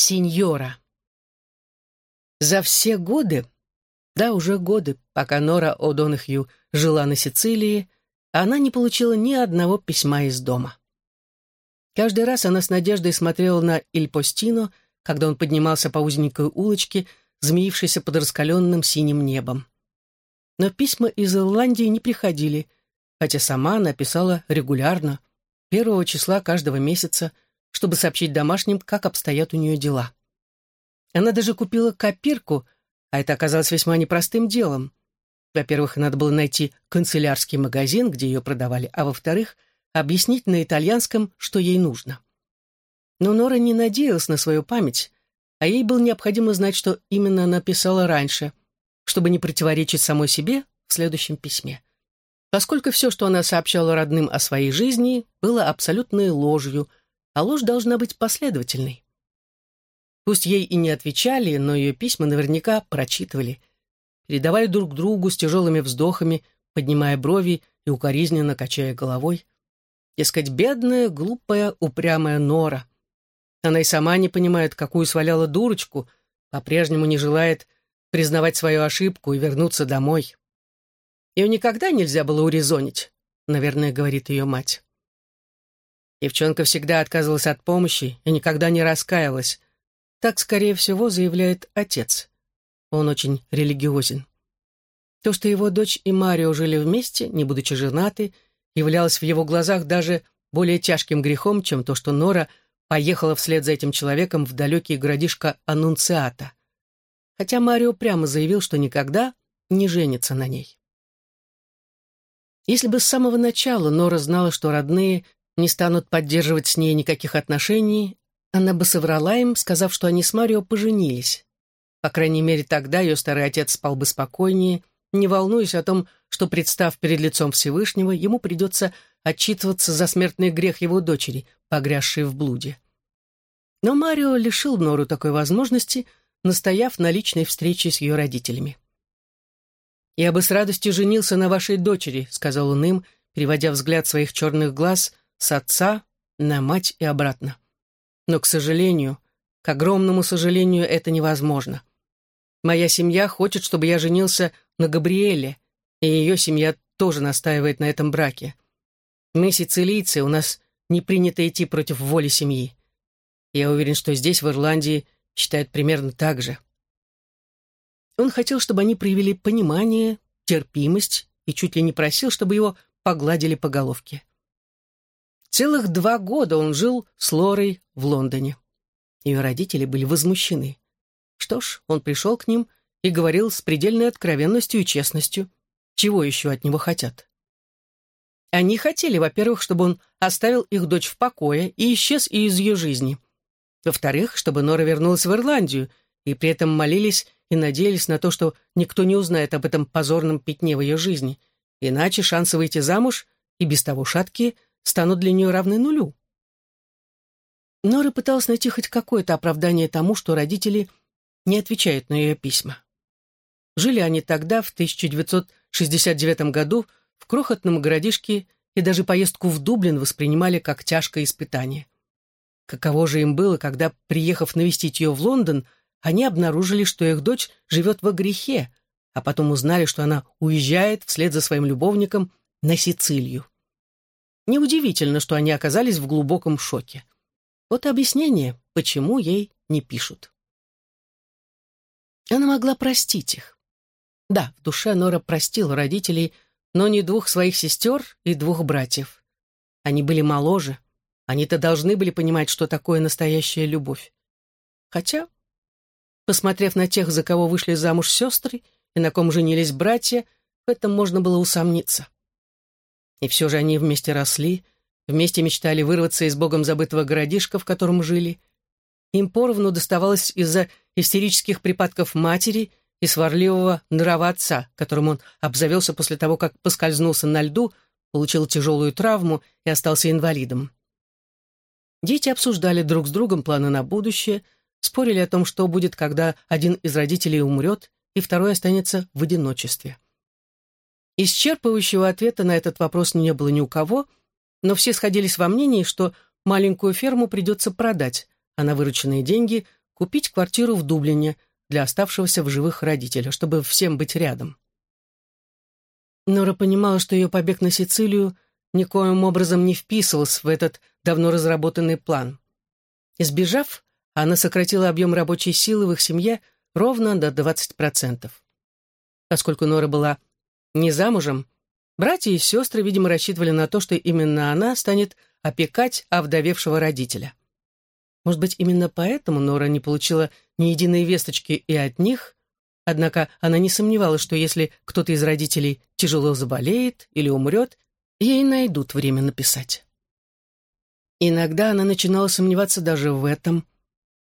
Сеньора. За все годы, да, уже годы, пока Нора О'Донахью жила на Сицилии, она не получила ни одного письма из дома. Каждый раз она с надеждой смотрела на Иль Постино, когда он поднимался по узенькой улочке, змеившейся под раскаленным синим небом. Но письма из Ирландии не приходили, хотя сама она писала регулярно, первого числа каждого месяца, чтобы сообщить домашним, как обстоят у нее дела. Она даже купила копирку, а это оказалось весьма непростым делом. Во-первых, надо было найти канцелярский магазин, где ее продавали, а во-вторых, объяснить на итальянском, что ей нужно. Но Нора не надеялась на свою память, а ей было необходимо знать, что именно она писала раньше, чтобы не противоречить самой себе в следующем письме. Поскольку все, что она сообщала родным о своей жизни, было абсолютной ложью, а ложь должна быть последовательной. Пусть ей и не отвечали, но ее письма наверняка прочитывали, передавали друг другу с тяжелыми вздохами, поднимая брови и укоризненно качая головой. Дескать, бедная, глупая, упрямая Нора. Она и сама не понимает, какую сваляла дурочку, по-прежнему не желает признавать свою ошибку и вернуться домой. Ее никогда нельзя было урезонить, наверное, говорит ее мать. Девчонка всегда отказывалась от помощи и никогда не раскаялась. Так, скорее всего, заявляет отец. Он очень религиозен. То, что его дочь и Марио жили вместе, не будучи женаты, являлось в его глазах даже более тяжким грехом, чем то, что Нора поехала вслед за этим человеком в далекий городишко Аннунциата. Хотя Марио прямо заявил, что никогда не женится на ней. Если бы с самого начала Нора знала, что родные не станут поддерживать с ней никаких отношений, она бы соврала им, сказав, что они с Марио поженились. По крайней мере, тогда ее старый отец спал бы спокойнее, не волнуясь о том, что, представ перед лицом Всевышнего, ему придется отчитываться за смертный грех его дочери, погрязшей в блуде. Но Марио лишил Нору такой возможности, настояв на личной встрече с ее родителями. «Я бы с радостью женился на вашей дочери», — сказал он им, переводя взгляд своих черных глаз с отца на мать и обратно. «Но, к сожалению, к огромному сожалению, это невозможно. Моя семья хочет, чтобы я женился на Габриэле, и ее семья тоже настаивает на этом браке. Мы сицилийцы, у нас не принято идти против воли семьи. Я уверен, что здесь, в Ирландии, считают примерно так же». Он хотел, чтобы они проявили понимание, терпимость и чуть ли не просил, чтобы его погладили по головке. Целых два года он жил с Лорой в Лондоне. Ее родители были возмущены. Что ж, он пришел к ним и говорил с предельной откровенностью и честностью, чего еще от него хотят. Они хотели, во-первых, чтобы он оставил их дочь в покое и исчез из ее жизни. Во-вторых, чтобы Нора вернулась в Ирландию, и при этом молились и надеялись на то, что никто не узнает об этом позорном пятне в ее жизни, иначе шансы выйти замуж, и без того шаткие, станут для нее равны нулю. Нора пыталась найти хоть какое-то оправдание тому, что родители не отвечают на ее письма. Жили они тогда, в 1969 году, в крохотном городишке и даже поездку в Дублин воспринимали как тяжкое испытание. Каково же им было, когда, приехав навестить ее в Лондон, они обнаружили, что их дочь живет во грехе, а потом узнали, что она уезжает вслед за своим любовником на Сицилию. Неудивительно, что они оказались в глубоком шоке. Вот объяснение, почему ей не пишут. Она могла простить их. Да, в душе Нора простила родителей, но не двух своих сестер и двух братьев. Они были моложе, они-то должны были понимать, что такое настоящая любовь. Хотя Посмотрев на тех, за кого вышли замуж сестры и на ком женились братья, в этом можно было усомниться. И все же они вместе росли, вместе мечтали вырваться из богом забытого городишка, в котором жили. Им поровну доставалось из-за истерических припадков матери и сварливого нрава отца, которым он обзавелся после того, как поскользнулся на льду, получил тяжелую травму и остался инвалидом. Дети обсуждали друг с другом планы на будущее — спорили о том, что будет, когда один из родителей умрет, и второй останется в одиночестве. Исчерпывающего ответа на этот вопрос не было ни у кого, но все сходились во мнении, что маленькую ферму придется продать, а на вырученные деньги купить квартиру в Дублине для оставшегося в живых родителя, чтобы всем быть рядом. Нора понимала, что ее побег на Сицилию никоим образом не вписывался в этот давно разработанный план. Избежав, она сократила объем рабочей силы в их семье ровно до 20%. Поскольку Нора была не замужем, братья и сестры, видимо, рассчитывали на то, что именно она станет опекать овдовевшего родителя. Может быть, именно поэтому Нора не получила ни единой весточки и от них, однако она не сомневалась, что если кто-то из родителей тяжело заболеет или умрет, ей найдут время написать. Иногда она начинала сомневаться даже в этом.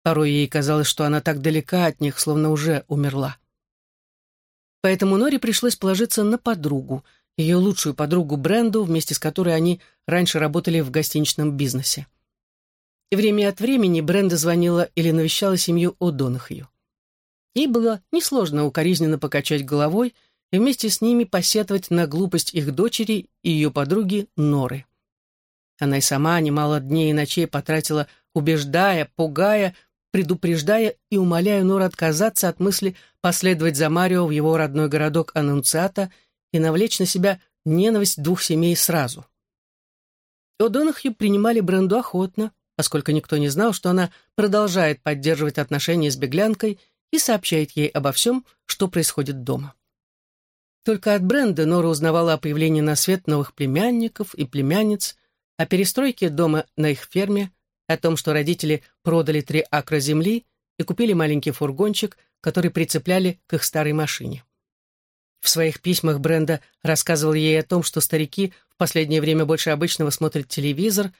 Порой ей казалось, что она так далека от них, словно уже умерла. Поэтому Норе пришлось положиться на подругу, ее лучшую подругу Бренду, вместе с которой они раньше работали в гостиничном бизнесе. И время от времени Бренда звонила или навещала семью О'Донахью. Ей было несложно укоризненно покачать головой и вместе с ними посетовать на глупость их дочери и ее подруги Норы. Она и сама немало дней и ночей потратила, убеждая, пугая, предупреждая и умоляя Нору отказаться от мысли последовать за Марио в его родной городок Аннунциата и навлечь на себя ненависть двух семей сразу. О'Донахью принимали Бренду охотно, поскольку никто не знал, что она продолжает поддерживать отношения с беглянкой и сообщает ей обо всем, что происходит дома. Только от Бренда Нора узнавала о появлении на свет новых племянников и племянниц, о перестройке дома на их ферме, о том, что родители продали три акра земли и купили маленький фургончик, который прицепляли к их старой машине. В своих письмах Бренда рассказывал ей о том, что старики в последнее время больше обычного смотрят телевизор,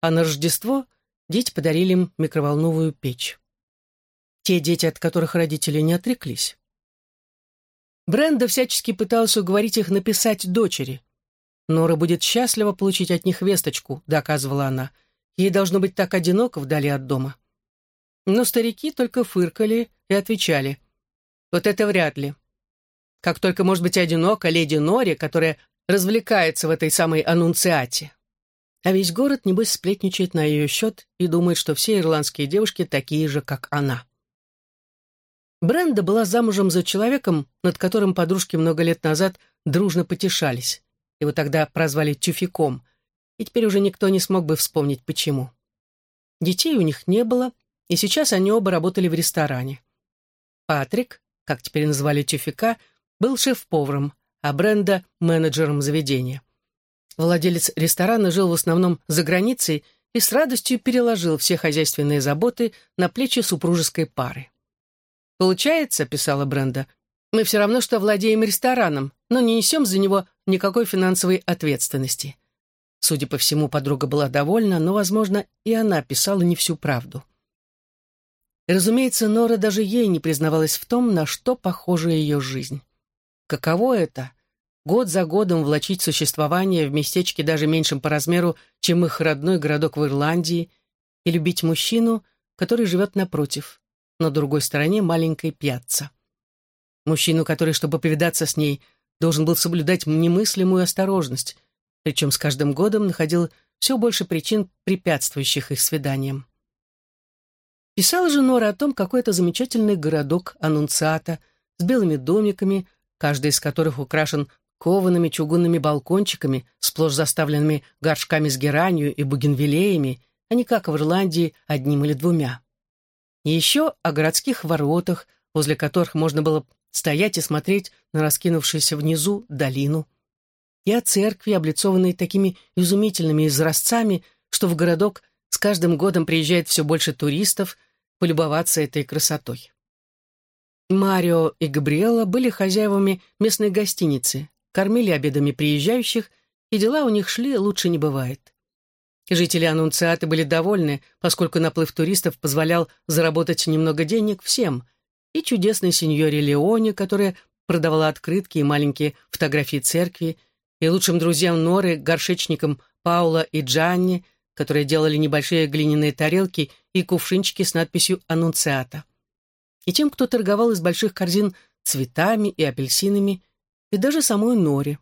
а на Рождество дети подарили им микроволновую печь. Те дети, от которых родители не отреклись. Бренда всячески пыталась уговорить их написать дочери, Нора будет счастлива получить от них весточку, доказывала она. Ей должно быть так одиноко вдали от дома. Но старики только фыркали и отвечали. Вот это вряд ли. Как только может быть одинока леди Нори, которая развлекается в этой самой аннунциате. А весь город, небось, сплетничает на ее счет и думает, что все ирландские девушки такие же, как она. Бренда была замужем за человеком, над которым подружки много лет назад дружно потешались. Его тогда прозвали Тюфиком, и теперь уже никто не смог бы вспомнить, почему. Детей у них не было, и сейчас они оба работали в ресторане. Патрик, как теперь называли Тюфика, был шеф-поваром, а Бренда — менеджером заведения. Владелец ресторана жил в основном за границей и с радостью переложил все хозяйственные заботы на плечи супружеской пары. «Получается», — писала Бренда, — «мы все равно, что владеем рестораном, но не несем за него никакой финансовой ответственности. Судя по всему, подруга была довольна, но, возможно, и она писала не всю правду. разумеется, Нора даже ей не признавалась в том, на что похожа ее жизнь. Каково это — год за годом влачить существование в местечке даже меньшем по размеру, чем их родной городок в Ирландии, и любить мужчину, который живет напротив, на другой стороне маленькой пьяцца. Мужчину, который, чтобы повидаться с ней, должен был соблюдать немыслимую осторожность, причем с каждым годом находил все больше причин, препятствующих их свиданиям. Писала же Нора о том, какой это замечательный городок Аннунциата с белыми домиками, каждый из которых украшен коваными чугунными балкончиками, сплошь заставленными горшками с геранью и бугенвилеями, а не как в Ирландии одним или двумя. И еще о городских воротах, возле которых можно было стоять и смотреть на раскинувшуюся внизу долину. И о церкви, облицованной такими изумительными изразцами, что в городок с каждым годом приезжает все больше туристов полюбоваться этой красотой. Марио и Габриэла были хозяевами местной гостиницы, кормили обедами приезжающих, и дела у них шли лучше не бывает. Жители Аннунциаты были довольны, поскольку наплыв туристов позволял заработать немного денег всем – и чудесной сеньоре Леоне, которая продавала открытки и маленькие фотографии церкви, и лучшим друзьям Норы, горшечникам Паула и Джанни, которые делали небольшие глиняные тарелки и кувшинчики с надписью «Аннунциата». И тем, кто торговал из больших корзин цветами и апельсинами, и даже самой Норе.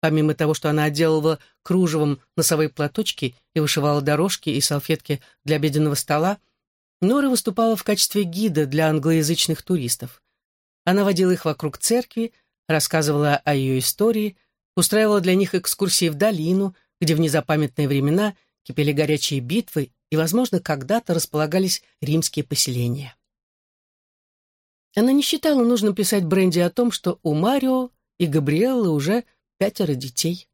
Помимо того, что она отделывала кружевом носовые платочки и вышивала дорожки и салфетки для обеденного стола, Нора выступала в качестве гида для англоязычных туристов. Она водила их вокруг церкви, рассказывала о ее истории, устраивала для них экскурсии в долину, где в незапамятные времена кипели горячие битвы и, возможно, когда-то располагались римские поселения. Она не считала нужным писать Бренди о том, что у Марио и Габриэллы уже пятеро детей.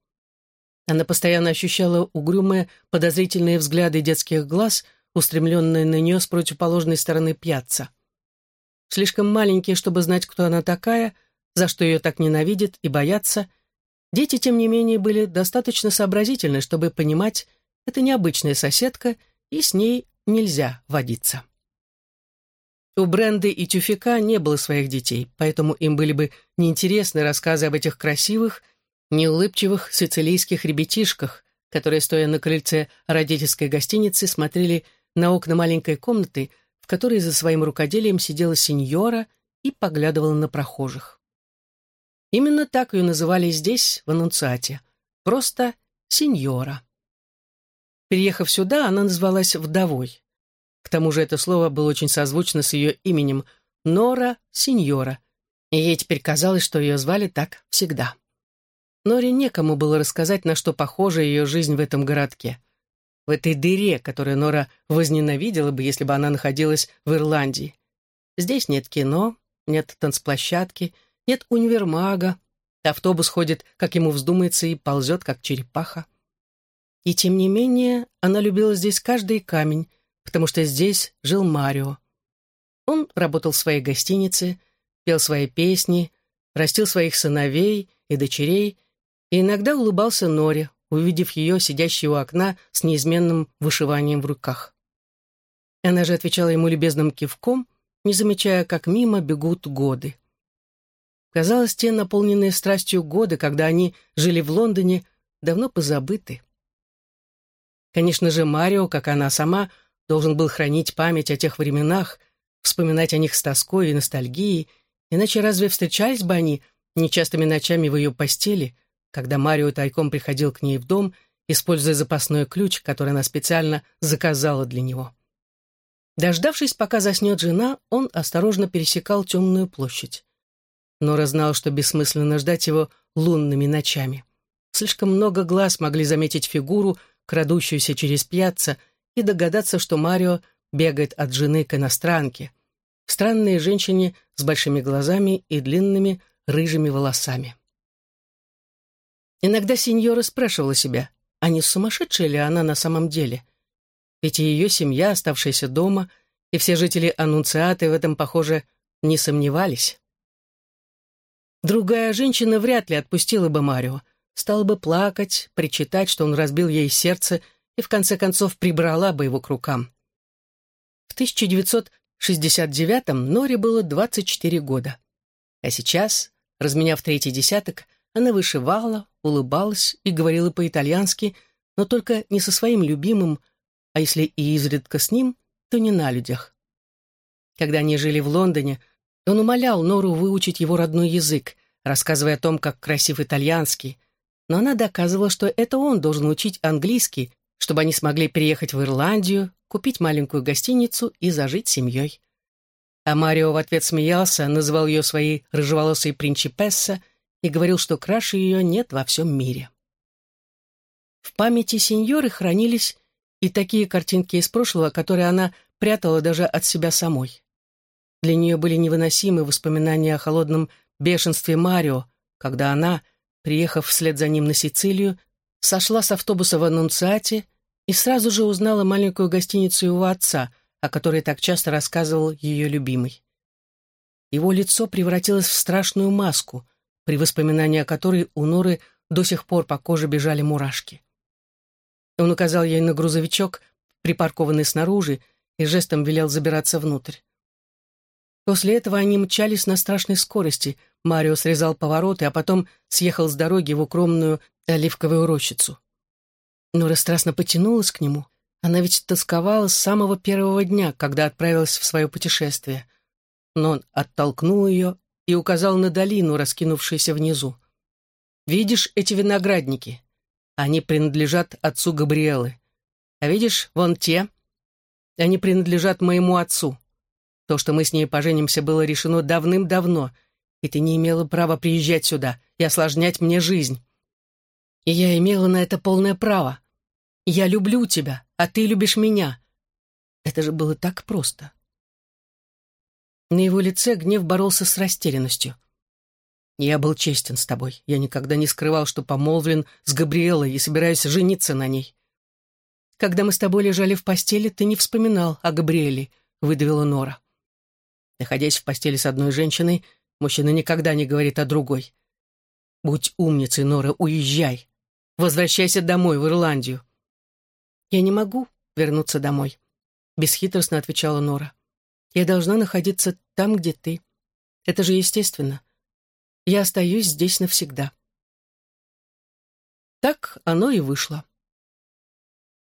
Она постоянно ощущала угрюмые, подозрительные взгляды детских глаз, устремленные на нее с противоположной стороны пьяца. Слишком маленькие, чтобы знать, кто она такая, за что ее так ненавидят и боятся, дети, тем не менее, были достаточно сообразительны, чтобы понимать, это необычная соседка, и с ней нельзя водиться. У Бренды и Тюфика не было своих детей, поэтому им были бы неинтересны рассказы об этих красивых, неулыбчивых сицилийских ребятишках, которые, стоя на крыльце родительской гостиницы, смотрели на окна маленькой комнаты, в которой за своим рукоделием сидела сеньора и поглядывала на прохожих. Именно так ее называли здесь, в Аннунциате. Просто сеньора. Переехав сюда, она назвалась вдовой. К тому же это слово было очень созвучно с ее именем Нора Синьора, и ей теперь казалось, что ее звали так всегда. Норе некому было рассказать, на что похожа ее жизнь в этом городке. В этой дыре, которую Нора возненавидела бы, если бы она находилась в Ирландии. Здесь нет кино, нет танцплощадки, нет универмага, автобус ходит, как ему вздумается, и ползет, как черепаха. И тем не менее, она любила здесь каждый камень, потому что здесь жил Марио. Он работал в своей гостинице, пел свои песни, растил своих сыновей и дочерей и иногда улыбался Норе, увидев ее, сидящей у окна с неизменным вышиванием в руках. Она же отвечала ему любезным кивком, не замечая, как мимо бегут годы. Казалось, те наполненные страстью годы, когда они жили в Лондоне, давно позабыты. Конечно же, Марио, как она сама, должен был хранить память о тех временах, вспоминать о них с тоской и ностальгией, иначе разве встречались бы они нечастыми ночами в ее постели, когда Марио тайком приходил к ней в дом, используя запасной ключ, который она специально заказала для него. Дождавшись, пока заснет жена, он осторожно пересекал темную площадь. Нора знал, что бессмысленно ждать его лунными ночами. Слишком много глаз могли заметить фигуру, крадущуюся через пьяцца, и догадаться, что Марио бегает от жены к иностранке, странной женщине с большими глазами и длинными рыжими волосами. Иногда сеньора спрашивала себя, а не сумасшедшая ли она на самом деле? Ведь и ее семья, оставшаяся дома, и все жители Аннунциаты в этом, похоже, не сомневались. Другая женщина вряд ли отпустила бы Марио, стала бы плакать, причитать, что он разбил ей сердце и в конце концов прибрала бы его к рукам. В 1969-м Норе было 24 года. А сейчас, разменяв третий десяток, она вышивала, улыбалась и говорила по-итальянски, но только не со своим любимым, а если и изредка с ним, то не на людях. Когда они жили в Лондоне, он умолял Нору выучить его родной язык, рассказывая о том, как красив итальянский, но она доказывала, что это он должен учить английский, чтобы они смогли переехать в Ирландию, купить маленькую гостиницу и зажить семьей. А Марио в ответ смеялся, называл ее своей рыжеволосой принчипесса и говорил, что краше ее нет во всем мире. В памяти сеньоры хранились и такие картинки из прошлого, которые она прятала даже от себя самой. Для нее были невыносимы воспоминания о холодном бешенстве Марио, когда она, приехав вслед за ним на Сицилию, сошла с автобуса в Аннунциате и сразу же узнала маленькую гостиницу его отца, о которой так часто рассказывал ее любимый. Его лицо превратилось в страшную маску, при воспоминании о которой у Норы до сих пор по коже бежали мурашки. Он указал ей на грузовичок, припаркованный снаружи, и жестом велел забираться внутрь. После этого они мчались на страшной скорости. Марио срезал повороты, а потом съехал с дороги в укромную оливковую рощицу. Нора страстно потянулась к нему. Она ведь тосковала с самого первого дня, когда отправилась в свое путешествие. Но он оттолкнул ее и указал на долину, раскинувшуюся внизу. «Видишь эти виноградники? Они принадлежат отцу Габриэлы. А видишь, вон те?» Они принадлежат моему отцу. То, что мы с ней поженимся, было решено давным-давно, и ты не имела права приезжать сюда и осложнять мне жизнь. И я имела на это полное право. Я люблю тебя, а ты любишь меня. Это же было так просто. На его лице гнев боролся с растерянностью. «Я был честен с тобой. Я никогда не скрывал, что помолвлен с Габриэлой и собираюсь жениться на ней. Когда мы с тобой лежали в постели, ты не вспоминал о Габриэле», — выдавила Нора. Находясь в постели с одной женщиной, мужчина никогда не говорит о другой. «Будь умницей, Нора, уезжай. Возвращайся домой, в Ирландию». «Я не могу вернуться домой», — бесхитростно отвечала Нора. «Я должна находиться там, где ты. Это же естественно. Я остаюсь здесь навсегда». Так оно и вышло.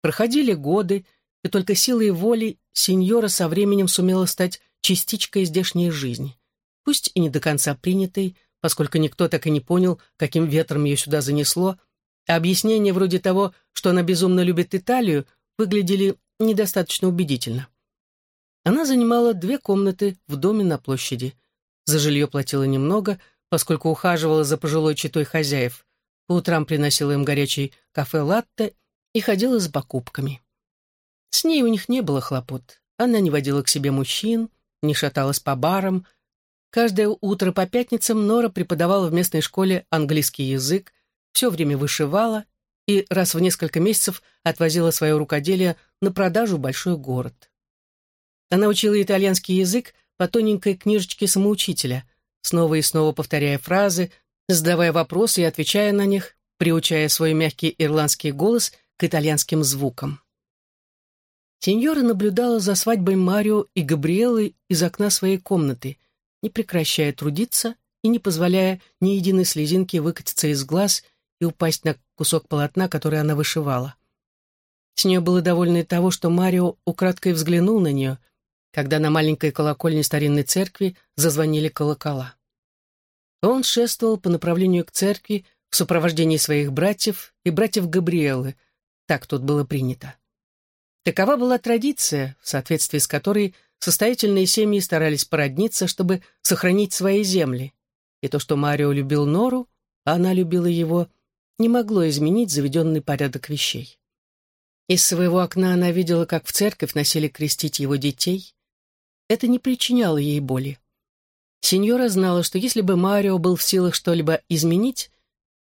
Проходили годы, и только силой воли сеньора со временем сумела стать частичкой здешней жизни. Пусть и не до конца принятой, поскольку никто так и не понял, каким ветром ее сюда занесло, а объяснения вроде того, что она безумно любит Италию, выглядели недостаточно убедительно. Она занимала две комнаты в доме на площади. За жилье платила немного, поскольку ухаживала за пожилой читой хозяев. По утрам приносила им горячий кафе-латте и ходила с покупками. С ней у них не было хлопот. Она не водила к себе мужчин, не шаталась по барам. Каждое утро по пятницам Нора преподавала в местной школе английский язык, все время вышивала и раз в несколько месяцев отвозила свое рукоделие на продажу в большой город. Она учила итальянский язык по тоненькой книжечке самоучителя, снова и снова повторяя фразы, задавая вопросы и отвечая на них, приучая свой мягкий ирландский голос к итальянским звукам. Сеньора наблюдала за свадьбой Марио и Габриэлы из окна своей комнаты, не прекращая трудиться и не позволяя ни единой слезинки выкатиться из глаз и упасть на кусок полотна, который она вышивала. С нее было довольно и того, что Марио украдкой взглянул на нее, когда на маленькой колокольне старинной церкви зазвонили колокола. Он шествовал по направлению к церкви в сопровождении своих братьев и братьев Габриэлы — так тут было принято. Такова была традиция, в соответствии с которой состоятельные семьи старались породниться, чтобы сохранить свои земли. И то, что Марио любил Нору, а она любила его, не могло изменить заведенный порядок вещей. Из своего окна она видела, как в церковь носили крестить его детей. Это не причиняло ей боли. Сеньора знала, что если бы Марио был в силах что-либо изменить,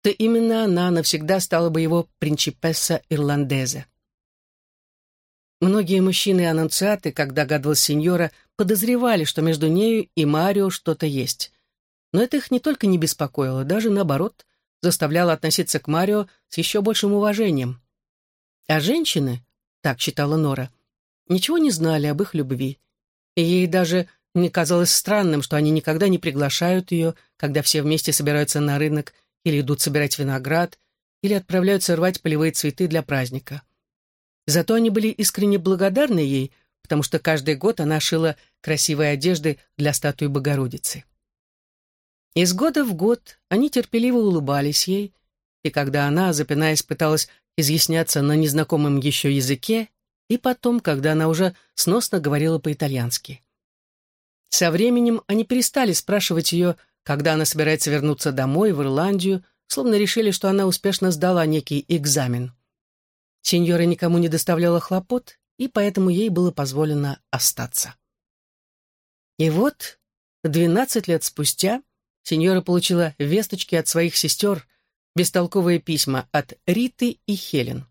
то именно она навсегда стала бы его принчипесса ирландезе. Многие мужчины-аннунциаты, как догадывалась сеньора, подозревали, что между нею и Марио что-то есть. Но это их не только не беспокоило, даже наоборот, заставляло относиться к Марио с еще большим уважением. А женщины, так считала Нора, ничего не знали об их любви. И ей даже не казалось странным, что они никогда не приглашают ее, когда все вместе собираются на рынок или идут собирать виноград, или отправляются рвать полевые цветы для праздника. Зато они были искренне благодарны ей, потому что каждый год она шила красивые одежды для статуи Богородицы. Из года в год они терпеливо улыбались ей, и когда она, запинаясь, пыталась изъясняться на незнакомом еще языке, и потом, когда она уже сносно говорила по-итальянски. Со временем они перестали спрашивать ее, когда она собирается вернуться домой, в Ирландию, словно решили, что она успешно сдала некий экзамен. Сеньора никому не доставляла хлопот, и поэтому ей было позволено остаться. И вот, двенадцать лет спустя, сеньора получила весточки от своих сестер, бестолковые письма от Риты и Хелен.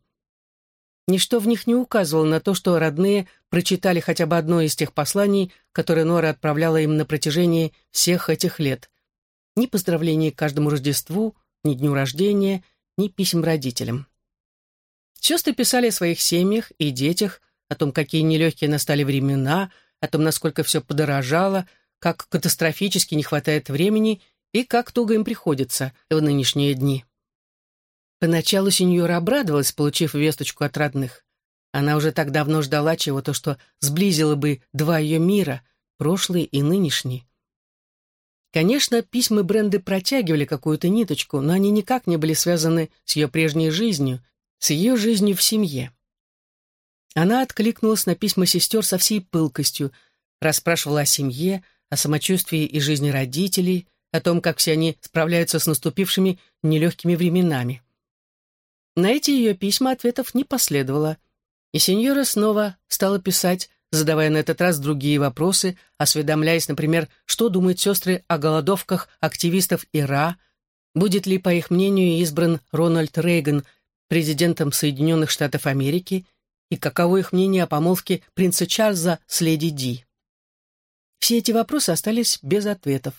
Ничто в них не указывало на то, что родные прочитали хотя бы одно из тех посланий, которые Нора отправляла им на протяжении всех этих лет ни поздравлений к каждому Рождеству, ни дню рождения, ни писем родителям. Сестры писали о своих семьях и детях, о том, какие нелегкие настали времена, о том, насколько все подорожало, как катастрофически не хватает времени и как туго им приходится в нынешние дни. Поначалу сеньора обрадовалась, получив весточку от родных. Она уже так давно ждала чего-то, что сблизило бы два ее мира, прошлый и нынешний. Конечно, письма Бренды протягивали какую-то ниточку, но они никак не были связаны с ее прежней жизнью, с ее жизнью в семье. Она откликнулась на письма сестер со всей пылкостью, расспрашивала о семье, о самочувствии и жизни родителей, о том, как все они справляются с наступившими нелегкими временами. На эти ее письма ответов не последовало, и сеньора снова стала писать, задавая на этот раз другие вопросы, осведомляясь, например, что думают сестры о голодовках активистов ИРА, будет ли, по их мнению, избран Рональд Рейган президентом Соединенных Штатов Америки и каково их мнение о помолвке принца Чарльза с леди Ди. Все эти вопросы остались без ответов.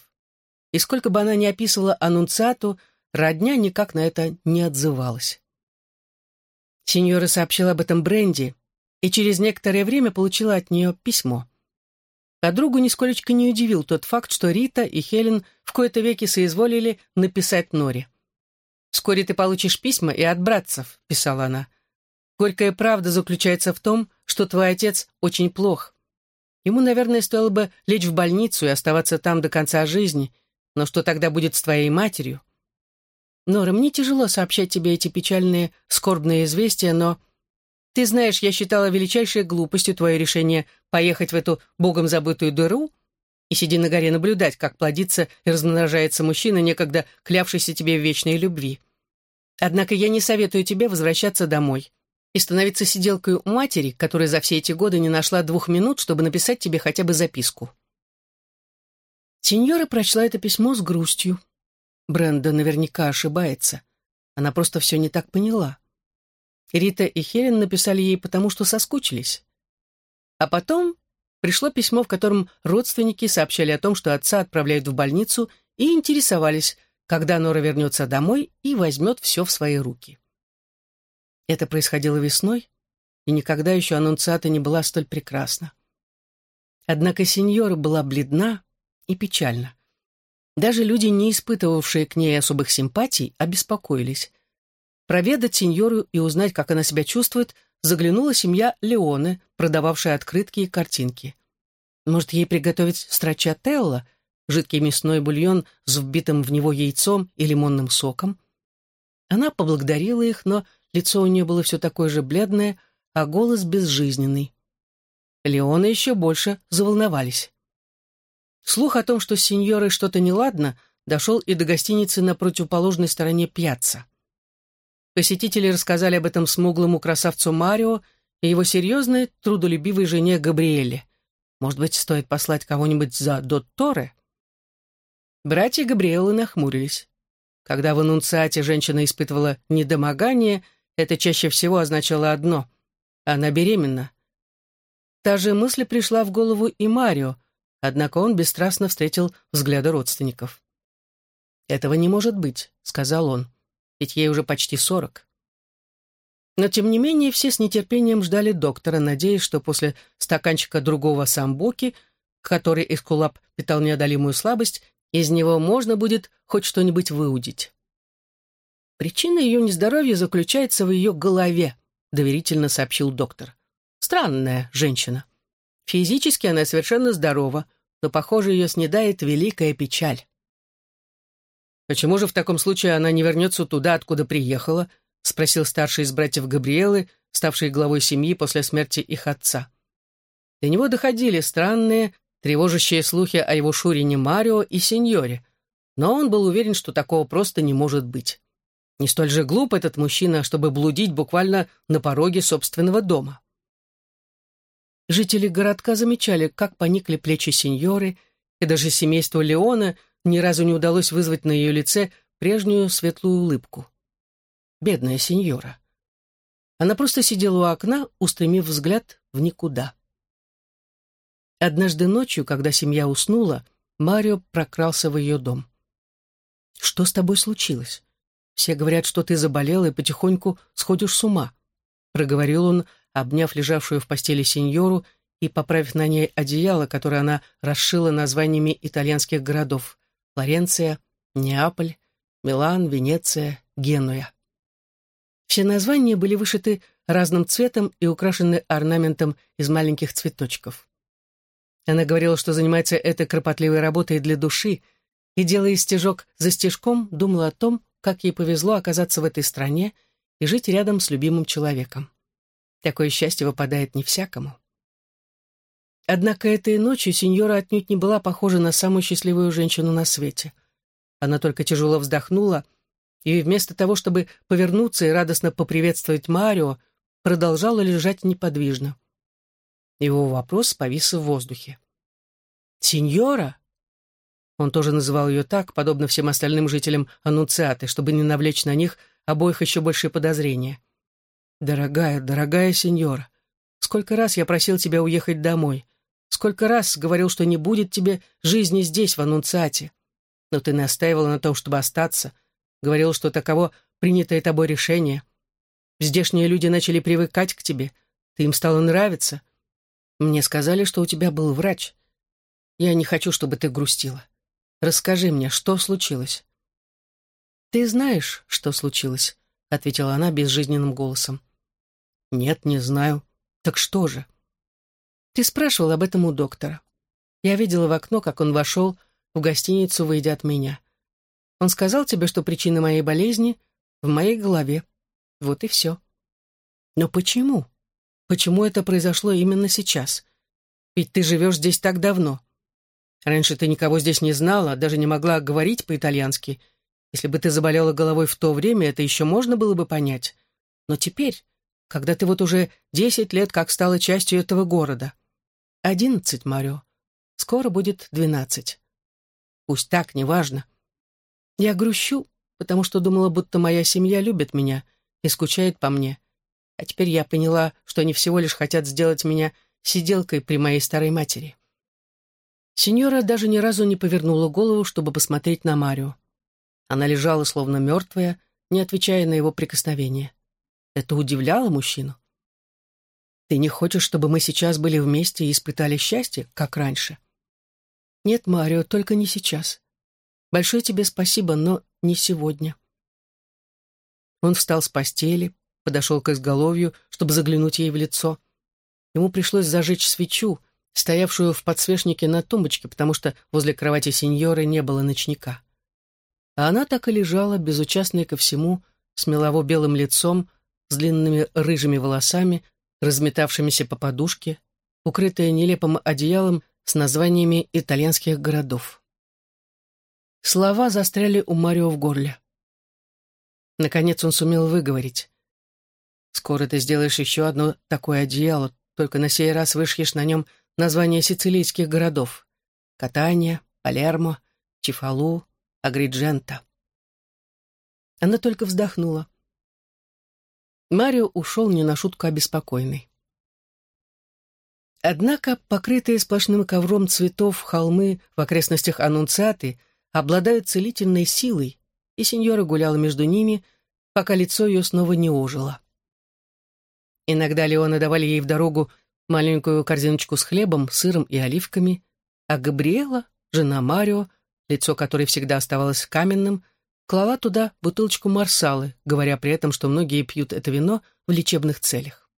И сколько бы она ни описывала аннунциату, родня никак на это не отзывалась. Сеньора сообщила об этом Бренди, и через некоторое время получила от нее письмо. Подругу нисколечко не удивил тот факт, что Рита и Хелен в кои-то веки соизволили написать Норе. «Вскоре ты получишь письма и от братцев», — писала она. «Горькая правда заключается в том, что твой отец очень плох. Ему, наверное, стоило бы лечь в больницу и оставаться там до конца жизни, но что тогда будет с твоей матерью? Нора, мне тяжело сообщать тебе эти печальные, скорбные известия, но... Ты знаешь, я считала величайшей глупостью твое решение поехать в эту богом забытую дыру и сиди на горе наблюдать, как плодится и размножается мужчина, некогда клявшийся тебе в вечной любви. Однако я не советую тебе возвращаться домой и становиться сиделкой у матери, которая за все эти годы не нашла двух минут, чтобы написать тебе хотя бы записку. Сеньора прочла это письмо с грустью. Бренда наверняка ошибается. Она просто все не так поняла. Рита и Хелен написали ей потому, что соскучились. А потом пришло письмо, в котором родственники сообщали о том, что отца отправляют в больницу и интересовались, когда Нора вернется домой и возьмет все в свои руки. Это происходило весной, и никогда еще аннунциата не была столь прекрасна. Однако сеньора была бледна и печальна. Даже люди, не испытывавшие к ней особых симпатий, обеспокоились. Проведать сеньору и узнать, как она себя чувствует, заглянула семья Леоне, продававшая открытки и картинки. Может, ей приготовить страчателло, жидкий мясной бульон с вбитым в него яйцом и лимонным соком? Она поблагодарила их, но лицо у нее было все такое же бледное, а голос безжизненный. Леоны еще больше заволновались. Слух о том, что с сеньорой что-то неладно, дошел и до гостиницы на противоположной стороне пьяца. Посетители рассказали об этом смуглому красавцу Марио и его серьезной, трудолюбивой жене Габриэле. Может быть, стоит послать кого-нибудь за Дотторе? Братья Габриэлы нахмурились. Когда в аннунциате женщина испытывала недомогание, это чаще всего означало одно — она беременна. Та же мысль пришла в голову и Марио, однако он бесстрастно встретил взгляды родственников. «Этого не может быть», — сказал он ведь ей уже почти сорок. Но, тем не менее, все с нетерпением ждали доктора, надеясь, что после стаканчика другого самбоки, который Эскулап питал неодолимую слабость, из него можно будет хоть что-нибудь выудить. «Причина ее нездоровья заключается в ее голове», — доверительно сообщил доктор. «Странная женщина. Физически она совершенно здорова, но, похоже, ее снедает великая печаль. «Почему же в таком случае она не вернется туда, откуда приехала?» — спросил старший из братьев Габриэлы, ставший главой семьи после смерти их отца. До него доходили странные, тревожащие слухи о его шурине Марио и сеньоре, но он был уверен, что такого просто не может быть. Не столь же глуп этот мужчина, чтобы блудить буквально на пороге собственного дома. Жители городка замечали, как поникли плечи сеньоры, и даже семейство Леона — ни разу не удалось вызвать на ее лице прежнюю светлую улыбку. Бедная сеньора. Она просто сидела у окна, устремив взгляд в никуда. Однажды ночью, когда семья уснула, Марио прокрался в ее дом. «Что с тобой случилось? Все говорят, что ты заболела и потихоньку сходишь с ума», проговорил он, обняв лежавшую в постели сеньору и поправив на ней одеяло, которое она расшила названиями итальянских городов. Флоренция, Неаполь, Милан, Венеция, Генуя. Все названия были вышиты разным цветом и украшены орнаментом из маленьких цветочков. Она говорила, что занимается этой кропотливой работой для души, и, делая стежок за стежком, думала о том, как ей повезло оказаться в этой стране и жить рядом с любимым человеком. Такое счастье выпадает не всякому. Однако этой ночью сеньора отнюдь не была похожа на самую счастливую женщину на свете. Она только тяжело вздохнула и вместо того, чтобы повернуться и радостно поприветствовать Марио, продолжала лежать неподвижно. Его вопрос повис в воздухе. «Сеньора?» Он тоже называл ее так, подобно всем остальным жителям Аннуциаты, чтобы не навлечь на них обоих еще большие подозрения. «Дорогая, дорогая сеньора, сколько раз я просил тебя уехать домой, сколько раз говорил, что не будет тебе жизни здесь, в Аннуциате, но ты настаивала на том, чтобы остаться, говорил, что таково принятое тобой решение. Здешние люди начали привыкать к тебе, ты им стало нравиться. Мне сказали, что у тебя был врач. Я не хочу, чтобы ты грустила. Расскажи мне, что случилось?» «Ты знаешь, что случилось», — ответила она безжизненным голосом. «Нет, не знаю. Так что же?» «Ты спрашивал об этом у доктора. Я видела в окно, как он вошел в гостиницу, выйдя от меня. Он сказал тебе, что причина моей болезни в моей голове. Вот и все. Но почему? Почему это произошло именно сейчас? Ведь ты живешь здесь так давно. Раньше ты никого здесь не знала, даже не могла говорить по-итальянски. Если бы ты заболела головой в то время, это еще можно было бы понять. Но теперь, когда ты вот уже десять лет как стала частью этого города. Одиннадцать, Марио. Скоро будет двенадцать. Пусть так, неважно. Я грущу, потому что думала, будто моя семья любит меня и скучает по мне. А теперь я поняла, что они всего лишь хотят сделать меня сиделкой при моей старой матери. Сеньора даже ни разу не повернула голову, чтобы посмотреть на Марио. Она лежала, словно мертвая, не отвечая на его прикосновение. Это удивляло мужчину. «Ты не хочешь, чтобы мы сейчас были вместе и испытали счастье, как раньше?» «Нет, Марио, только не сейчас. Большое тебе спасибо, но не сегодня». Он встал с постели, подошел к изголовью, чтобы заглянуть ей в лицо. Ему пришлось зажечь свечу, стоявшую в подсвечнике на тумбочке, потому что возле кровати сеньоры не было ночника. А она так и лежала, безучастная ко всему, с мелово-белым лицом, с длинными рыжими волосами, разметавшимися по подушке, укрытая нелепым одеялом с названиями итальянских городов. Слова застряли у Марио в горле. Наконец он сумел выговорить. «Скоро ты сделаешь еще одно такое одеяло, только на сей раз вышьешь на нем названия сицилийских городов — Катания, Палермо, Чифалу, Агриджента. Она только вздохнула. Марио ушел не на шутку обеспокоенный. Однако покрытые сплошным ковром цветов холмы в окрестностях Аннунциаты обладают целительной силой, и сеньора гуляла между ними, пока лицо ее снова не ожило. Иногда Леона давали ей в дорогу маленькую корзиночку с хлебом, сыром и оливками, а Габриэла, жена Марио, лицо которой всегда оставалось каменным, клала туда бутылочку марсалы, говоря при этом, что многие пьют это вино в лечебных целях.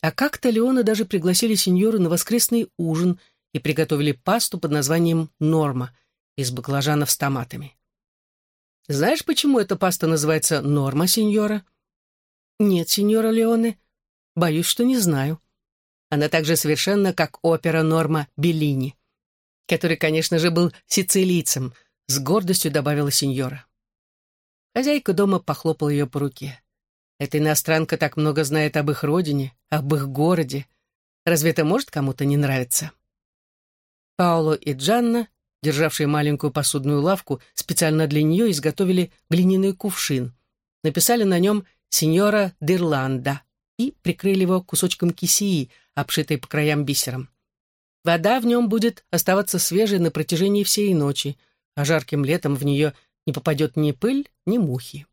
А как-то Леона даже пригласили сеньору на воскресный ужин и приготовили пасту под названием «Норма» из баклажанов с томатами. Знаешь, почему эта паста называется «Норма, сеньора»? Нет, сеньора Леоне, боюсь, что не знаю. Она также совершенно как опера Норма Беллини, который, конечно же, был сицилийцем, с гордостью добавила сеньора. Хозяйка дома похлопала ее по руке. Эта иностранка так много знает об их родине, об их городе. Разве это может кому-то не нравиться? Пауло и Джанна, державшие маленькую посудную лавку, специально для нее изготовили глиняный кувшин. Написали на нем «Сеньора Дирланда» и прикрыли его кусочком кисии, обшитой по краям бисером. Вода в нем будет оставаться свежей на протяжении всей ночи, а жарким летом в нее не попадет ни пыль, ни мухи.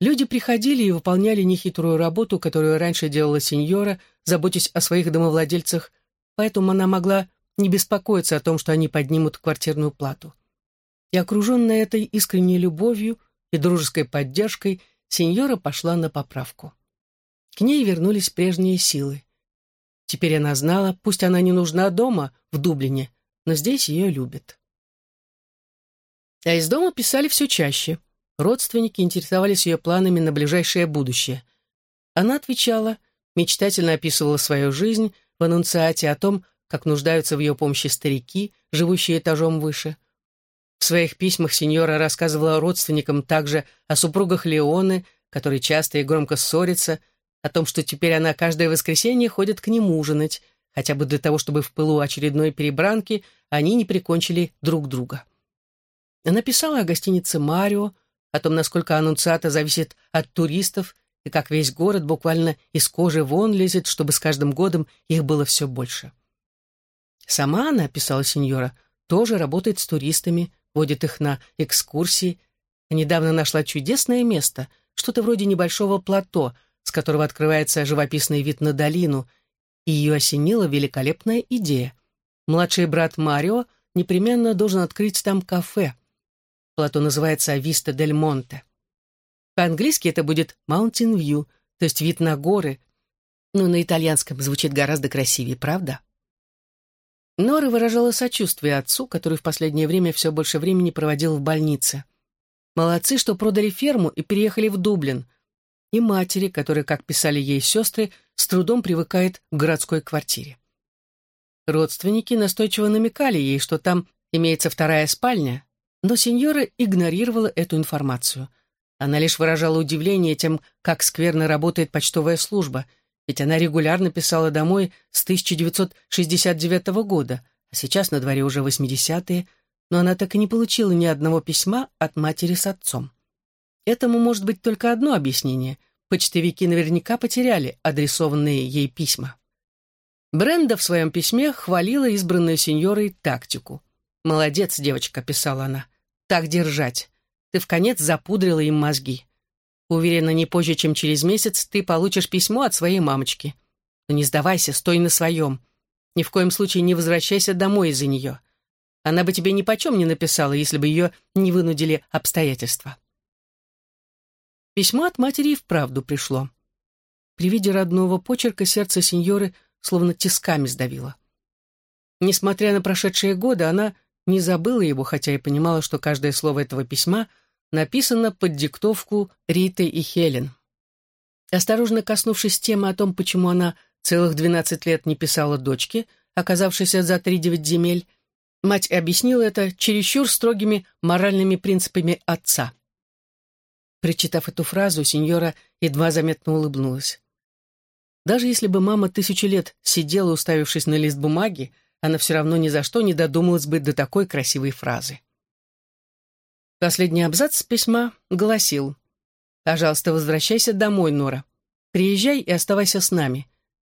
Люди приходили и выполняли нехитрую работу, которую раньше делала сеньора, заботясь о своих домовладельцах, поэтому она могла не беспокоиться о том, что они поднимут квартирную плату. И окруженная этой искренней любовью и дружеской поддержкой, сеньора пошла на поправку. К ней вернулись прежние силы. Теперь она знала, пусть она не нужна дома, в Дублине, но здесь ее любят. А из дома писали все чаще. Родственники интересовались ее планами на ближайшее будущее. Она отвечала, мечтательно описывала свою жизнь в аннунциате о том, как нуждаются в ее помощи старики, живущие этажом выше. В своих письмах сеньора рассказывала родственникам также о супругах Леоны, которые часто и громко ссорятся, о том, что теперь она каждое воскресенье ходит к ним ужинать, хотя бы для того, чтобы в пылу очередной перебранки они не прикончили друг друга. Она писала о гостинице «Марио», о том, насколько аннунциата зависит от туристов, и как весь город буквально из кожи вон лезет, чтобы с каждым годом их было все больше. Сама она, писала сеньора, тоже работает с туристами, водит их на экскурсии, недавно нашла чудесное место, что-то вроде небольшого плато, с которого открывается живописный вид на долину, и ее осенила великолепная идея. Младший брат Марио непременно должен открыть там кафе. Плато называется «Виста дель Монте». По-английски это будет Mountain View, то есть вид на горы, но на итальянском звучит гораздо красивее, правда? Нора выражала сочувствие отцу, который в последнее время все больше времени проводил в больнице. Молодцы, что продали ферму и переехали в Дублин. И матери, которые, как писали ей сестры, с трудом привыкает к городской квартире. Родственники настойчиво намекали ей, что там имеется вторая спальня, но сеньора игнорировала эту информацию. Она лишь выражала удивление тем, как скверно работает почтовая служба, ведь она регулярно писала домой с 1969 года, а сейчас на дворе уже 80-е, но она так и не получила ни одного письма от матери с отцом. Этому может быть только одно объяснение. Почтовики наверняка потеряли адресованные ей письма. Бренда в своем письме хвалила избранную сеньорой тактику. «Молодец, девочка», — писала она. «Так держать. Ты в конец запудрила им мозги. Уверена, не позже, чем через месяц ты получишь письмо от своей мамочки. Но не сдавайся, стой на своем. Ни в коем случае не возвращайся домой из-за нее. Она бы тебе ни почем не написала, если бы ее не вынудили обстоятельства. Письмо от матери и вправду пришло. При виде родного почерка сердце сеньоры словно тисками сдавило. Несмотря на прошедшие годы, она не забыла его, хотя и понимала, что каждое слово этого письма написано под диктовку Риты и Хелен. Осторожно коснувшись темы о том, почему она целых двенадцать лет не писала дочке, оказавшейся за три девять земель, мать объяснила это чересчур строгими моральными принципами отца. Прочитав эту фразу, сеньора едва заметно улыбнулась. Даже если бы мама тысячу лет сидела, уставившись на лист бумаги, она все равно ни за что не додумалась бы до такой красивой фразы. Последний абзац письма гласил «Пожалуйста, возвращайся домой, Нора. Приезжай и оставайся с нами.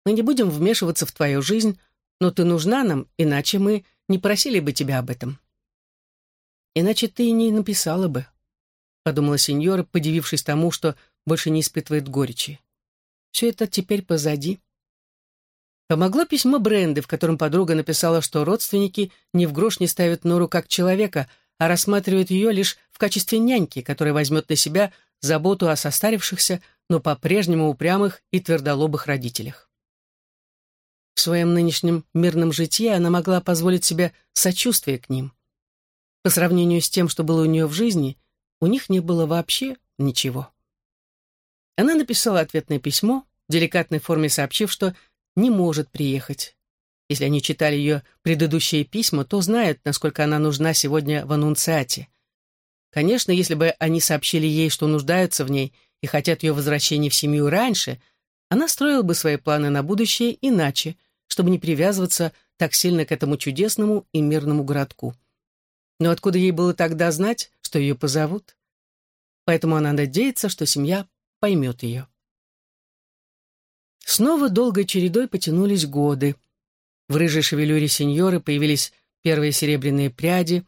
Мы не будем вмешиваться в твою жизнь, но ты нужна нам, иначе мы не просили бы тебя об этом». «Иначе ты и не написала бы», — подумала сеньора, подивившись тому, что больше не испытывает горечи. «Все это теперь позади». Помогло письмо Бренды, в котором подруга написала, что родственники ни в грош не ставят Нору как человека, а рассматривают ее лишь в качестве няньки, которая возьмет на себя заботу о состарившихся, но по-прежнему упрямых и твердолобых родителях. В своем нынешнем мирном житье она могла позволить себе сочувствие к ним. По сравнению с тем, что было у нее в жизни, у них не было вообще ничего. Она написала ответное письмо, в деликатной форме сообщив, что не может приехать. Если они читали ее предыдущие письма, то знают, насколько она нужна сегодня в аннунциате. Конечно, если бы они сообщили ей, что нуждаются в ней и хотят ее возвращения в семью раньше, она строила бы свои планы на будущее иначе, чтобы не привязываться так сильно к этому чудесному и мирному городку. Но откуда ей было тогда знать, что ее позовут? Поэтому она надеется, что семья поймет ее. Снова долгой чередой потянулись годы. В рыжей шевелюре сеньоры появились первые серебряные пряди,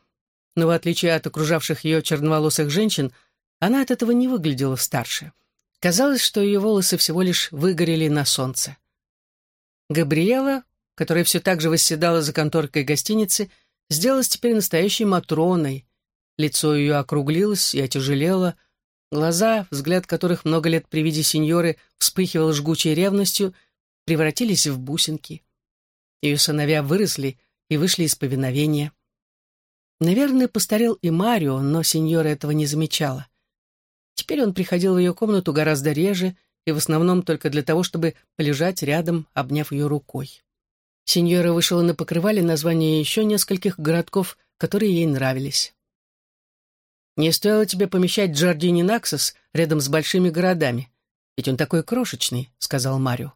но в отличие от окружавших ее черноволосых женщин, она от этого не выглядела старше. Казалось, что ее волосы всего лишь выгорели на солнце. Габриэла, которая все так же восседала за конторкой гостиницы, сделалась теперь настоящей Матроной. Лицо ее округлилось и отяжелело, Глаза, взгляд которых много лет при виде сеньоры вспыхивал жгучей ревностью, превратились в бусинки. Ее сыновья выросли и вышли из повиновения. Наверное, постарел и Марио, но сеньора этого не замечала. Теперь он приходил в ее комнату гораздо реже и в основном только для того, чтобы полежать рядом, обняв ее рукой. Сеньора вышла на покрывале названия еще нескольких городков, которые ей нравились. «Не стоило тебе помещать Джордини Наксос рядом с большими городами, ведь он такой крошечный», — сказал Марио.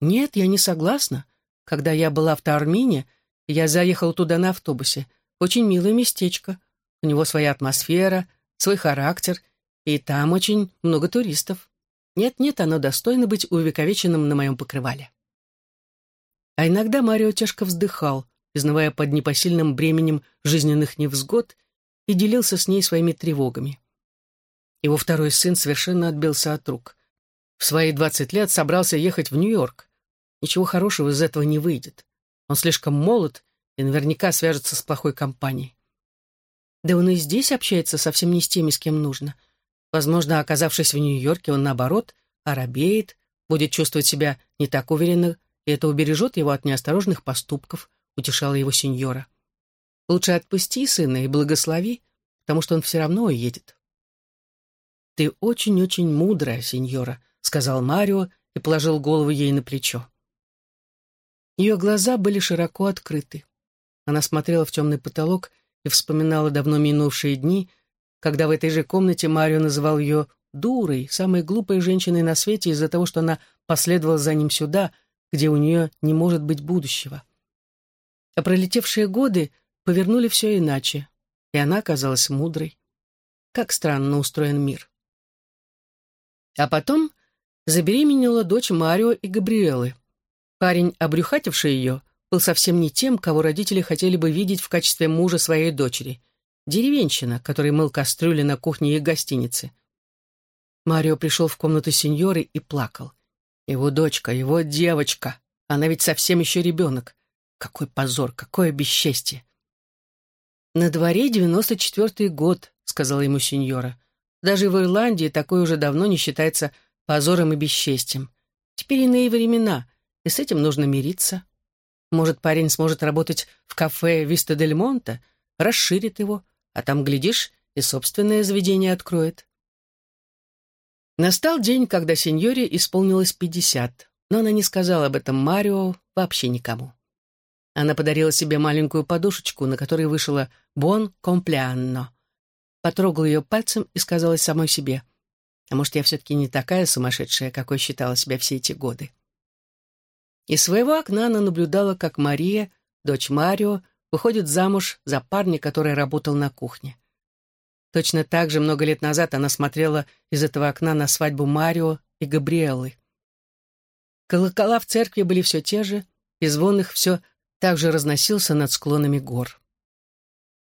«Нет, я не согласна. Когда я была в Таармине, я заехал туда на автобусе. Очень милое местечко. У него своя атмосфера, свой характер, и там очень много туристов. Нет-нет, оно достойно быть увековеченным на моем покрывале». А иногда Марио тяжко вздыхал, изнывая под непосильным бременем жизненных невзгод, и делился с ней своими тревогами. Его второй сын совершенно отбился от рук. В свои двадцать лет собрался ехать в Нью-Йорк. Ничего хорошего из этого не выйдет. Он слишком молод и наверняка свяжется с плохой компанией. Да он и здесь общается совсем не с теми, с кем нужно. Возможно, оказавшись в Нью-Йорке, он, наоборот, оробеет, будет чувствовать себя не так уверенно, и это убережет его от неосторожных поступков, утешала его сеньора. Лучше отпусти сына и благослови, потому что он все равно уедет. «Ты очень-очень мудрая, сеньора», — сказал Марио и положил голову ей на плечо. Ее глаза были широко открыты. Она смотрела в темный потолок и вспоминала давно минувшие дни, когда в этой же комнате Марио называл ее дурой, самой глупой женщиной на свете из-за того, что она последовала за ним сюда — где у нее не может быть будущего. А пролетевшие годы повернули все иначе, и она оказалась мудрой. Как странно устроен мир. А потом забеременела дочь Марио и Габриэлы. Парень, обрюхативший ее, был совсем не тем, кого родители хотели бы видеть в качестве мужа своей дочери. Деревенщина, который мыл кастрюли на кухне их гостиницы. Марио пришел в комнату сеньоры и плакал. Его дочка, его девочка. Она ведь совсем еще ребенок. Какой позор, какое бесчестье. «На дворе девяносто четвертый год», — сказала ему сеньора. «Даже в Ирландии такое уже давно не считается позором и бесчестьем. Теперь иные времена, и с этим нужно мириться. Может, парень сможет работать в кафе «Виста Дель Монте», расширит его, а там, глядишь, и собственное заведение откроет. Настал день, когда сеньоре исполнилось пятьдесят, но она не сказала об этом Марио вообще никому. Она подарила себе маленькую подушечку, на которой вышила «Бон комплеанно». Потрогала ее пальцем и сказала самой себе, «А может, я все-таки не такая сумасшедшая, какой считала себя все эти годы?» Из своего окна она наблюдала, как Мария, дочь Марио, выходит замуж за парня, который работал на кухне. Точно так же много лет назад она смотрела из этого окна на свадьбу Марио и Габриэллы. Колокола в церкви были все те же, и звон их все так же разносился над склонами гор.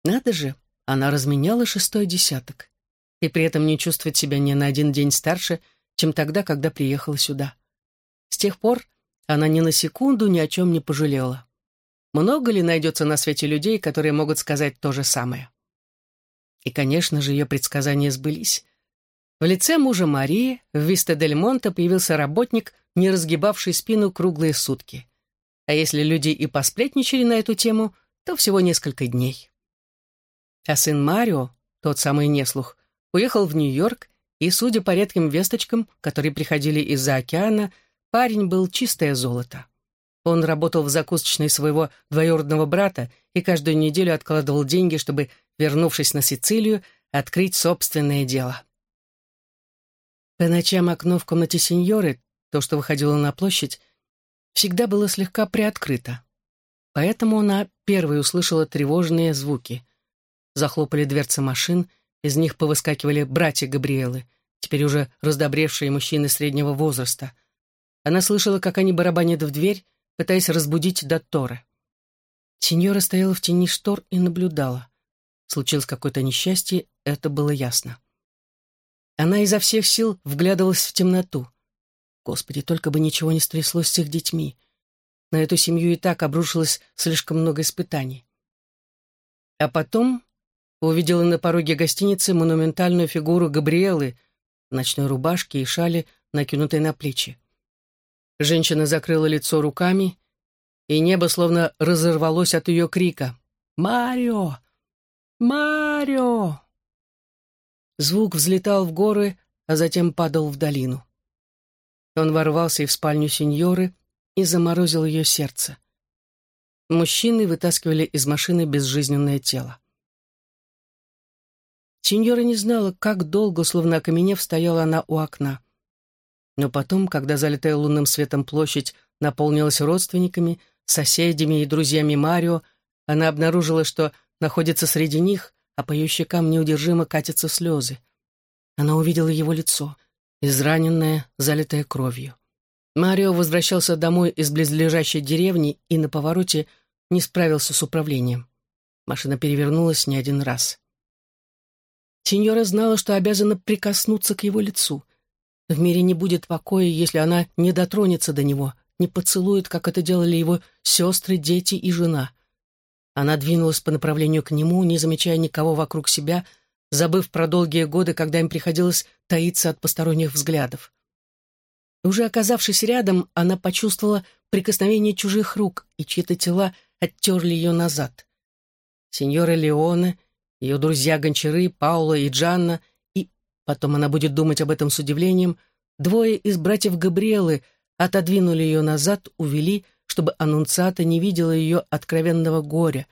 Надо же, она разменяла шестой десяток, и при этом не чувствует себя ни на один день старше, чем тогда, когда приехала сюда. С тех пор она ни на секунду ни о чем не пожалела. Много ли найдется на свете людей, которые могут сказать то же самое? И, конечно же, ее предсказания сбылись. В лице мужа Марии в Виста-дель-Монте появился работник, не разгибавший спину круглые сутки. А если люди и посплетничали на эту тему, то всего несколько дней. А сын Марио, тот самый неслух, уехал в Нью-Йорк, и, судя по редким весточкам, которые приходили из-за океана, парень был чистое золото. Он работал в закусочной своего двоюродного брата и каждую неделю откладывал деньги, чтобы вернувшись на Сицилию, открыть собственное дело. По ночам окно в комнате сеньоры, то, что выходило на площадь, всегда было слегка приоткрыто. Поэтому она первой услышала тревожные звуки. Захлопали дверцы машин, из них повыскакивали братья Габриэлы, теперь уже раздобревшие мужчины среднего возраста. Она слышала, как они барабанят в дверь, пытаясь разбудить Доттора. Сеньора стояла в тени штор и наблюдала. Случилось какое-то несчастье, это было ясно. Она изо всех сил вглядывалась в темноту. Господи, только бы ничего не стряслось с их детьми. На эту семью и так обрушилось слишком много испытаний. А потом увидела на пороге гостиницы монументальную фигуру Габриэлы в ночной рубашке и шале, накинутой на плечи. Женщина закрыла лицо руками, и небо словно разорвалось от ее крика. «Марио! «Марио!» Звук взлетал в горы, а затем падал в долину. Он ворвался и в спальню сеньоры и заморозил ее сердце. Мужчины вытаскивали из машины безжизненное тело. Сеньора не знала, как долго, словно окаменев, стояла она у окна. Но потом, когда залитая лунным светом площадь наполнилась родственниками, соседями и друзьями Марио, она обнаружила, что находится среди них, а по ее щекам неудержимо катятся слезы. Она увидела его лицо, израненное, залитое кровью. Марио возвращался домой из близлежащей деревни и на повороте не справился с управлением. Машина перевернулась не один раз. Сеньора знала, что обязана прикоснуться к его лицу. В мире не будет покоя, если она не дотронется до него, не поцелует, как это делали его сестры, дети и жена. Она двинулась по направлению к нему, не замечая никого вокруг себя, забыв про долгие годы, когда им приходилось таиться от посторонних взглядов. Уже оказавшись рядом, она почувствовала прикосновение чужих рук, и чьи-то тела оттерли ее назад. Сеньора Леоне, ее друзья-гончары, Паула и Джанна, и, потом она будет думать об этом с удивлением, двое из братьев Габриэлы отодвинули ее назад, увели, чтобы аннунциата не видела ее откровенного горя,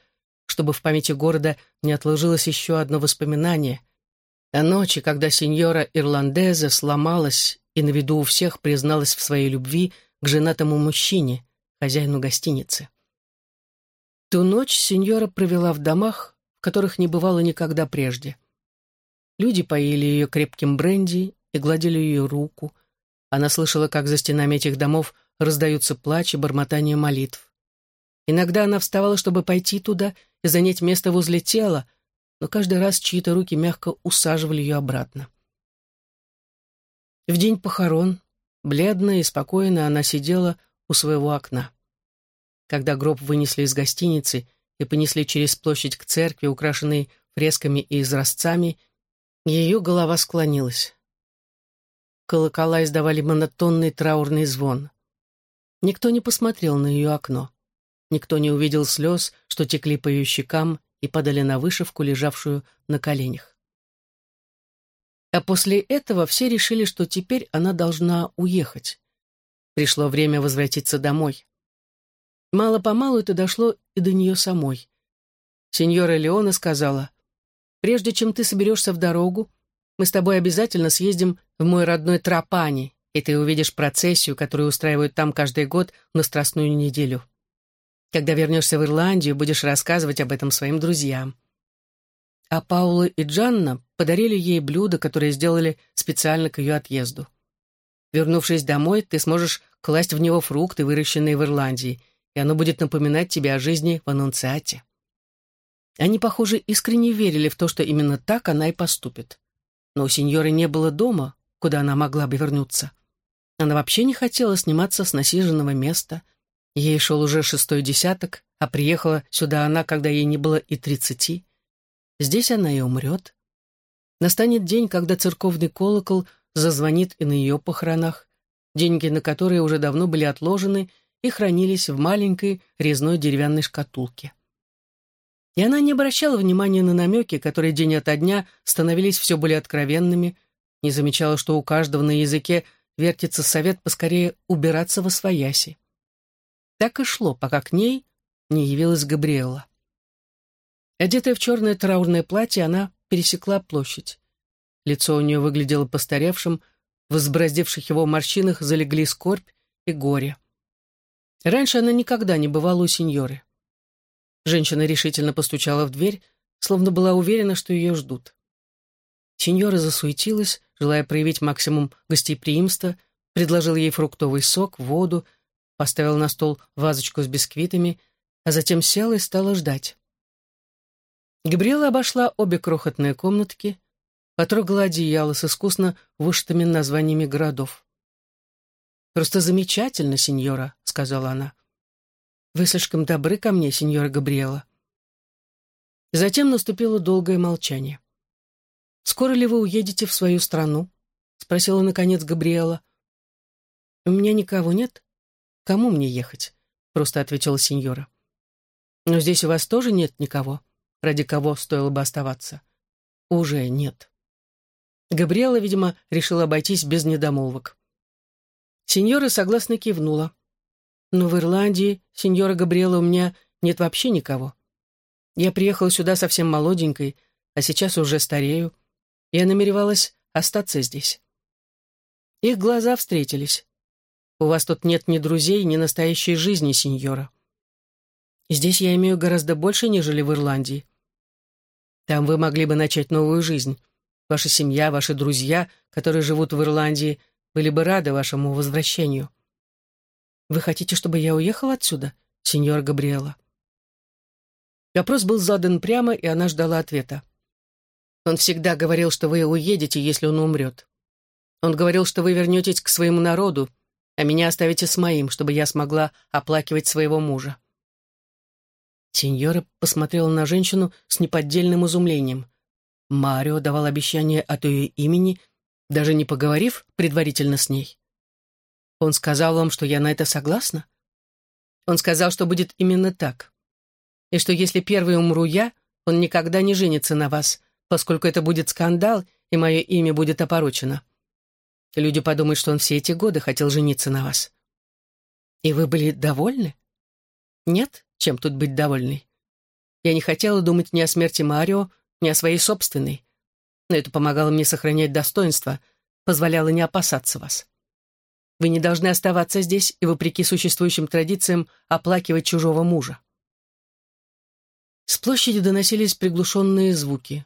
чтобы в памяти города не отложилось еще одно воспоминание о ночи, когда сеньора Ирландезе сломалась и на виду у всех призналась в своей любви к женатому мужчине, хозяину гостиницы. Ту ночь сеньора провела в домах, в которых не бывало никогда прежде. Люди поили ее крепким бренди и гладили ее руку. Она слышала, как за стенами этих домов раздаются плач и бормотание молитв. Иногда она вставала, чтобы пойти туда и занять место возле тела, но каждый раз чьи-то руки мягко усаживали ее обратно. В день похорон, бледная и спокойно, она сидела у своего окна. Когда гроб вынесли из гостиницы и понесли через площадь к церкви, украшенной фресками и изразцами, ее голова склонилась. Колокола издавали монотонный траурный звон. Никто не посмотрел на ее окно. Никто не увидел слез, что текли по ее щекам и падали на вышивку, лежавшую на коленях. А после этого все решили, что теперь она должна уехать. Пришло время возвратиться домой. Мало-помалу это дошло и до нее самой. Сеньора Леона сказала, «Прежде чем ты соберешься в дорогу, мы с тобой обязательно съездим в мой родной Тропани, и ты увидишь процессию, которую устраивают там каждый год на Страстную неделю. Когда вернешься в Ирландию, будешь рассказывать об этом своим друзьям. А Паула и Джанна подарили ей блюдо, которое сделали специально к ее отъезду. Вернувшись домой, ты сможешь класть в него фрукты, выращенные в Ирландии, и оно будет напоминать тебе о жизни в Аннунциате. Они, похоже, искренне верили в то, что именно так она и поступит. Но у сеньоры не было дома, куда она могла бы вернуться. Она вообще не хотела сниматься с насиженного места — Ей шел уже шестой десяток, а приехала сюда она, когда ей не было и тридцати. Здесь она и умрет. Настанет день, когда церковный колокол зазвонит и на ее похоронах, деньги на которые уже давно были отложены и хранились в маленькой резной деревянной шкатулке. И она не обращала внимания на намеки, которые день ото дня становились все более откровенными, не замечала, что у каждого на языке вертится совет поскорее убираться во свояси. Так и шло, пока к ней не явилась Габриэла. Одетая в черное траурное платье, она пересекла площадь. Лицо у нее выглядело постаревшим, в избороздивших его морщинах залегли скорбь и горе. Раньше она никогда не бывала у сеньоры. Женщина решительно постучала в дверь, словно была уверена, что ее ждут. Сеньора засуетилась, желая проявить максимум гостеприимства, предложил ей фруктовый сок, воду, поставила на стол вазочку с бисквитами, а затем села и стала ждать. Габриэла обошла обе крохотные комнатки, потрогала одеяло с искусно вышитыми названиями городов. «Просто замечательно, сеньора», — сказала она. «Вы слишком добры ко мне, сеньора Габриэла». Затем наступило долгое молчание. «Скоро ли вы уедете в свою страну?» — спросила, наконец, Габриэла. «У меня никого нет, «Кому мне ехать?» — просто ответила сеньора. «Но здесь у вас тоже нет никого, ради кого стоило бы оставаться?» «Уже нет». Габриэла, видимо, решила обойтись без недомолвок. Сеньора согласно кивнула. «Но в Ирландии, сеньора Габриэла, у меня нет вообще никого. Я приехала сюда совсем молоденькой, а сейчас уже старею. Я намеревалась остаться здесь». Их глаза встретились. «У вас тут нет ни друзей, ни настоящей жизни, сеньора. Здесь я имею гораздо больше, нежели в Ирландии. Там вы могли бы начать новую жизнь. Ваша семья, ваши друзья, которые живут в Ирландии, были бы рады вашему возвращению. Вы хотите, чтобы я уехал отсюда, сеньор Габриэла? Вопрос был задан прямо, и она ждала ответа. Он всегда говорил, что вы уедете, если он умрет. Он говорил, что вы вернетесь к своему народу, а меня оставите с моим, чтобы я смогла оплакивать своего мужа. Сеньора посмотрела на женщину с неподдельным изумлением. Марио давал обещание от ее имени, даже не поговорив предварительно с ней. Он сказал вам, что я на это согласна? Он сказал, что будет именно так. И что если первый умру я, он никогда не женится на вас, поскольку это будет скандал, и мое имя будет опорочено. Люди подумают, что он все эти годы хотел жениться на вас. И вы были довольны? Нет? Чем тут быть довольной? Я не хотела думать ни о смерти Марио, ни о своей собственной. Но это помогало мне сохранять достоинство, позволяло не опасаться вас. Вы не должны оставаться здесь и, вопреки существующим традициям, оплакивать чужого мужа. С площади доносились приглушенные звуки.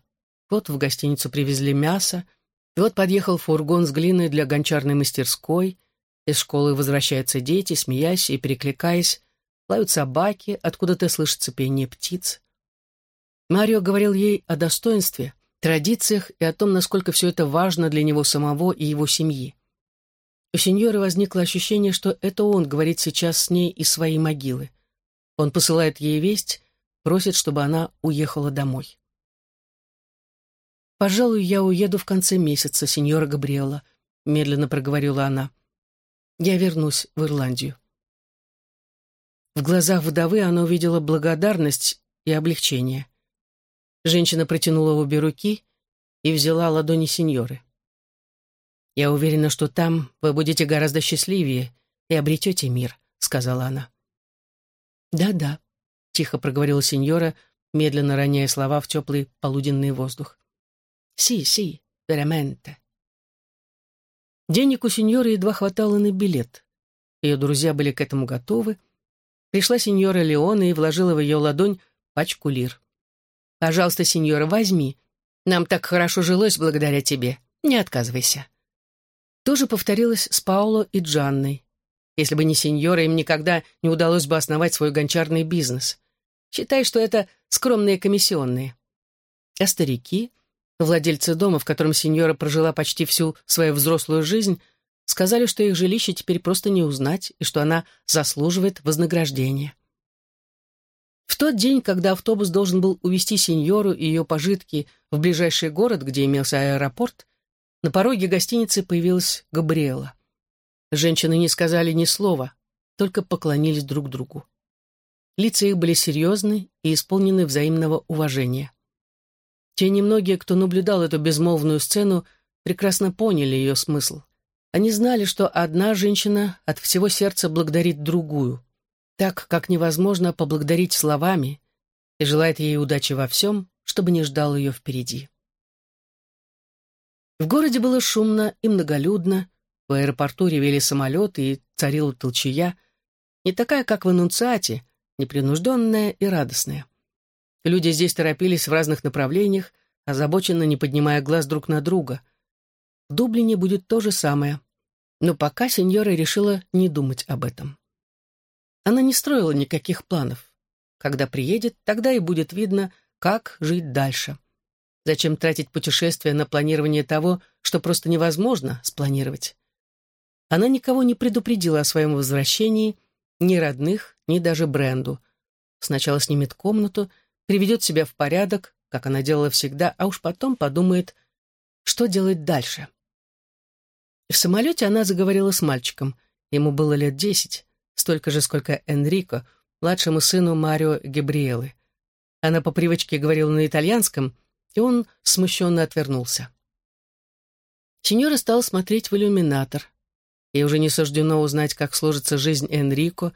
Вот в гостиницу привезли мясо, и вот подъехал фургон с глиной для гончарной мастерской, из школы возвращаются дети, смеясь и перекликаясь, лают собаки, откуда-то слышится пение птиц. Марио говорил ей о достоинстве, традициях и о том, насколько все это важно для него самого и его семьи. У сеньоры возникло ощущение, что это он говорит сейчас с ней из своей могилы. Он посылает ей весть, просит, чтобы она уехала домой. «Пожалуй, я уеду в конце месяца, сеньора Габриэла», — медленно проговорила она. «Я вернусь в Ирландию». В глазах вдовы она увидела благодарность и облегчение. Женщина протянула обе руки и взяла ладони сеньоры. «Я уверена, что там вы будете гораздо счастливее и обретете мир», — сказала она. «Да-да», — тихо проговорила сеньора, медленно роняя слова в теплый полуденный воздух. «Си, си, вераменте». Денег у сеньоры едва хватало на билет. Ее друзья были к этому готовы, Пришла сеньора Леона и вложила в ее ладонь пачку лир. «Пожалуйста, сеньора, возьми. Нам так хорошо жилось благодаря тебе. Не отказывайся». То же повторилось с Пауло и Джанной. Если бы не сеньора, им никогда не удалось бы основать свой гончарный бизнес. Считай, что это скромные комиссионные. А старики, владельцы дома, в котором сеньора прожила почти всю свою взрослую жизнь, Сказали, что их жилище теперь просто не узнать, и что она заслуживает вознаграждения. В тот день, когда автобус должен был увезти сеньору и ее пожитки в ближайший город, где имелся аэропорт, на пороге гостиницы появилась Габриэла. Женщины не сказали ни слова, только поклонились друг другу. Лица их были серьезны и исполнены взаимного уважения. Те немногие, кто наблюдал эту безмолвную сцену, прекрасно поняли ее смысл. Они знали, что одна женщина от всего сердца благодарит другую, так, как невозможно поблагодарить словами, и желает ей удачи во всем, чтобы не ждал ее впереди. В городе было шумно и многолюдно, в аэропорту ревели самолеты и царила толчая, не такая, как в Аннунциате, непринужденная и радостная. Люди здесь торопились в разных направлениях, озабоченно не поднимая глаз друг на друга — в Дублине будет то же самое. Но пока сеньора решила не думать об этом. Она не строила никаких планов. Когда приедет, тогда и будет видно, как жить дальше. Зачем тратить путешествие на планирование того, что просто невозможно спланировать? Она никого не предупредила о своем возвращении, ни родных, ни даже Бренду. Сначала снимет комнату, приведет себя в порядок, как она делала всегда, а уж потом подумает, что делать дальше. В самолете она заговорила с мальчиком. Ему было лет десять, столько же, сколько Энрико, младшему сыну Марио Габриэлы. Она по привычке говорила на итальянском, и он смущенно отвернулся. Сеньора стала смотреть в иллюминатор. Ей уже не суждено узнать, как сложится жизнь Энрико,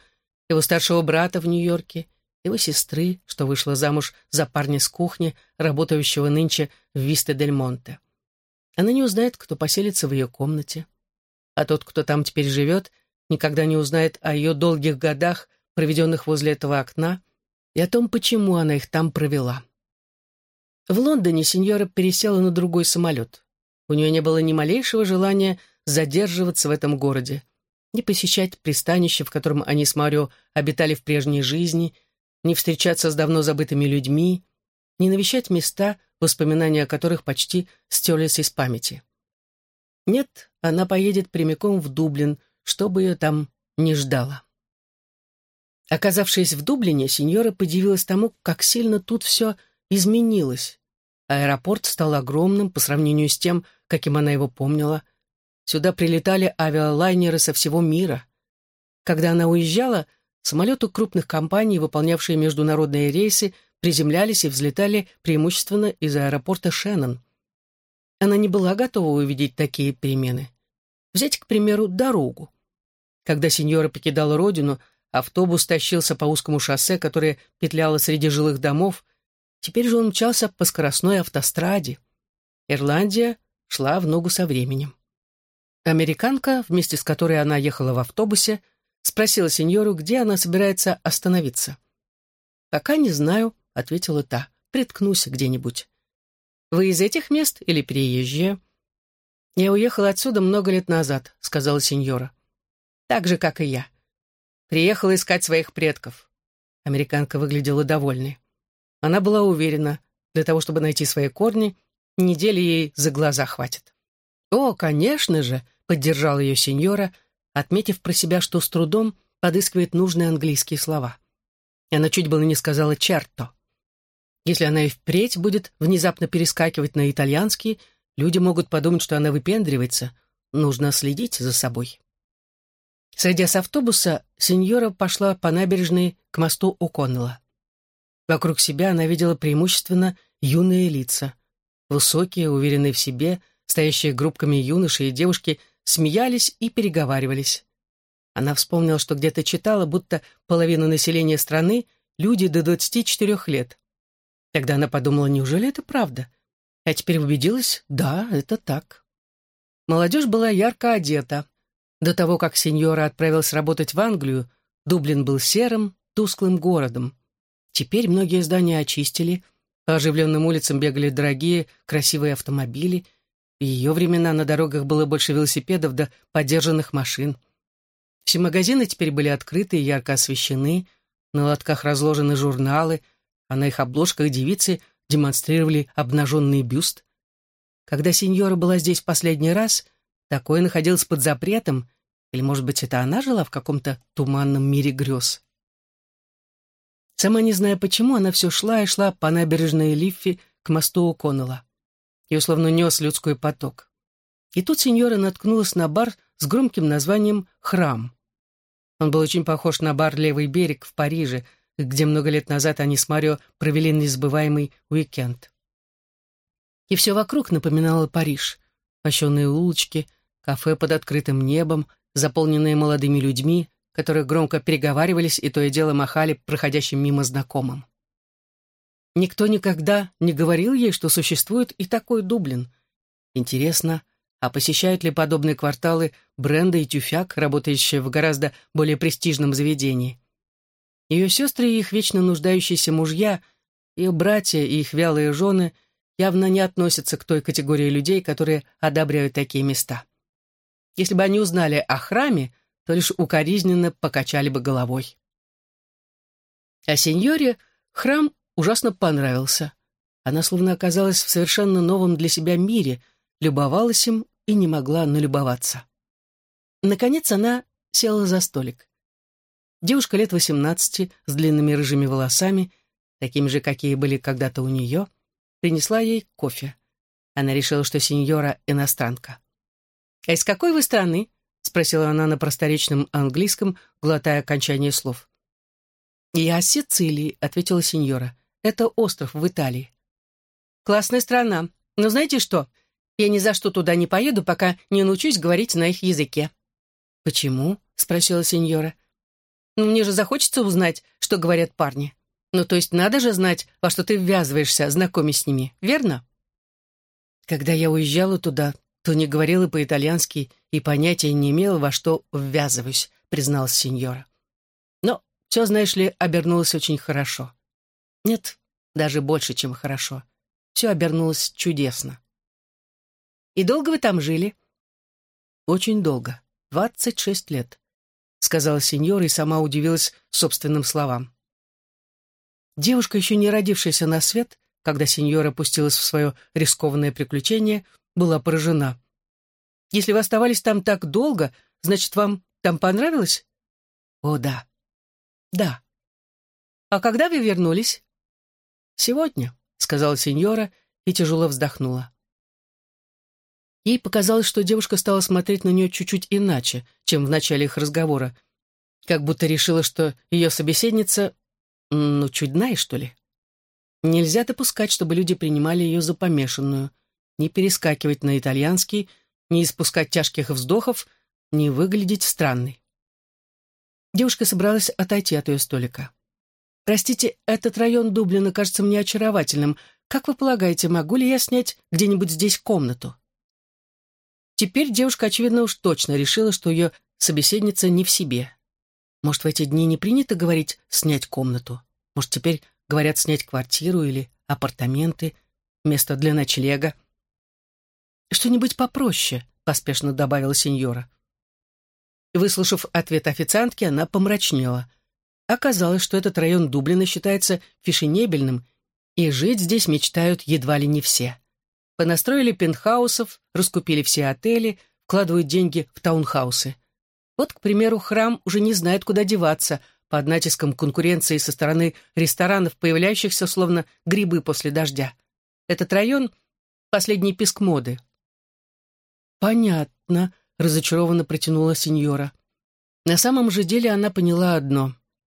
его старшего брата в Нью-Йорке, его сестры, что вышла замуж за парня с кухни, работающего нынче в Висте-дель-Монте. Она не узнает, кто поселится в ее комнате. А тот, кто там теперь живет, никогда не узнает о ее долгих годах, проведенных возле этого окна, и о том, почему она их там провела. В Лондоне сеньора пересела на другой самолет. У нее не было ни малейшего желания задерживаться в этом городе, не посещать пристанище, в котором они с Марио обитали в прежней жизни, не встречаться с давно забытыми людьми, не навещать места, воспоминания о которых почти стерлись из памяти. Нет, она поедет прямиком в Дублин, чтобы ее там не ждало. Оказавшись в Дублине, сеньора подивилась тому, как сильно тут все изменилось. Аэропорт стал огромным по сравнению с тем, каким она его помнила. Сюда прилетали авиалайнеры со всего мира. Когда она уезжала, самолеты крупных компаний, выполнявшие международные рейсы, приземлялись и взлетали преимущественно из аэропорта Шеннон. Она не была готова увидеть такие перемены. Взять, к примеру, дорогу. Когда сеньора покидала родину, автобус тащился по узкому шоссе, которое петляло среди жилых домов, теперь же он мчался по скоростной автостраде. Ирландия шла в ногу со временем. Американка, вместе с которой она ехала в автобусе, спросила сеньору, где она собирается остановиться. «Пока не знаю», — ответила та, — «приткнусь где-нибудь». «Вы из этих мест или приезжие?» «Я уехала отсюда много лет назад», — сказала сеньора. «Так же, как и я. Приехала искать своих предков». Американка выглядела довольной. Она была уверена, для того, чтобы найти свои корни, недели ей за глаза хватит. «О, конечно же», — поддержала ее сеньора, отметив про себя, что с трудом подыскивает нужные английские слова. Она чуть было не сказала «черто». Если она и впредь будет внезапно перескакивать на итальянский, люди могут подумать, что она выпендривается. Нужно следить за собой. Сойдя с автобуса, сеньора пошла по набережной к мосту О'Коннелла. Вокруг себя она видела преимущественно юные лица. Высокие, уверенные в себе, стоящие группками юноши и девушки смеялись и переговаривались. Она вспомнила, что где-то читала, будто половина населения страны — люди до 24 лет. Тогда она подумала, неужели это правда? А теперь убедилась, да, это так. Молодежь была ярко одета. До того, как сеньора отправилась работать в Англию, Дублин был серым, тусклым городом. Теперь многие здания очистили, по оживленным улицам бегали дорогие, красивые автомобили. В ее времена на дорогах было больше велосипедов да подержанных машин. Все магазины теперь были открыты и ярко освещены, на лотках разложены журналы, а на их обложках девицы демонстрировали обнаженный бюст. Когда сеньора была здесь в последний раз, такое находилось под запретом, или, может быть, это она жила в каком-то туманном мире грез. Сама не зная почему, она все шла и шла по набережной Лиффи к мосту О'Коннелла. Ее словно нес людской поток. И тут сеньора наткнулась на бар с громким названием «Храм». Он был очень похож на бар «Левый берег» в Париже, где много лет назад они с Марио провели незабываемый уикенд. И все вокруг напоминало Париж. Мощенные улочки, кафе под открытым небом, заполненные молодыми людьми, которые громко переговаривались и то и дело махали проходящим мимо знакомым. Никто никогда не говорил ей, что существует и такой Дублин. Интересно, а посещают ли подобные кварталы Бренда и Тюфяк, работающие в гораздо более престижном заведении? Ее сестры и их вечно нуждающиеся мужья, ее братья и их вялые жены явно не относятся к той категории людей, которые одобряют такие места. Если бы они узнали о храме, то лишь укоризненно покачали бы головой. А сеньоре храм ужасно понравился. Она словно оказалась в совершенно новом для себя мире, любовалась им и не могла налюбоваться. Наконец она села за столик. Девушка лет восемнадцати, с длинными рыжими волосами, такими же, какие были когда-то у нее, принесла ей кофе. Она решила, что сеньора иностранка. «А из какой вы страны?» — спросила она на просторечном английском, глотая окончание слов. «Я с Сицилии», — ответила сеньора. «Это остров в Италии». «Классная страна. Но знаете что? Я ни за что туда не поеду, пока не научусь говорить на их языке». «Почему?» — спросила сеньора. «Ну, мне же захочется узнать, что говорят парни. Ну, то есть надо же знать, во что ты ввязываешься, знакомясь с ними, верно?» Когда я уезжала туда, то не говорила по-итальянски и понятия не имела, во что ввязываюсь, призналась сеньора. Но все, знаешь ли, обернулось очень хорошо. Нет, даже больше, чем хорошо. Все обернулось чудесно. «И долго вы там жили?» «Очень долго. Двадцать шесть лет», — сказала сеньора и сама удивилась собственным словам. Девушка, еще не родившаяся на свет, когда сеньора пустилась в свое рискованное приключение, была поражена. «Если вы оставались там так долго, значит, вам там понравилось?» «О, да. Да. А когда вы вернулись?» «Сегодня», — сказала сеньора и тяжело вздохнула. Ей показалось, что девушка стала смотреть на нее чуть-чуть иначе, чем в начале их разговора, как будто решила, что ее собеседница, ну, чудная, что ли. Нельзя допускать, чтобы люди принимали ее за помешанную, не перескакивать на итальянский, не испускать тяжких вздохов, не выглядеть странной. Девушка собралась отойти от ее столика. «Простите, этот район Дублина кажется мне очаровательным. Как вы полагаете, могу ли я снять где-нибудь здесь комнату?» Теперь девушка, очевидно, уж точно решила, что ее собеседница не в себе. Может, в эти дни не принято говорить «снять комнату»? Может, теперь Говорят, снять квартиру или апартаменты, место для ночлега. «Что-нибудь попроще», — поспешно добавила сеньора. Выслушав ответ официантки, она помрачнела. Оказалось, что этот район Дублина считается фешенебельным, и жить здесь мечтают едва ли не все. Понастроили пентхаусов, раскупили все отели, вкладывают деньги в таунхаусы. Вот, к примеру, храм уже не знает, куда деваться — под натиском конкуренции со стороны ресторанов, появляющихся словно грибы после дождя. Этот район — последний писк моды. «Понятно», — разочарованно протянула сеньора. На самом же деле она поняла одно.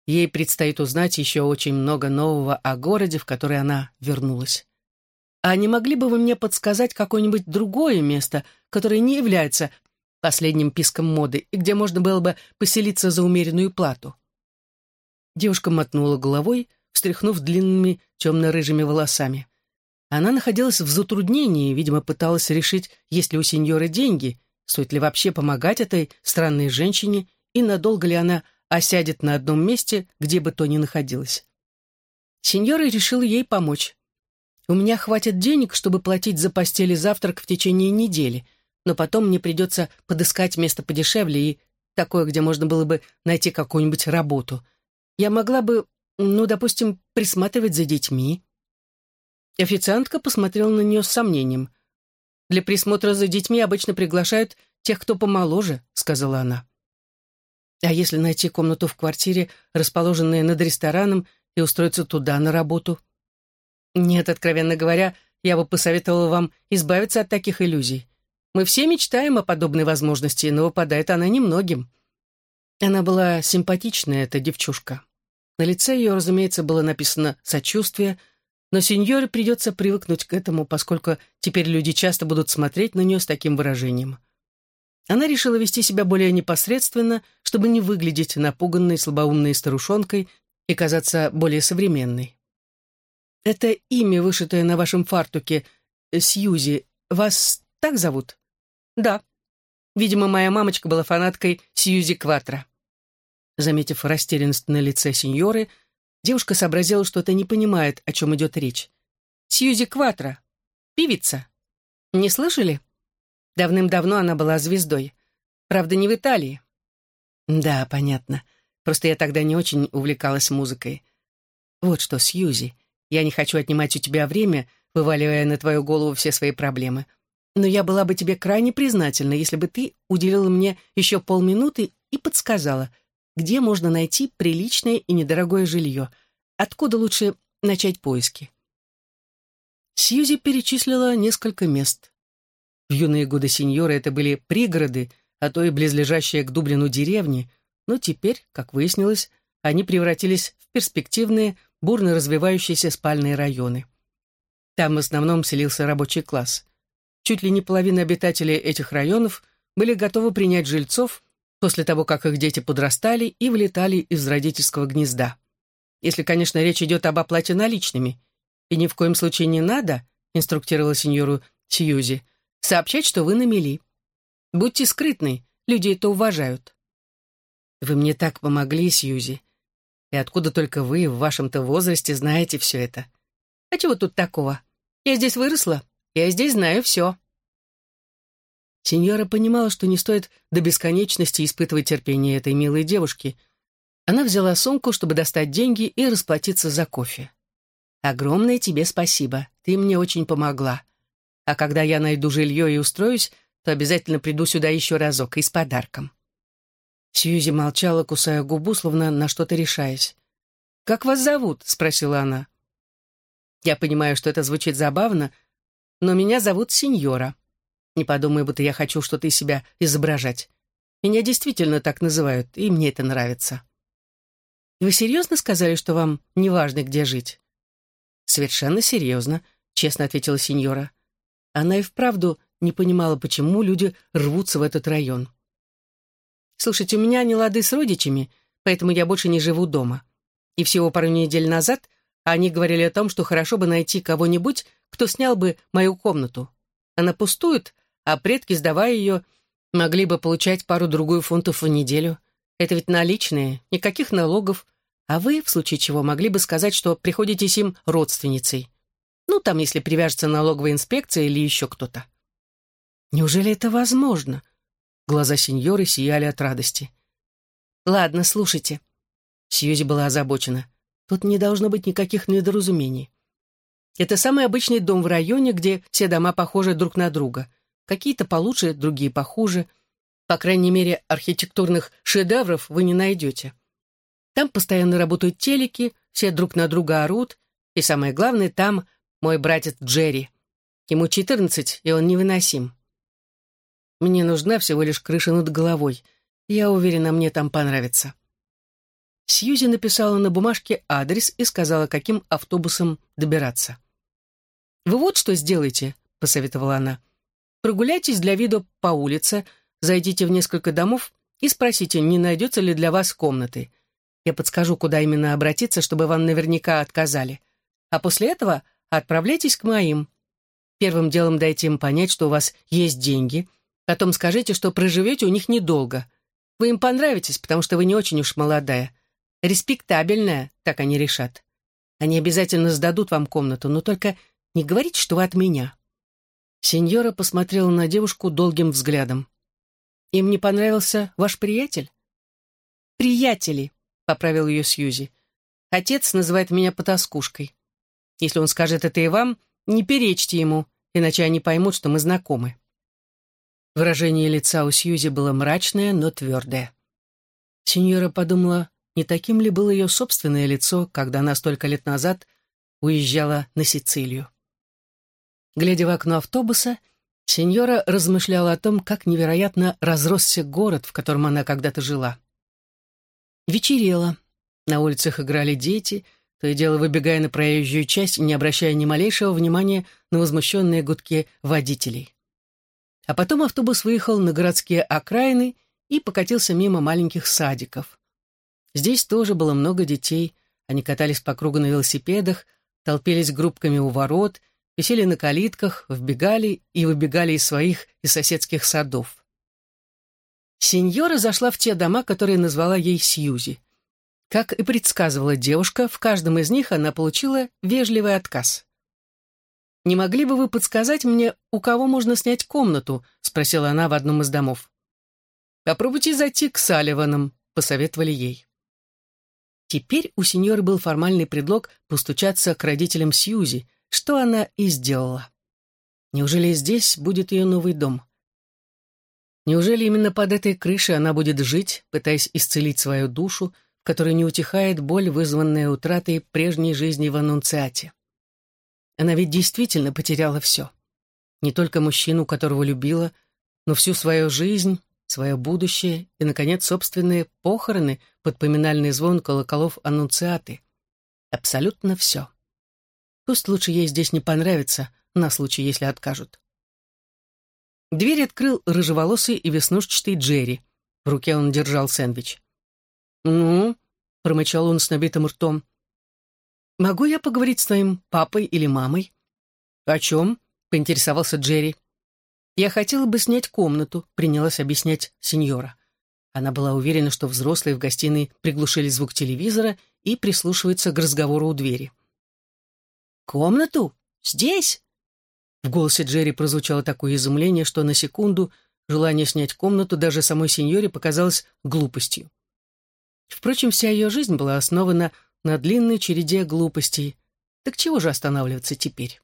Ей предстоит узнать еще очень много нового о городе, в который она вернулась. «А не могли бы вы мне подсказать какое-нибудь другое место, которое не является последним писком моды и где можно было бы поселиться за умеренную плату?» Девушка мотнула головой, встряхнув длинными темно-рыжими волосами. Она находилась в затруднении, видимо, пыталась решить, есть ли у сеньоры деньги, стоит ли вообще помогать этой странной женщине и надолго ли она осядет на одном месте, где бы то ни находилась. Сеньора решила ей помочь. «У меня хватит денег, чтобы платить за постель и завтрак в течение недели, но потом мне придется подыскать место подешевле и такое, где можно было бы найти какую-нибудь работу», я могла бы, ну, допустим, присматривать за детьми». Официантка посмотрела на нее с сомнением. «Для присмотра за детьми обычно приглашают тех, кто помоложе», — сказала она. «А если найти комнату в квартире, расположенной над рестораном, и устроиться туда на работу?» «Нет, откровенно говоря, я бы посоветовала вам избавиться от таких иллюзий. Мы все мечтаем о подобной возможности, но выпадает она немногим». Она была симпатичная, эта девчушка. На лице ее, разумеется, было написано «сочувствие», но сеньоре придется привыкнуть к этому, поскольку теперь люди часто будут смотреть на нее с таким выражением. Она решила вести себя более непосредственно, чтобы не выглядеть напуганной, слабоумной старушонкой и казаться более современной. «Это имя, вышитое на вашем фартуке, Сьюзи, вас так зовут?» «Да. Видимо, моя мамочка была фанаткой Сьюзи Кватро». Заметив растерянность на лице сеньоры, девушка сообразила, что это не понимает, о чем идет речь. «Сьюзи Кватро. Певица. Не слышали? Давным-давно она была звездой. Правда, не в Италии». «Да, понятно. Просто я тогда не очень увлекалась музыкой. Вот что, Сьюзи, я не хочу отнимать у тебя время, вываливая на твою голову все свои проблемы. Но я была бы тебе крайне признательна, если бы ты уделила мне еще полминуты и подсказала — где можно найти приличное и недорогое жилье, откуда лучше начать поиски. Сьюзи перечислила несколько мест. В юные годы сеньоры это были пригороды, а то и близлежащие к Дублину деревни, но теперь, как выяснилось, они превратились в перспективные, бурно развивающиеся спальные районы. Там в основном селился рабочий класс. Чуть ли не половина обитателей этих районов были готовы принять жильцов, после того, как их дети подрастали и вылетали из родительского гнезда. Если, конечно, речь идет об оплате наличными. И ни в коем случае не надо, инструктировала сеньору Сьюзи, сообщать, что вы на мели. Будьте скрытны, люди это уважают. Вы мне так помогли, Сьюзи. И откуда только вы в вашем-то возрасте знаете все это? А чего тут такого? Я здесь выросла, я здесь знаю все. Сеньора понимала, что не стоит до бесконечности испытывать терпение этой милой девушки. Она взяла сумку, чтобы достать деньги и расплатиться за кофе. «Огромное тебе спасибо, ты мне очень помогла. А когда я найду жилье и устроюсь, то обязательно приду сюда еще разок и с подарком». Сьюзи молчала, кусая губу, словно на что-то решаясь. «Как вас зовут?» — спросила она. «Я понимаю, что это звучит забавно, но меня зовут Сеньора. Не подумай, будто я хочу что-то из себя изображать. Меня действительно так называют, и мне это нравится». «Вы серьезно сказали, что вам не важно, где жить?» «Совершенно серьезно», — честно ответила сеньора. Она и вправду не понимала, почему люди рвутся в этот район. Слушайте, у меня не лады с родичами, поэтому я больше не живу дома. И всего пару недель назад они говорили о том, что хорошо бы найти кого-нибудь, кто снял бы мою комнату. Она пустует, а предки, сдавая ее, могли бы получать пару-другую фунтов в неделю. Это ведь наличные, никаких налогов. А вы, в случае чего, могли бы сказать, что приходитесь им родственницей. Ну, там, если привяжется налоговая инспекция или еще кто-то. Неужели это возможно? Глаза сеньоры сияли от радости. «Ладно, слушайте». Сьюзи была озабочена. «Тут не должно быть никаких недоразумений. Это самый обычный дом в районе, где все дома похожи друг на друга. Какие-то получше, другие похуже. По крайней мере, архитектурных шедевров вы не найдете. Там постоянно работают телеки, все друг на друга орут. И самое главное, там мой братец Джерри. Ему четырнадцать, и он невыносим. Мне нужна всего лишь крыша над головой. Я уверена, мне там понравится». Сьюзи написала на бумажке адрес и сказала, каким автобусом добираться. «Вы вот что сделайте», — посоветовала она. «Прогуляйтесь для вида по улице, зайдите в несколько домов и спросите, не найдется ли для вас комнаты. Я подскажу, куда именно обратиться, чтобы вам наверняка отказали. А после этого отправляйтесь к моим. Первым делом дайте им понять, что у вас есть деньги — Потом скажите, что проживете у них недолго. Вы им понравитесь, потому что вы не очень уж молодая. Респектабельная, так они решат. Они обязательно сдадут вам комнату, но только не говорите, что вы от меня». Сеньора посмотрела на девушку долгим взглядом. «Им не понравился ваш приятель?» «Приятели», — поправил ее Сьюзи. «Отец называет меня потаскушкой. Если он скажет это и вам, не перечьте ему, иначе они поймут, что мы знакомы». Выражение лица у Сьюзи было мрачное, но твердое. Сеньора подумала, не таким ли было ее собственное лицо, когда она столько лет назад уезжала на Сицилию. Глядя в окно автобуса, сеньора размышляла о том, как невероятно разросся город, в котором она когда-то жила. Вечерело. На улицах играли дети, то и дело выбегая на проезжую часть, не обращая ни малейшего внимания на возмущенные гудки водителей. А потом автобус выехал на городские окраины и покатился мимо маленьких садиков. Здесь тоже было много детей. Они катались по кругу на велосипедах, толпились группками у ворот, висели на калитках, вбегали и выбегали из своих и соседских садов. Сеньора зашла в те дома, которые назвала ей Сьюзи. Как и предсказывала девушка, в каждом из них она получила вежливый отказ. «Не могли бы вы подсказать мне, у кого можно снять комнату?» — спросила она в одном из домов. «Попробуйте зайти к Салливанам», — посоветовали ей. Теперь у сеньоры был формальный предлог постучаться к родителям Сьюзи, что она и сделала. Неужели здесь будет ее новый дом? Неужели именно под этой крышей она будет жить, пытаясь исцелить свою душу, которой не утихает боль, вызванная утратой прежней жизни в аннунциате? Она ведь действительно потеряла все. Не только мужчину, которого любила, но всю свою жизнь, свое будущее и, наконец, собственные похороны под поминальный звон колоколов аннунциаты. Абсолютно все. Пусть лучше ей здесь не понравится, на случай, если откажут. Дверь открыл рыжеволосый и веснушчатый Джерри. В руке он держал сэндвич. «Ну?» — промычал он с набитым ртом. «Могу я поговорить с твоим папой или мамой?» «О чем?» — поинтересовался Джерри. «Я хотела бы снять комнату», — принялась объяснять сеньора. Она была уверена, что взрослые в гостиной приглушили звук телевизора и прислушиваются к разговору у двери. «Комнату? Здесь?» В голосе Джерри прозвучало такое изумление, что на секунду желание снять комнату даже самой сеньоре показалось глупостью. Впрочем, вся ее жизнь была основана на длинной череде глупостей. Так чего же останавливаться теперь?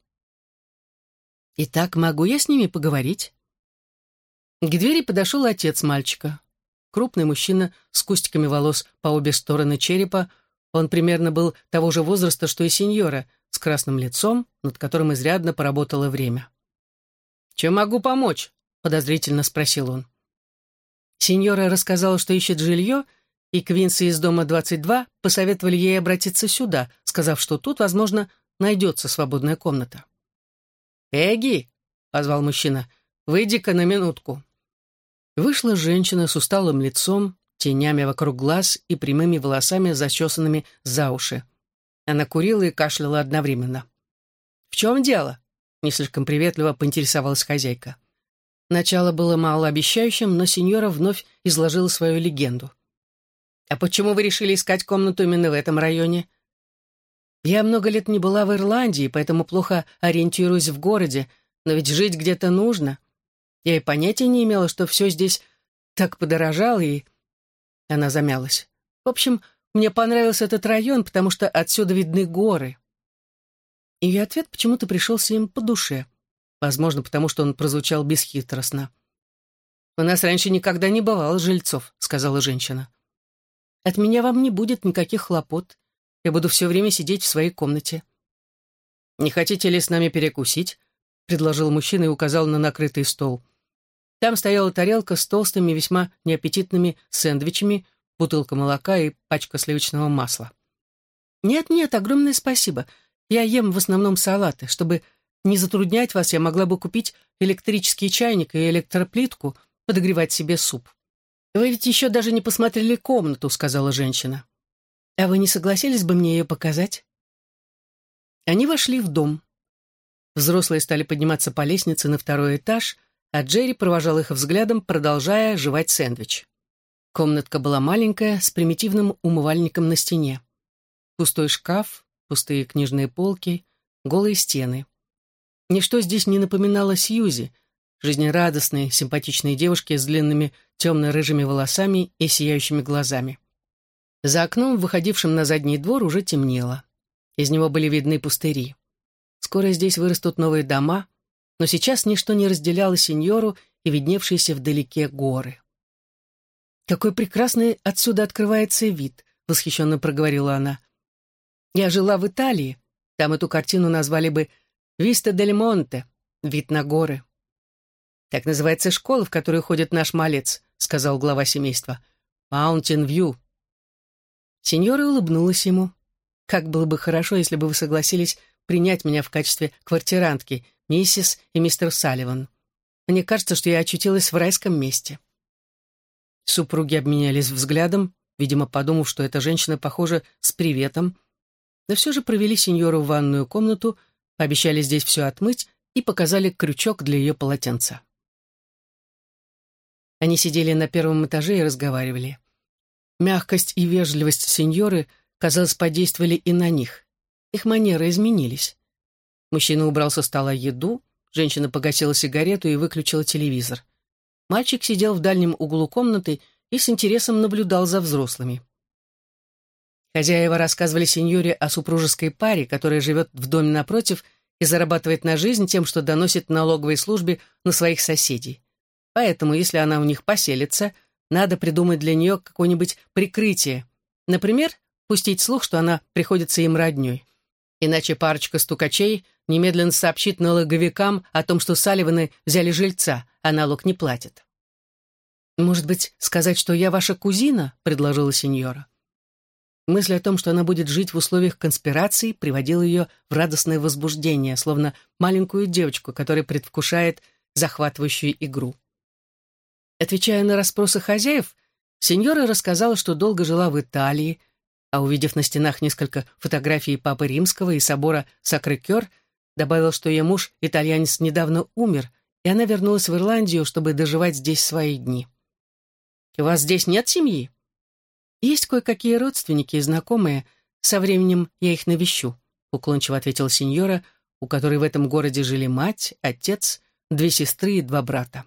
«Итак, могу я с ними поговорить?» К двери подошел отец мальчика. Крупный мужчина с кустиками волос по обе стороны черепа. Он примерно был того же возраста, что и сеньора, с красным лицом, над которым изрядно поработало время. «Чем могу помочь?» — подозрительно спросил он. Сеньора рассказала, что ищет жилье, и Квинси из дома 22 посоветовали ей обратиться сюда, сказав, что тут, возможно, найдется свободная комната. «Эгги!» — позвал мужчина. «Выйди-ка на минутку». Вышла женщина с усталым лицом, тенями вокруг глаз и прямыми волосами, зачесанными за уши. Она курила и кашляла одновременно. «В чем дело?» — не слишком приветливо поинтересовалась хозяйка. Начало было малообещающим, но сеньора вновь изложила свою легенду. «А почему вы решили искать комнату именно в этом районе?» «Я много лет не была в Ирландии, поэтому плохо ориентируюсь в городе, но ведь жить где-то нужно. Я и понятия не имела, что все здесь так подорожало, и...» Она замялась. «В общем, мне понравился этот район, потому что отсюда видны горы». Ее ответ почему-то пришелся им по душе. Возможно, потому что он прозвучал бесхитростно. «У нас раньше никогда не бывало жильцов», — сказала женщина. От меня вам не будет никаких хлопот. Я буду все время сидеть в своей комнате». «Не хотите ли с нами перекусить?» — предложил мужчина и указал на накрытый стол. Там стояла тарелка с толстыми, весьма неаппетитными сэндвичами, бутылка молока и пачка сливочного масла. «Нет-нет, огромное спасибо. Я ем в основном салаты. Чтобы не затруднять вас, я могла бы купить электрический чайник и электроплитку, подогревать себе суп». «Вы ведь еще даже не посмотрели комнату», — сказала женщина. «А вы не согласились бы мне ее показать?» Они вошли в дом. Взрослые стали подниматься по лестнице на второй этаж, а Джерри провожал их взглядом, продолжая жевать сэндвич. Комнатка была маленькая, с примитивным умывальником на стене. Пустой шкаф, пустые книжные полки, голые стены. Ничто здесь не напоминало Сьюзи, жизнерадостной, симпатичной девушки с длинными темно-рыжими волосами и сияющими глазами. За окном, выходившим на задний двор, уже темнело. Из него были видны пустыри. Скоро здесь вырастут новые дома, но сейчас ничто не разделяло сеньору и видневшиеся вдалеке горы. «Какой прекрасный отсюда открывается вид!» — восхищенно проговорила она. «Я жила в Италии. Там эту картину назвали бы «Виста дель Монте» — вид на горы. «Так называется школа, в которую ходит наш малец», — сказал глава семейства. «Маунтин Вью». Сеньора улыбнулась ему. «Как было бы хорошо, если бы вы согласились принять меня в качестве квартирантки, миссис и мистер Салливан. Мне кажется, что я очутилась в райском месте». Супруги обменялись взглядом, видимо, подумав, что эта женщина похожа с приветом, но все же провели сеньору в ванную комнату, пообещали здесь все отмыть и показали крючок для ее полотенца. Они сидели на первом этаже и разговаривали. Мягкость и вежливость сеньоры, казалось, подействовали и на них. Их манеры изменились. Мужчина убрал со стола еду, женщина погасила сигарету и выключила телевизор. Мальчик сидел в дальнем углу комнаты и с интересом наблюдал за взрослыми. Хозяева рассказывали сеньоре о супружеской паре, которая живет в доме напротив и зарабатывает на жизнь тем, что доносит налоговой службе на своих соседей. Поэтому, если она у них поселится, надо придумать для нее какое-нибудь прикрытие. Например, пустить слух, что она приходится им родней. Иначе парочка стукачей немедленно сообщит налоговикам о том, что Салливаны взяли жильца, а налог не платят. «Может быть, сказать, что я ваша кузина?» — предложила сеньора. Мысль о том, что она будет жить в условиях конспирации, приводила ее в радостное возбуждение, словно маленькую девочку, которая предвкушает захватывающую игру. Отвечая на расспросы хозяев, Сеньора рассказала, что долго жила в Италии, а увидев на стенах несколько фотографий Папы Римского и собора Сакрекер, добавила, что ее муж, итальянец, недавно умер, и она вернулась в Ирландию, чтобы доживать здесь свои дни. «У вас здесь нет семьи?» «Есть кое-какие родственники и знакомые. Со временем я их навещу», — уклончиво ответила сеньора, у которой в этом городе жили мать, отец, две сестры и два брата.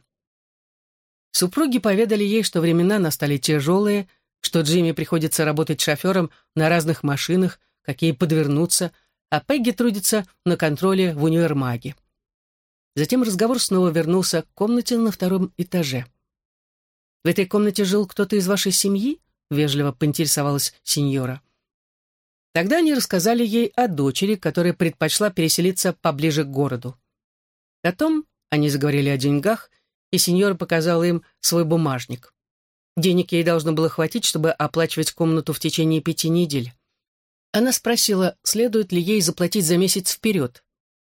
Супруги поведали ей, что времена настали тяжелые, что Джимми приходится работать шофером на разных машинах, какие подвернутся, а Пегги трудится на контроле в универмаге. Затем разговор снова вернулся к комнате на втором этаже. «В этой комнате жил кто-то из вашей семьи?» — вежливо поинтересовалась сеньора. Тогда они рассказали ей о дочери, которая предпочла переселиться поближе к городу. Потом они заговорили о деньгах, и сеньора показала им свой бумажник. Денег ей должно было хватить, чтобы оплачивать комнату в течение пяти недель. Она спросила, следует ли ей заплатить за месяц вперед.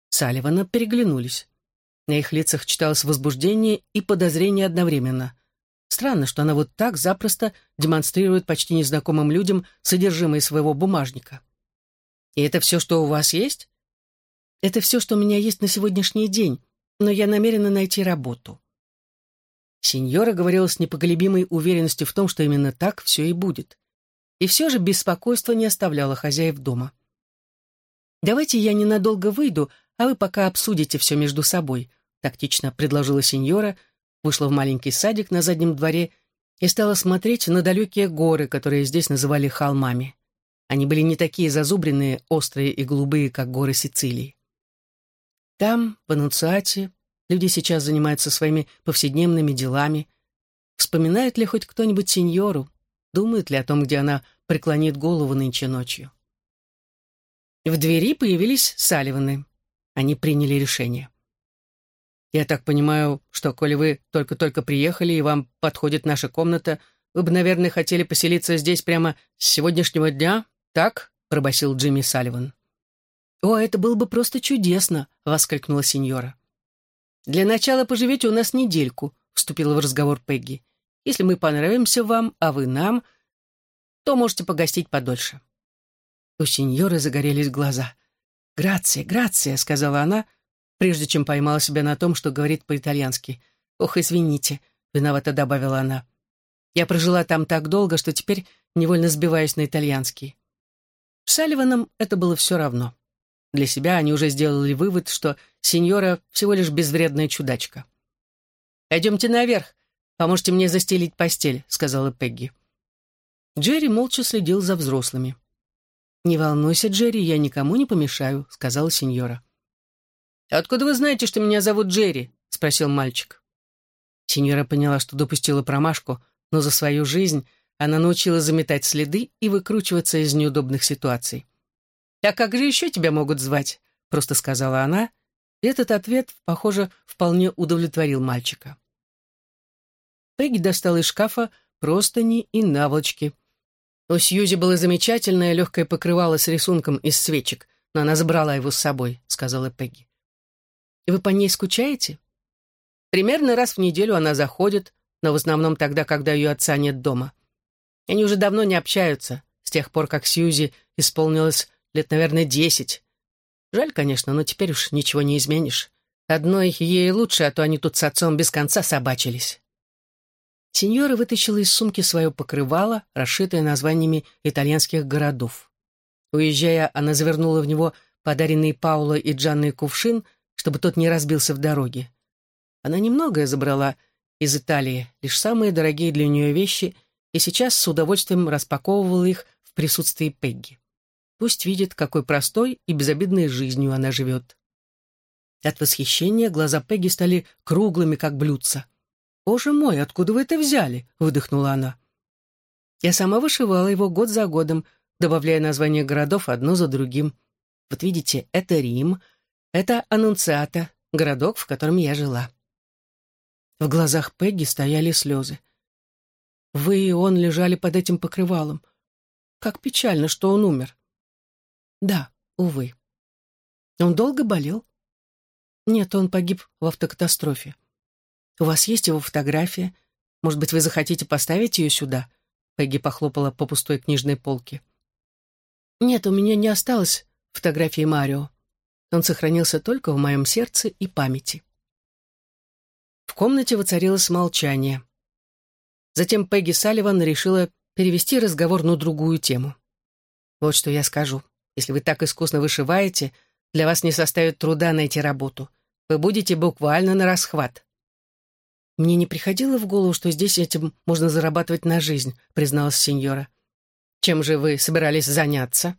Салливана переглянулись. На их лицах читалось возбуждение и подозрение одновременно. Странно, что она вот так запросто демонстрирует почти незнакомым людям содержимое своего бумажника. «И это все, что у вас есть?» «Это все, что у меня есть на сегодняшний день, но я намерена найти работу». Сеньора говорила с непоколебимой уверенностью в том, что именно так все и будет. И все же беспокойство не оставляло хозяев дома. «Давайте я ненадолго выйду, а вы пока обсудите все между собой», тактично предложила сеньора, вышла в маленький садик на заднем дворе и стала смотреть на далекие горы, которые здесь называли холмами. Они были не такие зазубренные, острые и голубые, как горы Сицилии. Там, в Аннуциате, Люди сейчас занимаются своими повседневными делами. Вспоминает ли хоть кто-нибудь сеньору? Думает ли о том, где она преклонит голову нынче ночью? В двери появились Салливаны. Они приняли решение. «Я так понимаю, что, коли вы только-только приехали и вам подходит наша комната, вы бы, наверное, хотели поселиться здесь прямо с сегодняшнего дня, так?» — пробасил Джимми Салливан. «О, это было бы просто чудесно!» — воскликнула сеньора. «Для начала поживете у нас недельку», — вступила в разговор Пегги. «Если мы понравимся вам, а вы нам, то можете погостить подольше». У сеньоры загорелись глаза. «Грация, грация», — сказала она, прежде чем поймала себя на том, что говорит по-итальянски. «Ох, извините», — виновато добавила она. «Я прожила там так долго, что теперь невольно сбиваюсь на итальянский». Салливанам это было все равно. Для себя они уже сделали вывод, что сеньора всего лишь безвредная чудачка. «Пойдемте наверх, поможете мне застелить постель», — сказала Пегги. Джерри молча следил за взрослыми. «Не волнуйся, Джерри, я никому не помешаю», — сказала сеньора. «Откуда вы знаете, что меня зовут Джерри?» — спросил мальчик. Сеньора поняла, что допустила промашку, но за свою жизнь она научилась заметать следы и выкручиваться из неудобных ситуаций. «А как же еще тебя могут звать?» — просто сказала она, и этот ответ, похоже, вполне удовлетворил мальчика. Пегги достала из шкафа простыни и наволочки. У Сьюзи было замечательное легкое покрывало с рисунком из свечек, но она забрала его с собой, — сказала Пегги. «И вы по ней скучаете?» Примерно раз в неделю она заходит, но в основном тогда, когда ее отца нет дома. Они уже давно не общаются, с тех пор, как Сьюзи исполнилось лет, наверное, десять. Жаль, конечно, но теперь уж ничего не изменишь. Одной ей лучше, а то они тут с отцом без конца собачились. Сеньора вытащила из сумки свое покрывало, расшитое названиями итальянских городов. Уезжая, она завернула в него подаренный Пауло и Джанной кувшин, чтобы тот не разбился в дороге. Она немногое забрала из Италии, лишь самые дорогие для нее вещи, и сейчас с удовольствием распаковывала их в присутствии Пегги. Пусть видит, какой простой и безобидной жизнью она живет. От восхищения глаза Пегги стали круглыми, как блюдца. «Боже мой, откуда вы это взяли?» — выдохнула она. Я сама вышивала его год за годом, добавляя названия городов одно за другим. Вот видите, это Рим, это Аннунциата, городок, в котором я жила. В глазах Пегги стояли слезы. Вы и он лежали под этим покрывалом. Как печально, что он умер. Да, увы. Он долго болел? Нет, он погиб в автокатастрофе. У вас есть его фотография? Может быть, вы захотите поставить ее сюда?» Пегги похлопала по пустой книжной полке. «Нет, у меня не осталось фотографии Марио. Он сохранился только в моем сердце и памяти». В комнате воцарилось молчание. Затем Пегги Салливан решила перевести разговор на другую тему. «Вот что я скажу. Если вы так искусно вышиваете, для вас не составит труда найти работу. Вы будете буквально на расхват». «Мне не приходило в голову, что здесь этим можно зарабатывать на жизнь», призналась сеньора. «Чем же вы собирались заняться?»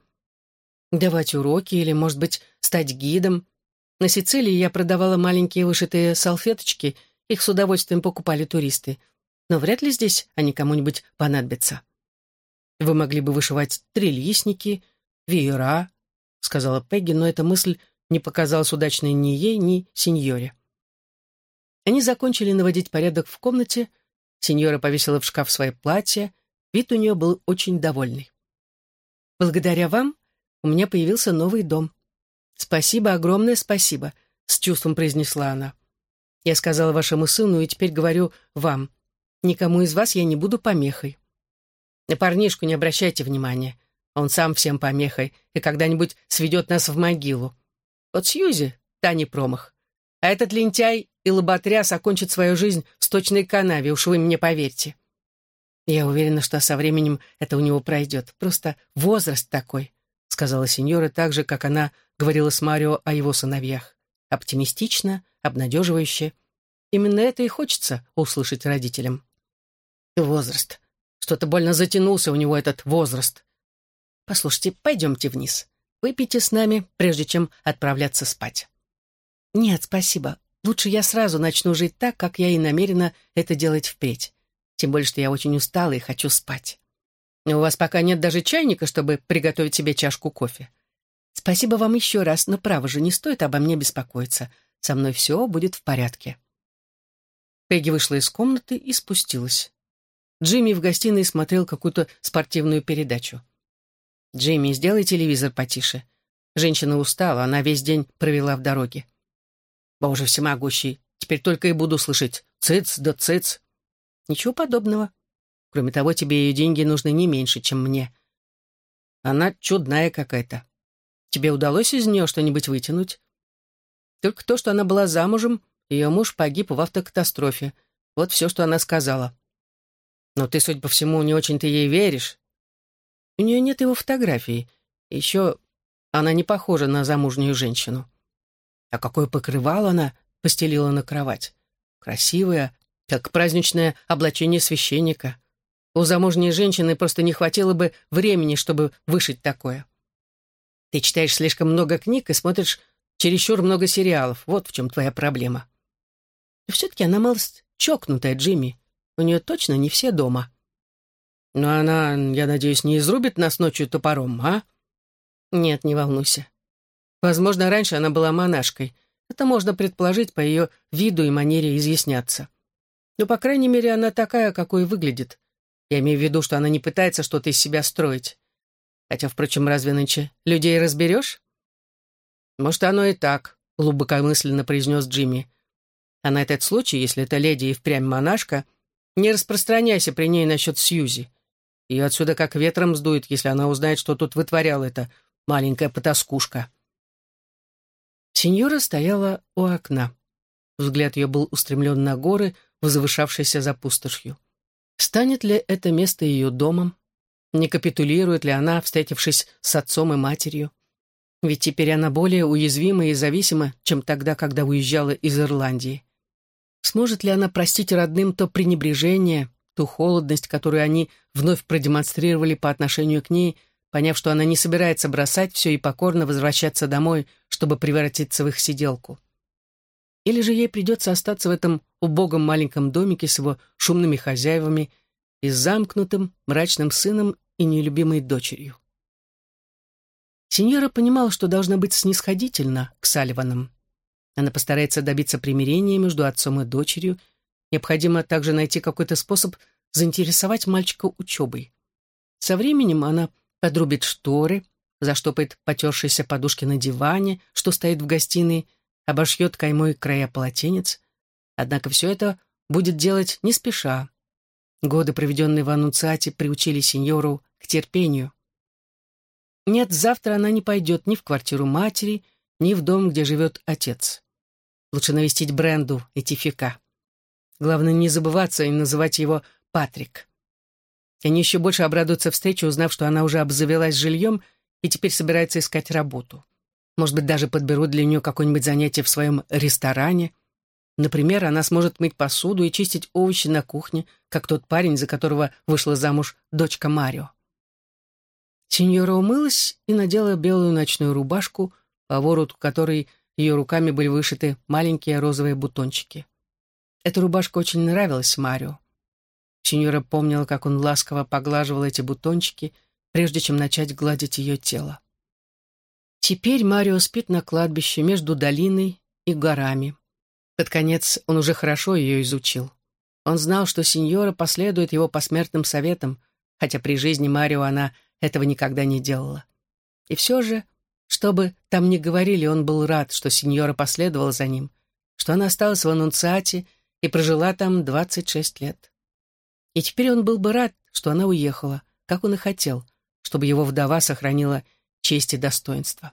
«Давать уроки или, может быть, стать гидом. На Сицилии я продавала маленькие вышитые салфеточки, их с удовольствием покупали туристы. Но вряд ли здесь они кому-нибудь понадобятся». «Вы могли бы вышивать трелисники, веера», — сказала Пегги, но эта мысль не показалась удачной ни ей, ни сеньоре. Они закончили наводить порядок в комнате, сеньора повесила в шкаф свое платье, вид у нее был очень довольный. «Благодаря вам у меня появился новый дом. Спасибо, огромное спасибо», — с чувством произнесла она. «Я сказала вашему сыну и теперь говорю вам. Никому из вас я не буду помехой. На парнишку не обращайте внимания. Он сам всем помехой и когда-нибудь сведет нас в могилу. Вот Сьюзи, та не промах. А этот лентяй и лоботряс окончит свою жизнь в сточной канаве, уж вы мне поверьте. Я уверена, что со временем это у него пройдет. Просто возраст такой, сказала сеньора так же, как она говорила с Марио о его сыновьях. Оптимистично, обнадеживающе. Именно это и хочется услышать родителям. Возраст. Что-то больно затянулся у него этот возраст. Послушайте, пойдемте вниз. Выпейте с нами, прежде чем отправляться спать. Нет, спасибо. Лучше я сразу начну жить так, как я и намерена это делать впредь. Тем более, что я очень устала и хочу спать. У вас пока нет даже чайника, чтобы приготовить себе чашку кофе. Спасибо вам еще раз, но право же, не стоит обо мне беспокоиться. Со мной все будет в порядке. Пегги вышла из комнаты и спустилась. Джимми в гостиной смотрел какую-то спортивную передачу. «Джимми, сделай телевизор потише». Женщина устала, она весь день провела в дороге. «Боже всемогущий, теперь только и буду слышать «цыц да цыц». Ничего подобного. Кроме того, тебе ее деньги нужны не меньше, чем мне. Она чудная какая-то. Тебе удалось из нее что-нибудь вытянуть? Только то, что она была замужем, ее муж погиб в автокатастрофе. Вот все, что она сказала. Но ты, судя по всему, не очень-то ей веришь. У нее нет его фотографии. Еще она не похожа на замужнюю женщину. А какое покрывало она постелила на кровать. Красивое, как праздничное облачение священника. У замужней женщины просто не хватило бы времени, чтобы вышить такое. Ты читаешь слишком много книг и смотришь чересчур много сериалов. Вот в чем твоя проблема. И все-таки она малость чокнутая, Джимми. У нее точно не все дома. Но она, я надеюсь, не изрубит нас ночью топором, а? Нет, не волнуйся. Возможно, раньше она была монашкой. Это можно предположить по ее виду и манере изъясняться. Но, по крайней мере, она такая, какой выглядит. Я имею в виду, что она не пытается что-то из себя строить. Хотя, впрочем, разве нынче людей разберешь? Может, оно и так, глубокомысленно произнес Джимми. А на этот случай, если эта леди и впрямь монашка, не распространяйся при ней насчет Сьюзи. Ее отсюда как ветром сдует, если она узнает, что тут вытворяла эта маленькая потаскушка. Сеньора стояла у окна. Взгляд ее был устремлен на горы, возвышавшиеся за пустошью. Станет ли это место ее домом? Не капитулирует ли она, встретившись с отцом и матерью? Ведь теперь она более уязвима и зависима, чем тогда, когда уезжала из Ирландии. Сможет ли она простить родным то пренебрежение, ту холодность, которую они вновь продемонстрировали по отношению к ней, поняв, что она не собирается бросать все и покорно возвращаться домой, чтобы превратиться в их сиделку. Или же ей придется остаться в этом убогом маленьком домике с его шумными хозяевами и замкнутым, мрачным сыном и нелюбимой дочерью. Синьора понимала, что должна быть снисходительна к Салливанам. Она постарается добиться примирения между отцом и дочерью Необходимо также найти какой-то способ заинтересовать мальчика учебой. Со временем она подрубит шторы, заштопает потершиеся подушки на диване, что стоит в гостиной, обошьет каймой края полотенец. Однако все это будет делать не спеша, Годы, проведенные в Аннуциате, приучили сеньору к терпению. Нет, завтра она не пойдет ни в квартиру матери, ни в дом, где живет отец. Лучше навестить Бренду и Тифика. Главное, не забываться и называть его Патрик. Они еще больше обрадуются встрече, узнав, что она уже обзавелась жильем и теперь собирается искать работу. Может быть, даже подберут для нее какое-нибудь занятие в своем ресторане. Например, она сможет мыть посуду и чистить овощи на кухне, как тот парень, за которого вышла замуж дочка Марио. Сеньора умылась и надела белую ночную рубашку, по вороту которой ее руками были вышиты маленькие розовые бутончики. Эта рубашка очень нравилась Марио. Сеньора помнила, как он ласково поглаживал эти бутончики, прежде чем начать гладить ее тело. Теперь Марио спит на кладбище между долиной и горами. Под конец он уже хорошо ее изучил. Он знал, что сеньора последует его посмертным советам, хотя при жизни Марио она этого никогда не делала. И все же, что бы там ни говорили, он был рад, что сеньора последовала за ним, что она осталась в Аннунциате и прожила там 26 лет. И теперь он был бы рад, что она уехала, как он и хотел, чтобы его вдова сохранила честь и достоинство.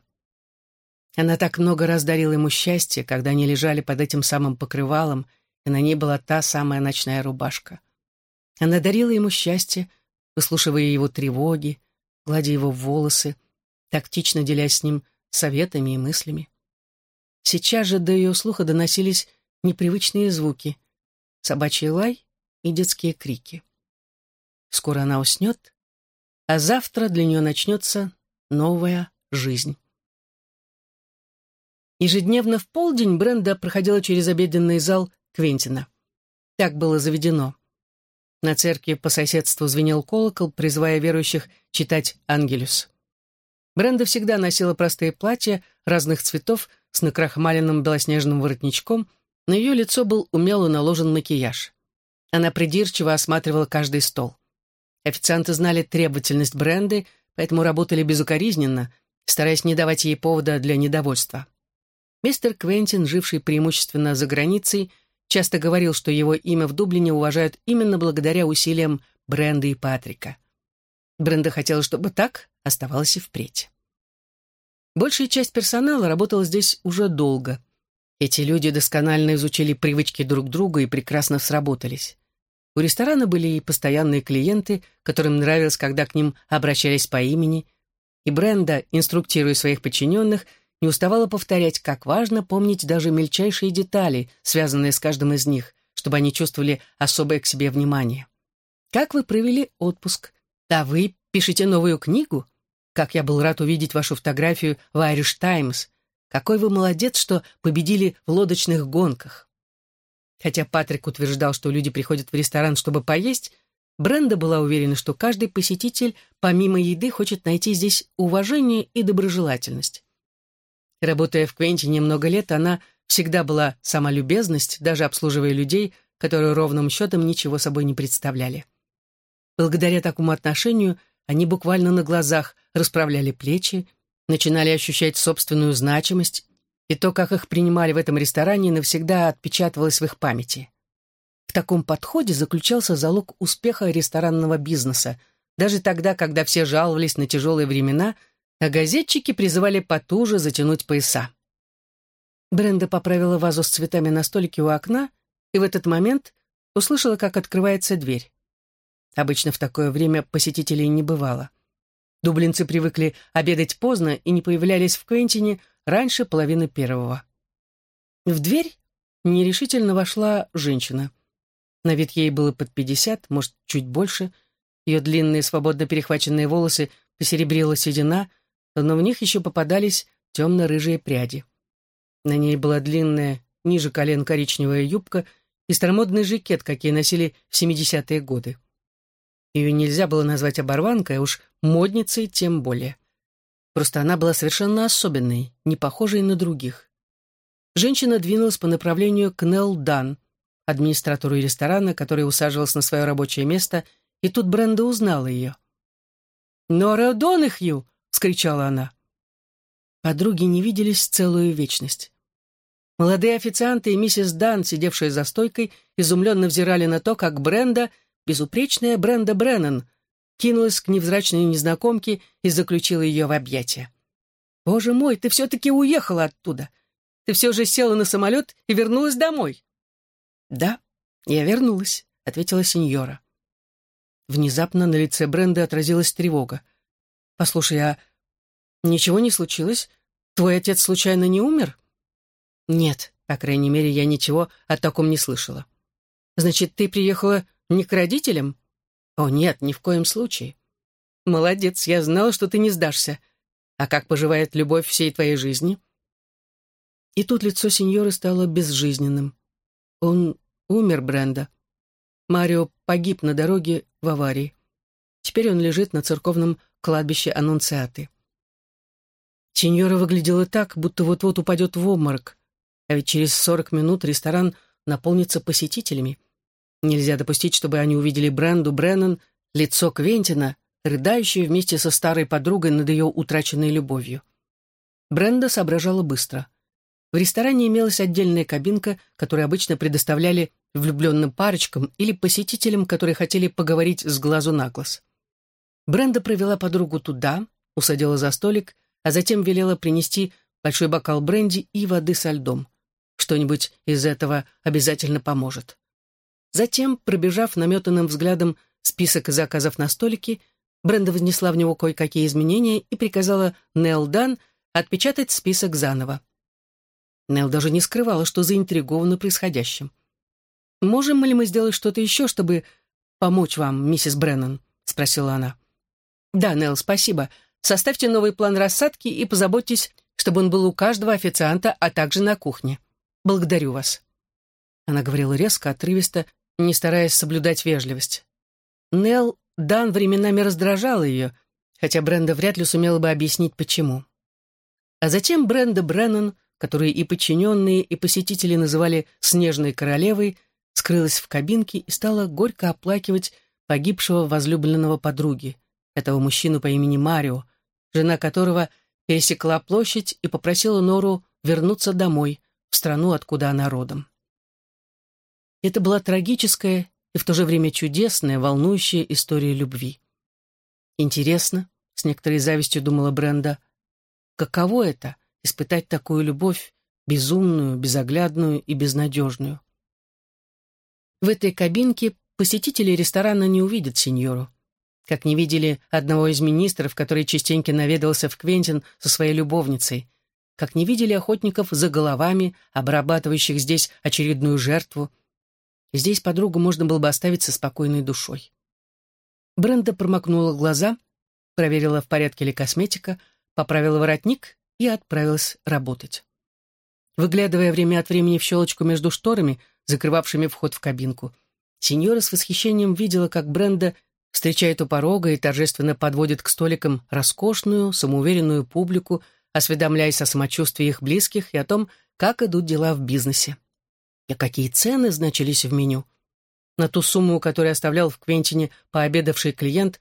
Она так много раз дарила ему счастье, когда они лежали под этим самым покрывалом, и на ней была та самая ночная рубашка. Она дарила ему счастье, выслушивая его тревоги, гладя его волосы, тактично делясь с ним советами и мыслями. Сейчас же до ее слуха доносились непривычные звуки. Собачий лай и детские крики. Скоро она уснет, а завтра для нее начнется новая жизнь. Ежедневно в полдень Бренда проходила через обеденный зал Квентина. Так было заведено. На церкви по соседству звенел колокол, призывая верующих читать «Ангелюс». Бренда всегда носила простые платья разных цветов с накрахмаленным белоснежным воротничком, на ее лицо был умело наложен макияж. Она придирчиво осматривала каждый стол. Официанты знали требовательность Бренды, поэтому работали безукоризненно, стараясь не давать ей повода для недовольства. Мистер Квентин, живший преимущественно за границей, часто говорил, что его имя в Дублине уважают именно благодаря усилиям Бренды и Патрика. Бренда хотела, чтобы так оставалось и впредь. Большая часть персонала работала здесь уже долго. Эти люди досконально изучили привычки друг друга и прекрасно сработались. У ресторана были и постоянные клиенты, которым нравилось, когда к ним обращались по имени, и Бренда, инструктируя своих подчиненных, не уставала повторять, как важно помнить даже мельчайшие детали, связанные с каждым из них, чтобы они чувствовали особое к себе внимание. «Как вы провели отпуск? Да вы пишете новую книгу? Как я был рад увидеть вашу фотографию в Irish Times. Какой вы молодец, что победили в лодочных гонках. Хотя Патрик утверждал, что люди приходят в ресторан, чтобы поесть, Бренда была уверена, что каждый посетитель, помимо еды, хочет найти здесь уважение и доброжелательность. Работая в Квентине много лет, она всегда была сама любезность, даже обслуживая людей, которые ровным счетом ничего собой не представляли. Благодаря такому отношению они буквально на глазах расправляли плечи, начинали ощущать собственную значимость, и то, как их принимали в этом ресторане, навсегда отпечатывалось в их памяти. В таком подходе заключался залог успеха ресторанного бизнеса, даже тогда, когда все жаловались на тяжелые времена, а газетчики призывали потуже затянуть пояса. Бренда поправила вазу с цветами на столике у окна и в этот момент услышала, как открывается дверь. Обычно в такое время посетителей не бывало. Дублинцы привыкли обедать поздно и не появлялись в Квентине раньше половины первого. В дверь нерешительно вошла женщина. На вид ей было под пятьдесят, может, чуть больше. Ее длинные, свободно перехваченные волосы посеребрила седина, но в них еще попадались темно-рыжие пряди. На ней была длинная, ниже колен коричневая юбка и старомодный жакет, какие носили в 70-е годы. Ее нельзя было назвать оборванкой, а уж модницей тем более. Просто она была совершенно особенной, не похожей на других. Женщина двинулась по направлению к Нелл Дан, администратору ресторана, который усаживался на свое рабочее место, и тут Бренда узнала ее. «Нора Донахью!» — вскричала она. Подруги не виделись целую вечность. Молодые официанты и миссис Дан, сидевшие за стойкой, изумленно взирали на то, как Бренда безупречная Бренда Бреннан, кинулась к невзрачной незнакомке и заключила ее в объятия. «Боже мой, ты все-таки уехала оттуда! Ты все же села на самолет и вернулась домой!» «Да, я вернулась», — ответила сеньора. Внезапно на лице Бренды отразилась тревога. «Послушай, а ничего не случилось? Твой отец случайно не умер?» «Нет, по крайней мере, я ничего о таком не слышала». «Значит, ты приехала не к родителям?» «О, нет, ни в коем случае». «Молодец, я знала, что ты не сдашься. А как поживает любовь всей твоей жизни?» И тут лицо сеньоры стало безжизненным. Он умер, Бренда. Марио погиб на дороге в аварии. Теперь он лежит на церковном кладбище Аннунциаты. Сеньора выглядела так, будто вот-вот упадет в обморок, а ведь через сорок минут ресторан наполнится посетителями. Нельзя допустить, чтобы они увидели Бренду Бреннан, лицо Квентина, рыдающую вместе со старой подругой над ее утраченной любовью. Бренда соображала быстро. В ресторане имелась отдельная кабинка, которую обычно предоставляли влюбленным парочкам или посетителям, которые хотели поговорить с глазу на глаз. Бренда провела подругу туда, усадила за столик, а затем велела принести большой бокал бренди и воды со льдом. Что-нибудь из этого обязательно поможет. Затем, пробежав наметанным взглядом список заказов на столике, Бренда внесла в него кое-какие изменения и приказала Нел Дан отпечатать список заново. Нел даже не скрывала, что заинтригована происходящим. «Можем ли мы сделать что-то еще, чтобы помочь вам, миссис Бреннан?» — спросила она. «Да, Нел, спасибо. Составьте новый план рассадки и позаботьтесь, чтобы он был у каждого официанта, а также на кухне. Благодарю вас». Она говорила резко, отрывисто, не стараясь соблюдать вежливость. Нел Дан временами раздражал ее, хотя Бренда вряд ли сумела бы объяснить, почему. А затем Бренда Бреннан, которую и подчиненные, и посетители называли «снежной королевой», скрылась в кабинке и стала горько оплакивать погибшего возлюбленного подруги, этого мужчину по имени Марио, жена которого пересекла площадь и попросила Нору вернуться домой, в страну, откуда она родом. Это была трагическая и в то же время чудесная, волнующая история любви. Интересно, с некоторой завистью думала Бренда, каково это — испытать такую любовь, безумную, безоглядную и безнадежную. В этой кабинке посетители ресторана не увидят сеньору. Как не видели одного из министров, который частенько наведался в Квентин со своей любовницей, как не видели охотников за головами, обрабатывающих здесь очередную жертву, Здесь подругу можно было бы оставить со спокойной душой. Бренда промокнула глаза, проверила, в порядке ли косметика, поправила воротник и отправилась работать. Выглядывая время от времени в щелочку между шторами, закрывавшими вход в кабинку, сеньора с восхищением видела, как Бренда встречает у порога и торжественно подводит к столикам роскошную, самоуверенную публику, осведомляясь о самочувствии их близких и о том, как идут дела в бизнесе. И какие цены значились в меню. На ту сумму, которую оставлял в Квентине пообедавший клиент,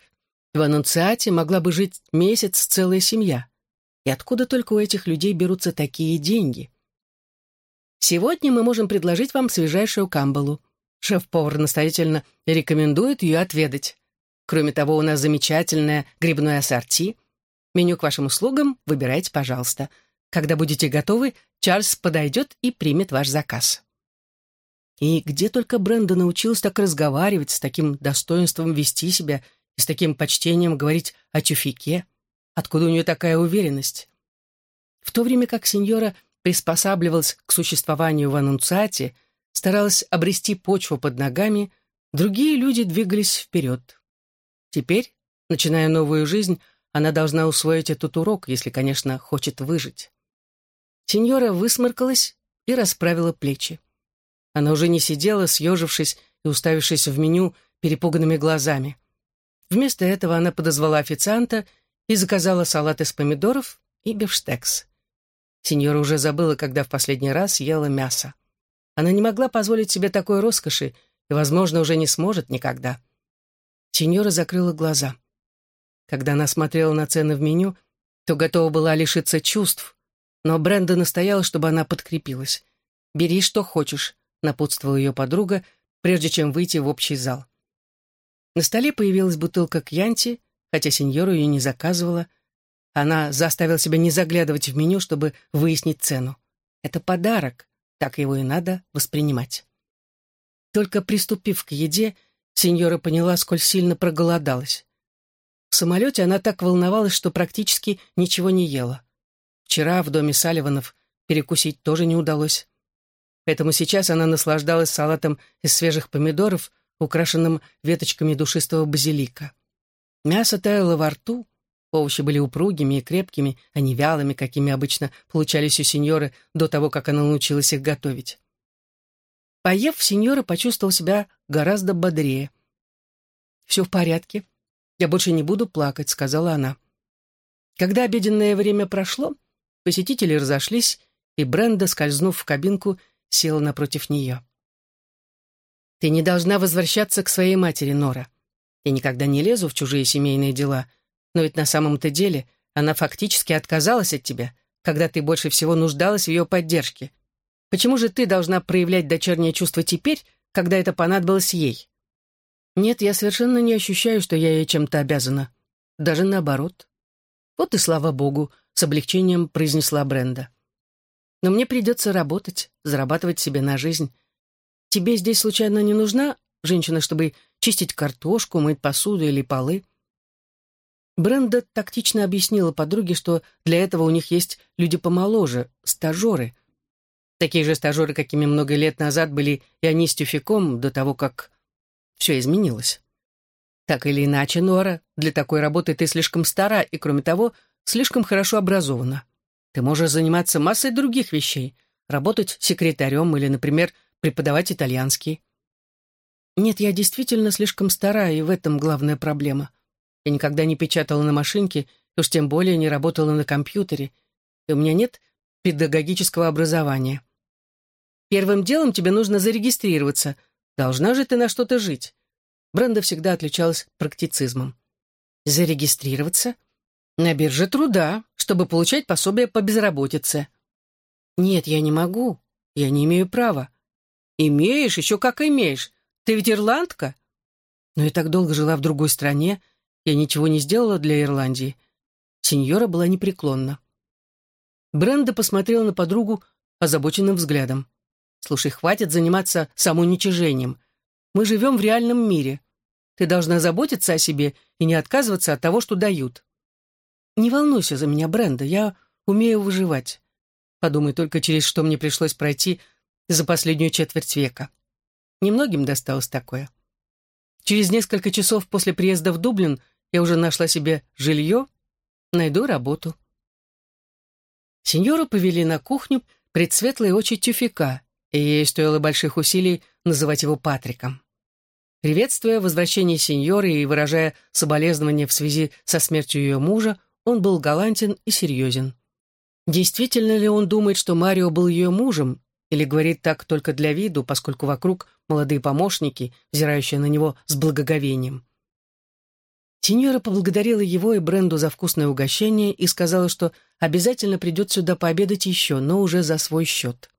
в аннунциате могла бы жить месяц целая семья. И откуда только у этих людей берутся такие деньги? Сегодня мы можем предложить вам свежайшую камбалу. Шеф-повар настоятельно рекомендует ее отведать. Кроме того, у нас замечательное грибное ассорти. Меню к вашим услугам выбирайте, пожалуйста. Когда будете готовы, Чарльз подойдет и примет ваш заказ. И где только Бренда научилась так разговаривать, с таким достоинством вести себя и с таким почтением говорить о тюфике? Откуда у нее такая уверенность? В то время как сеньора приспосабливалась к существованию в аннунциате, старалась обрести почву под ногами, другие люди двигались вперед. Теперь, начиная новую жизнь, она должна усвоить этот урок, если, конечно, хочет выжить. Сеньора высморкалась и расправила плечи. Она уже не сидела, съежившись и уставившись в меню перепуганными глазами. Вместо этого она подозвала официанта и заказала салат из помидоров и бифштекс. Сеньора уже забыла, когда в последний раз ела мясо. Она не могла позволить себе такой роскоши и, возможно, уже не сможет никогда. Сеньора закрыла глаза. Когда она смотрела на цены в меню, то готова была лишиться чувств, но Бренда настояла, чтобы она подкрепилась. «Бери, что хочешь напутствовала ее подруга, прежде чем выйти в общий зал. На столе появилась бутылка кьянти, хотя сеньора ее не заказывала. Она заставила себя не заглядывать в меню, чтобы выяснить цену. Это подарок, так его и надо воспринимать. Только приступив к еде, сеньора поняла, сколь сильно проголодалась. В самолете она так волновалась, что практически ничего не ела. Вчера в доме Салливанов перекусить тоже не удалось. Поэтому сейчас она наслаждалась салатом из свежих помидоров, украшенным веточками душистого базилика. Мясо таяло во рту, овощи были упругими и крепкими, а не вялыми, какими обычно получались у сеньоры до того, как она научилась их готовить. Поев, сеньора почувствовал себя гораздо бодрее. «Все в порядке. Я больше не буду плакать», — сказала она. Когда обеденное время прошло, посетители разошлись, и Бренда, скользнув в кабинку, села напротив нее. «Ты не должна возвращаться к своей матери, Нора. Я никогда не лезу в чужие семейные дела, но ведь на самом-то деле она фактически отказалась от тебя, когда ты больше всего нуждалась в ее поддержке. Почему же ты должна проявлять дочернее чувство теперь, когда это понадобилось ей?» «Нет, я совершенно не ощущаю, что я ей чем-то обязана. Даже наоборот». «Вот и слава богу», — с облегчением произнесла Бренда. «Но мне придется работать, зарабатывать себе на жизнь. Тебе здесь случайно не нужна женщина, чтобы чистить картошку, мыть посуду или полы?» Бренда тактично объяснила подруге, что для этого у них есть люди помоложе, стажеры. Такие же стажеры, какими много лет назад были и они с Тюфиком, до того, как все изменилось. Так или иначе, Нора, для такой работы ты слишком стара и, кроме того, слишком хорошо образована. Ты можешь заниматься массой других вещей, работать секретарем или, например, преподавать итальянский. Нет, я действительно слишком стара, и в этом главная проблема. Я никогда не печатала на машинке, уж тем более не работала на компьютере, и у меня нет педагогического образования. Первым делом тебе нужно зарегистрироваться. Должна же ты на что-то жить. Бренда всегда отличалась практицизмом. Зарегистрироваться? На бирже труда, чтобы получать пособие по безработице. Нет, я не могу. Я не имею права. Имеешь, еще как имеешь. Ты ведь ирландка. Но я так долго жила в другой стране. Я ничего не сделала для Ирландии. Сеньора была непреклонна. Бренда посмотрела на подругу озабоченным взглядом. «Слушай, хватит заниматься самоуничижением. Мы живем в реальном мире. Ты должна заботиться о себе и не отказываться от того, что дают. Не волнуйся за меня, Бренда, я умею выживать. Подумай только, через что мне пришлось пройти за последнюю четверть века. Немногим досталось такое. Через несколько часов после приезда в Дублин я уже нашла себе жилье, найду работу. Сеньору повели на кухню пред светлые очи тюфика, и ей стоило больших усилий называть его Патриком. Приветствуя возвращение сеньоры и выражая соболезнования в связи со смертью ее мужа, он был галантен и серьезен. Действительно ли он думает, что Марио был ее мужем, или говорит так только для виду, поскольку вокруг молодые помощники, взирающие на него с благоговением? Сеньора поблагодарила его и Бренду за вкусное угощение и сказала, что обязательно придет сюда пообедать еще, но уже за свой счет.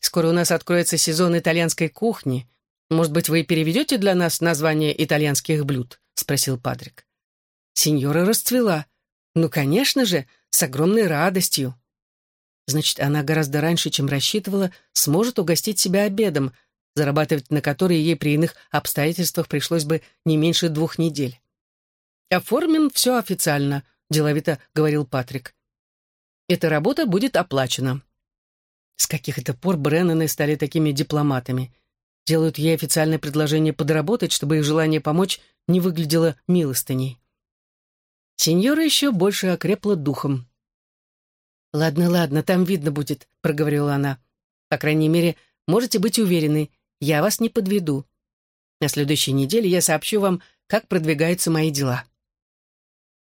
«Скоро у нас откроется сезон итальянской кухни», «Может быть, вы переведете для нас название итальянских блюд?» — спросил Патрик. Сеньора расцвела. «Ну, конечно же, с огромной радостью». Значит, она гораздо раньше, чем рассчитывала, сможет угостить себя обедом, зарабатывать на который ей при иных обстоятельствах пришлось бы не меньше двух недель. «Оформим все официально», — деловито говорил Патрик. «Эта работа будет оплачена». С каких это пор Бреннаны стали такими дипломатами? делают ей официальное предложение подработать, чтобы их желание помочь не выглядело милостыней. Сеньора еще больше окрепла духом. «Ладно, ладно, там видно будет», — проговорила она. «По крайней мере, можете быть уверены, я вас не подведу. На следующей неделе я сообщу вам, как продвигаются мои дела».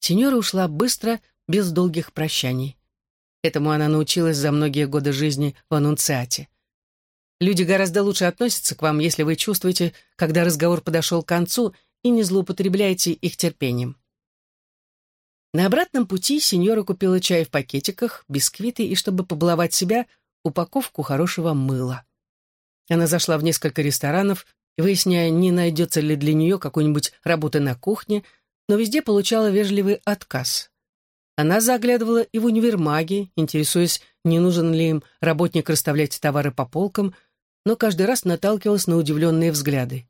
Сеньора ушла быстро, без долгих прощаний. Этому она научилась за многие годы жизни в Аннунциате. Люди гораздо лучше относятся к вам, если вы чувствуете, когда разговор подошел к концу, и не злоупотребляете их терпением. На обратном пути сеньора купила чай в пакетиках, бисквиты и, чтобы побаловать себя, упаковку хорошего мыла. Она зашла в несколько ресторанов, выясняя, не найдется ли для нее какой-нибудь работы на кухне, но везде получала вежливый отказ. Она заглядывала и в универмаги, интересуясь, не нужен ли им работник расставлять товары по полкам, но каждый раз наталкивалась на удивленные взгляды.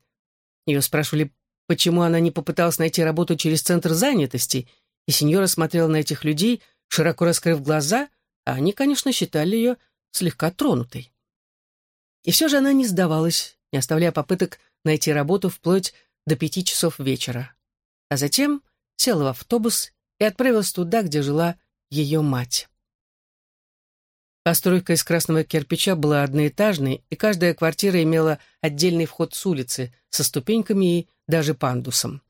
Ее спрашивали, почему она не попыталась найти работу через центр занятости, и сеньора смотрела на этих людей, широко раскрыв глаза, а они, конечно, считали ее слегка тронутой. И все же она не сдавалась, не оставляя попыток найти работу вплоть до пяти часов вечера. А затем села в автобус и отправилась туда, где жила ее мать. Постройка из красного кирпича была одноэтажной, и каждая квартира имела отдельный вход с улицы, со ступеньками и даже пандусом.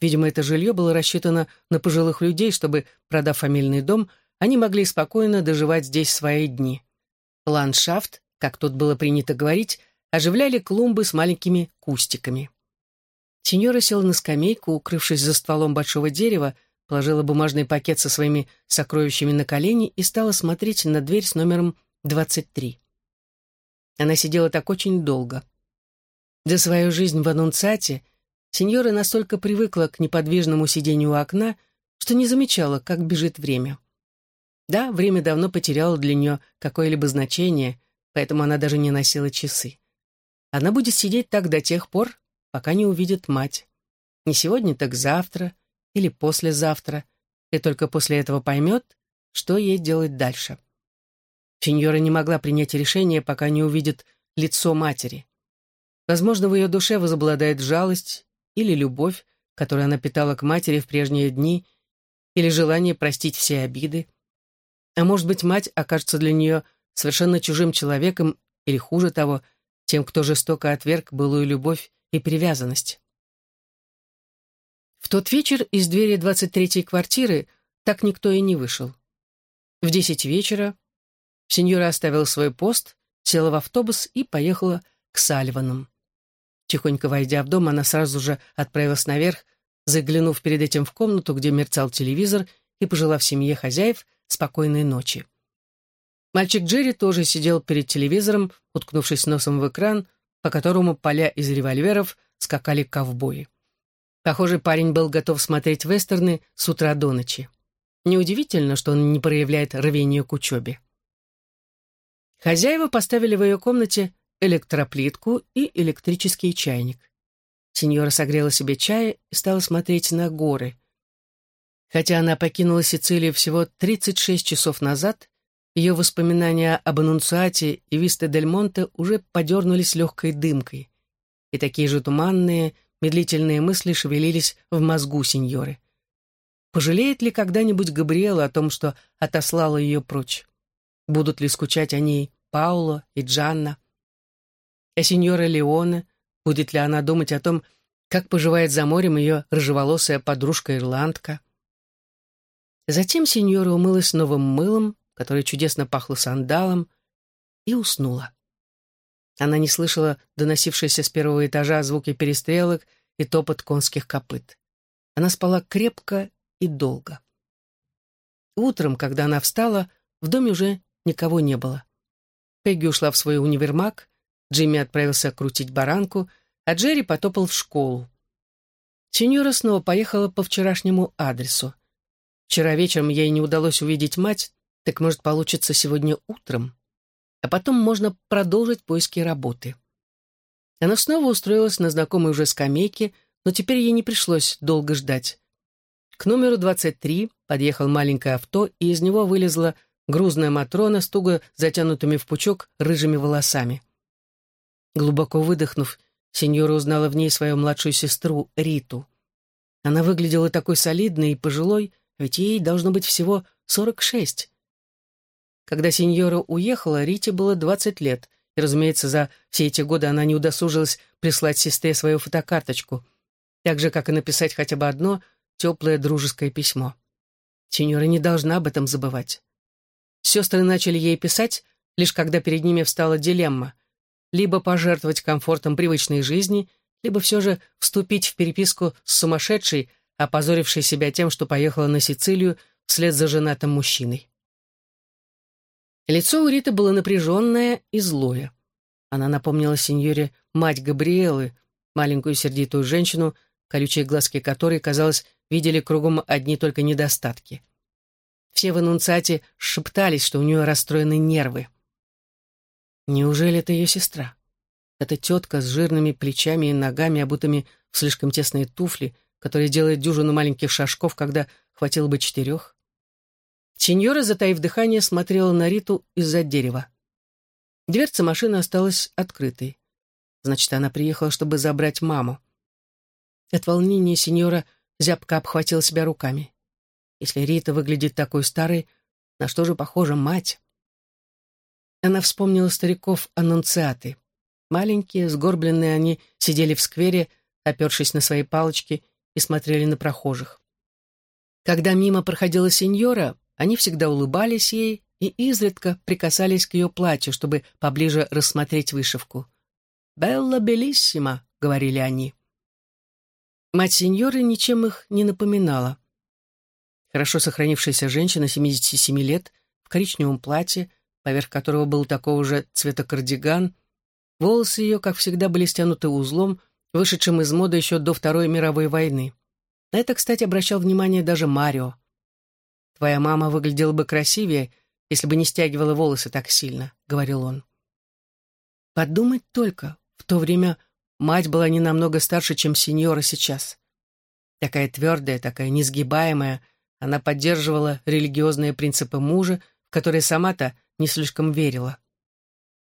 Видимо, это жилье было рассчитано на пожилых людей, чтобы, продав фамильный дом, они могли спокойно доживать здесь свои дни. Ландшафт, как тут было принято говорить, оживляли клумбы с маленькими кустиками. Сеньора села на скамейку, укрывшись за стволом большого дерева, положила бумажный пакет со своими сокровищами на колени и стала смотреть на дверь с номером 23. Она сидела так очень долго. За свою жизнь в Анунцате сеньора настолько привыкла к неподвижному сидению у окна, что не замечала, как бежит время. Да, время давно потеряло для нее какое-либо значение, поэтому она даже не носила часы. Она будет сидеть так до тех пор, пока не увидит мать. Не сегодня, так завтра или послезавтра, и только после этого поймет, что ей делать дальше. Сеньора не могла принять решение, пока не увидит лицо матери. Возможно, в ее душе возобладает жалость или любовь, которую она питала к матери в прежние дни, или желание простить все обиды. А может быть, мать окажется для нее совершенно чужим человеком или, хуже того, тем, кто жестоко отверг былую любовь и привязанность. В тот вечер из двери 23-й квартиры так никто и не вышел. В десять вечера сеньора оставила свой пост, села в автобус и поехала к Сальванам. Тихонько войдя в дом, она сразу же отправилась наверх, заглянув перед этим в комнату, где мерцал телевизор, и пожелав семье хозяев спокойной ночи. Мальчик Джерри тоже сидел перед телевизором, уткнувшись носом в экран, по которому поля из револьверов скакали ковбои. Похоже, парень был готов смотреть вестерны с утра до ночи. Неудивительно, что он не проявляет рвения к учебе. Хозяева поставили в ее комнате электроплитку и электрический чайник. Сеньора согрела себе чая и стала смотреть на горы. Хотя она покинула Сицилию всего 36 часов назад, ее воспоминания об Аннунциате и Висте-дель-Монте уже подернулись легкой дымкой. И такие же туманные, медлительные мысли шевелились в мозгу сеньоры. Пожалеет ли когда-нибудь Габриэла о том, что отослала ее прочь? Будут ли скучать о ней Пауло и Джанна? А сеньора Леона, будет ли она думать о том, как поживает за морем ее рыжеволосая подружка-ирландка? Затем сеньора умылась новым мылом, которое чудесно пахло сандалом, и уснула. Она не слышала доносившиеся с первого этажа звуки перестрелок и топот конских копыт. Она спала крепко и долго. Утром, когда она встала, в доме уже никого не было. Пегги ушла в свой универмаг, Джимми отправился крутить баранку, а Джерри потопал в школу. Сеньора снова поехала по вчерашнему адресу. Вчера вечером ей не удалось увидеть мать, так может получится сегодня утром а потом можно продолжить поиски работы. Она снова устроилась на знакомой уже скамейке, но теперь ей не пришлось долго ждать. К номеру 23 подъехал маленькое авто, и из него вылезла грузная Матрона с туго затянутыми в пучок рыжими волосами. Глубоко выдохнув, сеньора узнала в ней свою младшую сестру Риту. Она выглядела такой солидной и пожилой, ведь ей должно быть всего сорок шесть. Когда сеньора уехала, Рите было 20 лет, и, разумеется, за все эти годы она не удосужилась прислать сестре свою фотокарточку, так же, как и написать хотя бы одно теплое дружеское письмо. Сеньора не должна об этом забывать. Сестры начали ей писать, лишь когда перед ними встала дилемма — либо пожертвовать комфортом привычной жизни, либо все же вступить в переписку с сумасшедшей, опозорившей себя тем, что поехала на Сицилию вслед за женатым мужчиной. Лицо у Риты было напряженное и злое. Она напомнила сеньоре мать Габриэлы, маленькую сердитую женщину, колючие глазки которой, казалось, видели кругом одни только недостатки. Все в аннунциате шептались, что у нее расстроены нервы. Неужели это ее сестра? Эта тетка с жирными плечами и ногами, обутыми в слишком тесные туфли, которая делает дюжину маленьких шажков, когда хватило бы четырех? Сеньора, затаив дыхание, смотрела на Риту из-за дерева. Дверца машины осталась открытой. Значит, она приехала, чтобы забрать маму. От волнения сеньора зябко обхватила себя руками. Если Рита выглядит такой старой, на что же похожа мать? Она вспомнила стариков-аннунциаты. Маленькие, сгорбленные они сидели в сквере, опершись на свои палочки, и смотрели на прохожих. Когда мимо проходила сеньора, они всегда улыбались ей и изредка прикасались к ее платью, чтобы поближе рассмотреть вышивку. «Белла белиссима», — говорили они. Мать сеньоры ничем их не напоминала. Хорошо сохранившаяся женщина 77 лет в коричневом платье, поверх которого был такого же цвета кардиган, волосы ее, как всегда, были стянуты узлом, вышедшим из моды еще до Второй мировой войны. На это, кстати, обращал внимание даже Марио. «Твоя мама выглядела бы красивее, если бы не стягивала волосы так сильно», — говорил он. Подумать только, в то время мать была не намного старше, чем сеньора сейчас. Такая твердая, такая несгибаемая, она поддерживала религиозные принципы мужа, в которые сама-то не слишком верила.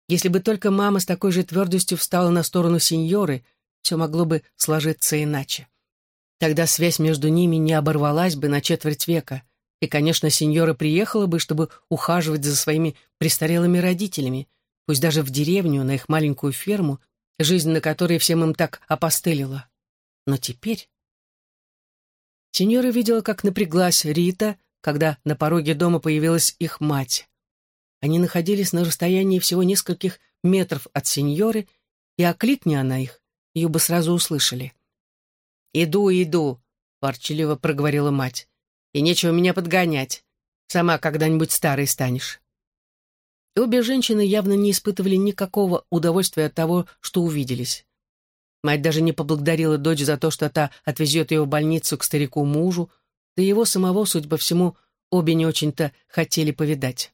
Если бы только мама с такой же твердостью встала на сторону сеньоры, все могло бы сложиться иначе. Тогда связь между ними не оборвалась бы на четверть века, и, конечно, сеньора приехала бы, чтобы ухаживать за своими престарелыми родителями, пусть даже в деревню, на их маленькую ферму, жизнь на которой всем им так опостылила. Но теперь... Сеньора видела, как напряглась Рита, когда на пороге дома появилась их мать. Они находились на расстоянии всего нескольких метров от сеньоры, и окликни она их, ее бы сразу услышали. «Иду, иду», — ворчаливо проговорила мать. «И нечего меня подгонять. Сама когда-нибудь старой станешь». обе женщины явно не испытывали никакого удовольствия от того, что увиделись. Мать даже не поблагодарила дочь за то, что та отвезет ее в больницу к старику-мужу, да его самого, судя по всему, обе не очень-то хотели повидать.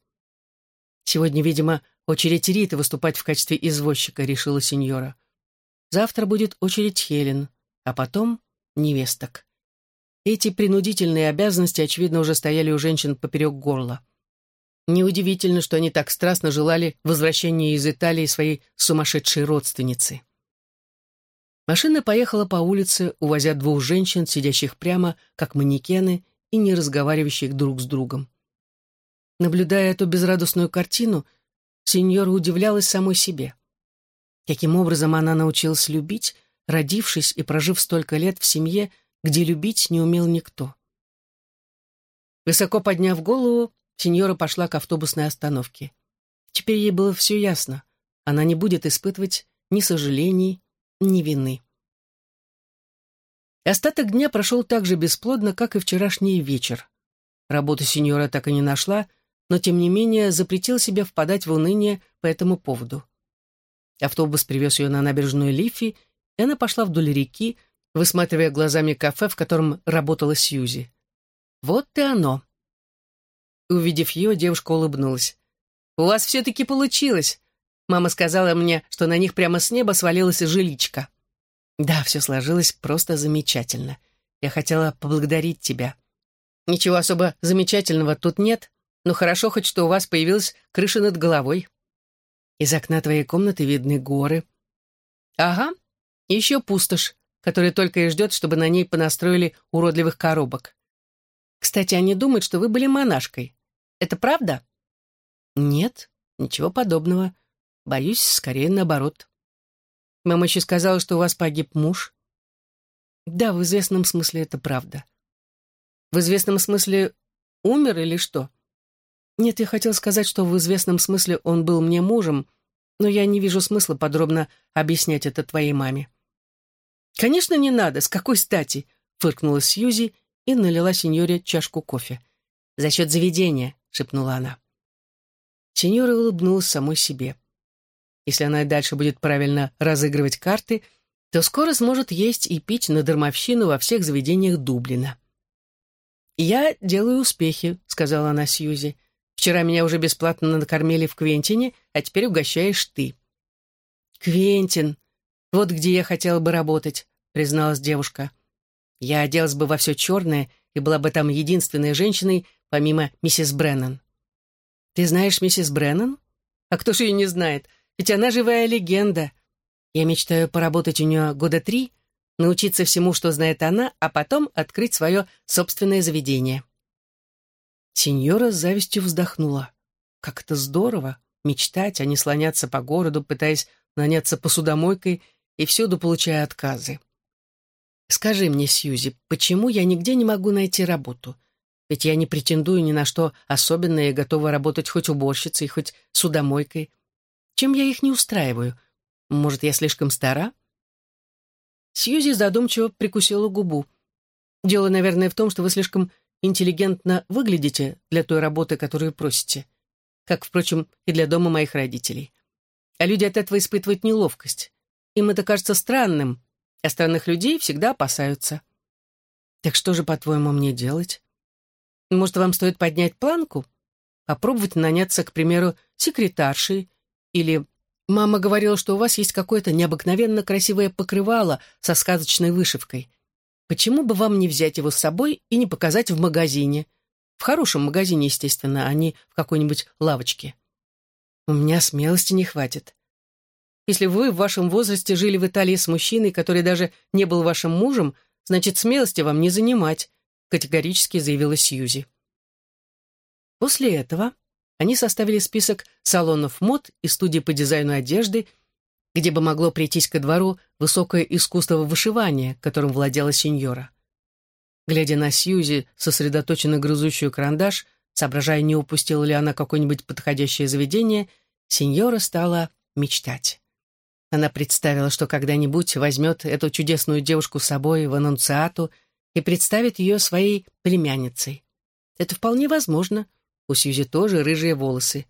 Сегодня, видимо, очередь Риты выступать в качестве извозчика, решила сеньора. Завтра будет очередь Хелен, а потом невесток. Эти принудительные обязанности, очевидно, уже стояли у женщин поперек горла. Неудивительно, что они так страстно желали возвращения из Италии своей сумасшедшей родственницы. Машина поехала по улице, увозя двух женщин, сидящих прямо, как манекены, и не разговаривающих друг с другом. Наблюдая эту безрадостную картину, сеньора удивлялась самой себе. Каким образом она научилась любить, родившись и прожив столько лет в семье, где любить не умел никто? Высоко подняв голову, сеньора пошла к автобусной остановке. Теперь ей было все ясно. Она не будет испытывать ни сожалений, ни вины. Остаток дня прошел так же бесплодно, как и вчерашний вечер. Работу сеньора так и не нашла, но, тем не менее, запретил себе впадать в уныние по этому поводу. Автобус привез ее на набережную Лифи, и она пошла вдоль реки, высматривая глазами кафе, в котором работала Сьюзи. Вот и оно. Увидев ее, девушка улыбнулась. «У вас все-таки получилось!» Мама сказала мне, что на них прямо с неба свалилась жиличка. «Да, все сложилось просто замечательно. Я хотела поблагодарить тебя. Ничего особо замечательного тут нет, но хорошо хоть, что у вас появилась крыша над головой. Из окна твоей комнаты видны горы. Ага, и еще пустошь, которая только и ждет, чтобы на ней понастроили уродливых коробок. Кстати, они думают, что вы были монашкой. Это правда? Нет, ничего подобного. Боюсь, скорее наоборот. Мама еще сказала, что у вас погиб муж. Да, в известном смысле это правда. В известном смысле умер или что? Нет, я хотел сказать, что в известном смысле он был мне мужем, но я не вижу смысла подробно объяснять это твоей маме. «Конечно, не надо. С какой стати?» — фыркнула Сьюзи и налила сеньоре чашку кофе. «За счет заведения», — шепнула она. Сеньора улыбнулась самой себе. если она и дальше будет правильно разыгрывать карты, то скоро сможет есть и пить на дармовщину во всех заведениях Дублина. «Я делаю успехи», — сказала она Сьюзи. «Вчера меня уже бесплатно накормили в Квентине, а теперь угощаешь ты». «Квентин, вот где я хотела бы работать», — призналась девушка. «Я оделась бы во все черное и была бы там единственной женщиной, помимо миссис Бреннан». «Ты знаешь миссис Бреннан? А кто же ее не знает? Ведь она живая легенда. Я мечтаю поработать у нее года три, научиться всему, что знает она, а потом открыть свое собственное заведение». Сеньора с завистью вздохнула. «Как это здорово! Мечтать, а не слоняться по городу, пытаясь наняться посудомойкой и всюду получая отказы. Скажи мне, Сьюзи, почему я нигде не могу найти работу? Ведь я не претендую ни на что особенное и готова работать хоть уборщицей, хоть судомойкой. Чем я их не устраиваю? Может, я слишком стара?» Сьюзи задумчиво прикусила губу. «Дело, наверное, в том, что вы слишком интеллигентно выглядите для той работы, которую просите. Как, впрочем, и для дома моих родителей. А люди от этого испытывают неловкость. Им это кажется странным, а странных людей всегда опасаются. Так что же, по-твоему, мне делать? Может, вам стоит поднять планку? Попробовать наняться, к примеру, секретаршей или... Мама говорила, что у вас есть какое-то необыкновенно красивое покрывало со сказочной вышивкой. Почему бы вам не взять его с собой и не показать в магазине? В хорошем магазине, естественно, а не в какой-нибудь лавочке. У меня смелости не хватит. Если вы в вашем возрасте жили в Италии с мужчиной, который даже не был вашим мужем, значит, смелости вам не занимать», — категорически заявила Сьюзи. После этого они составили список салонов мод и студий по дизайну одежды, где бы могло прийтись ко двору высокое искусство вышивания, которым владела сеньора. Глядя на Сьюзи, сосредоточенно грызущую карандаш, соображая, не упустила ли она какое-нибудь подходящее заведение, сеньора стала мечтать. Она представила, что когда-нибудь возьмет эту чудесную девушку с собой в аннунциату и представит ее своей племянницей. Это вполне возможно. У Сьюзи тоже рыжие волосы.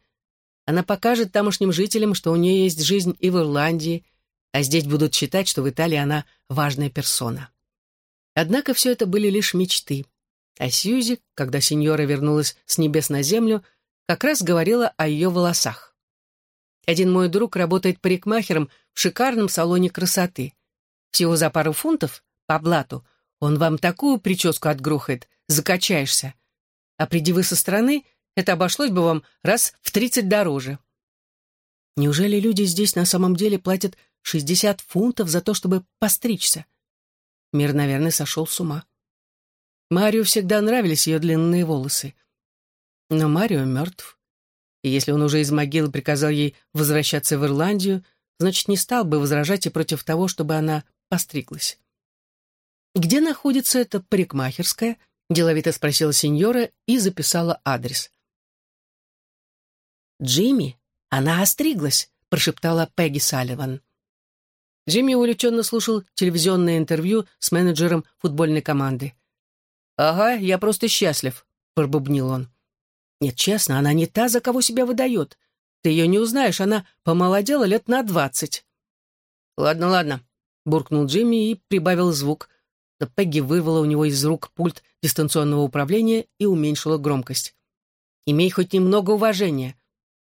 Она покажет тамошним жителям, что у нее есть жизнь и в Ирландии, а здесь будут считать, что в Италии она важная персона. Однако все это были лишь мечты. А Сьюзи, когда сеньора вернулась с небес на землю, как раз говорила о ее волосах. Один мой друг работает парикмахером в шикарном салоне красоты. Всего за пару фунтов, по блату, он вам такую прическу отгрохает, закачаешься. А приди вы со стороны, это обошлось бы вам раз в тридцать дороже. Неужели люди здесь на самом деле платят 60 фунтов за то, чтобы постричься? Мир, наверное, сошел с ума. Марио всегда нравились ее длинные волосы. Но Марио мертв. И если он уже из могилы приказал ей возвращаться в Ирландию, значит, не стал бы возражать и против того, чтобы она постриглась. «Где находится эта парикмахерская?» — деловито спросила сеньора и записала адрес. «Джимми, она остриглась», — прошептала Пегги Салливан. Джимми увлеченно слушал телевизионное интервью с менеджером футбольной команды. «Ага, я просто счастлив», — пробубнил он. Нет, честно, она не та, за кого себя выдает. Ты ее не узнаешь, она помолодела лет на двадцать. Ладно, ладно, буркнул Джимми и прибавил звук. Но Пегги вырвала у него из рук пульт дистанционного управления и уменьшила громкость. «Имей хоть немного уважения.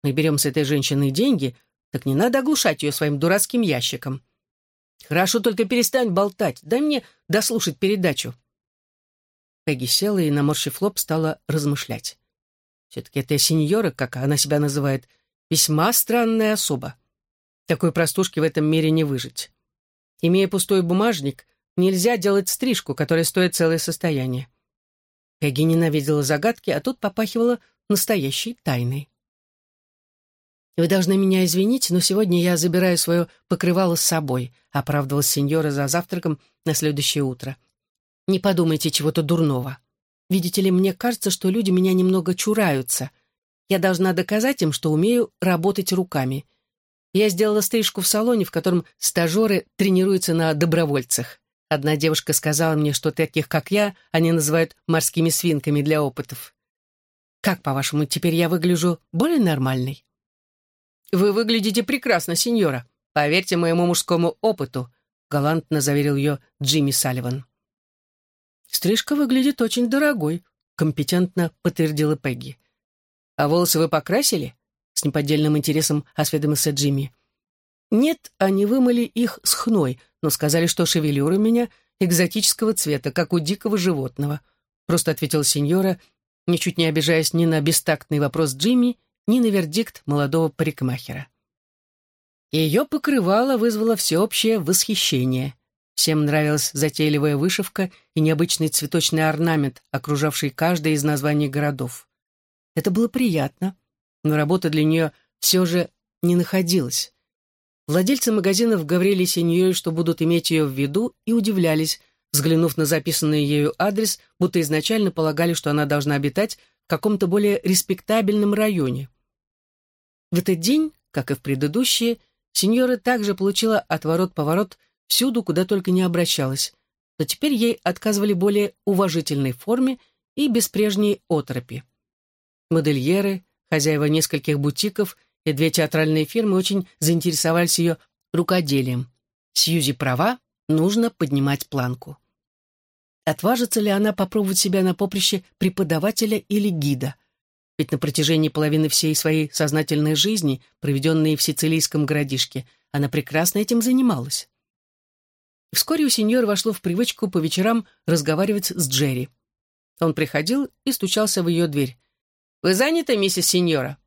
Мы берем с этой женщины деньги, так не надо оглушать ее своим дурацким ящиком. Хорошо, только перестань болтать, дай мне дослушать передачу». Пегги села и, наморщив лоб, стала размышлять. Все-таки эта сеньора, как она себя называет, весьма странная особа. Такой простушки в этом мире не выжить. Имея пустой бумажник, нельзя делать стрижку, которая стоит целое состояние. Пегги ненавидела загадки, а тут попахивала настоящей тайной. «Вы должны меня извинить, но сегодня я забираю свое покрывало с собой», оправдывалась сеньора за завтраком на следующее утро. «Не подумайте чего-то дурного». Видите ли, мне кажется, что люди меня немного чураются. Я должна доказать им, что умею работать руками. Я сделала стрижку в салоне, в котором стажеры тренируются на добровольцах. Одна девушка сказала мне, что таких, как я, они называют морскими свинками для опытов. Как, по-вашему, теперь я выгляжу более нормальной? «Вы выглядите прекрасно, сеньора. Поверьте моему мужскому опыту», — галантно заверил ее Джимми Салливан. «Стрижка выглядит очень дорогой», — компетентно подтвердила Пегги. «А волосы вы покрасили?» — с неподдельным интересом осведомился Джимми. «Нет, они вымыли их с хной, но сказали, что шевелюра у меня экзотического цвета, как у дикого животного», — просто ответила сеньора, ничуть не обижаясь ни на бестактный вопрос Джимми, ни на вердикт молодого парикмахера. Ее покрывало вызвало всеобщее восхищение. Всем нравилась затейливая вышивка и необычный цветочный орнамент, окружавший каждое из названий городов. Это было приятно, но работа для нее все же не находилась. Владельцы магазинов говорили сеньоре, что будут иметь ее в виду, и удивлялись, взглянув на записанный ею адрес, будто изначально полагали, что она должна обитать в каком-то более респектабельном районе. В этот день, как и в предыдущие, сеньора также получила отворот-поворот всюду, куда только не обращалась, но теперь ей отказывали более уважительной форме и без прежней отропи. Модельеры, хозяева нескольких бутиков и две театральные фирмы очень заинтересовались ее рукоделием. Сьюзи права, нужно поднимать планку. Отважится ли она попробовать себя на поприще преподавателя или гида? Ведь на протяжении половины всей своей сознательной жизни, проведенной в сицилийском городишке, она прекрасно этим занималась. Вскоре у сеньора вошло в привычку по вечерам разговаривать с Джерри. Он приходил и стучался в ее дверь. «Вы заняты, миссис сеньора?»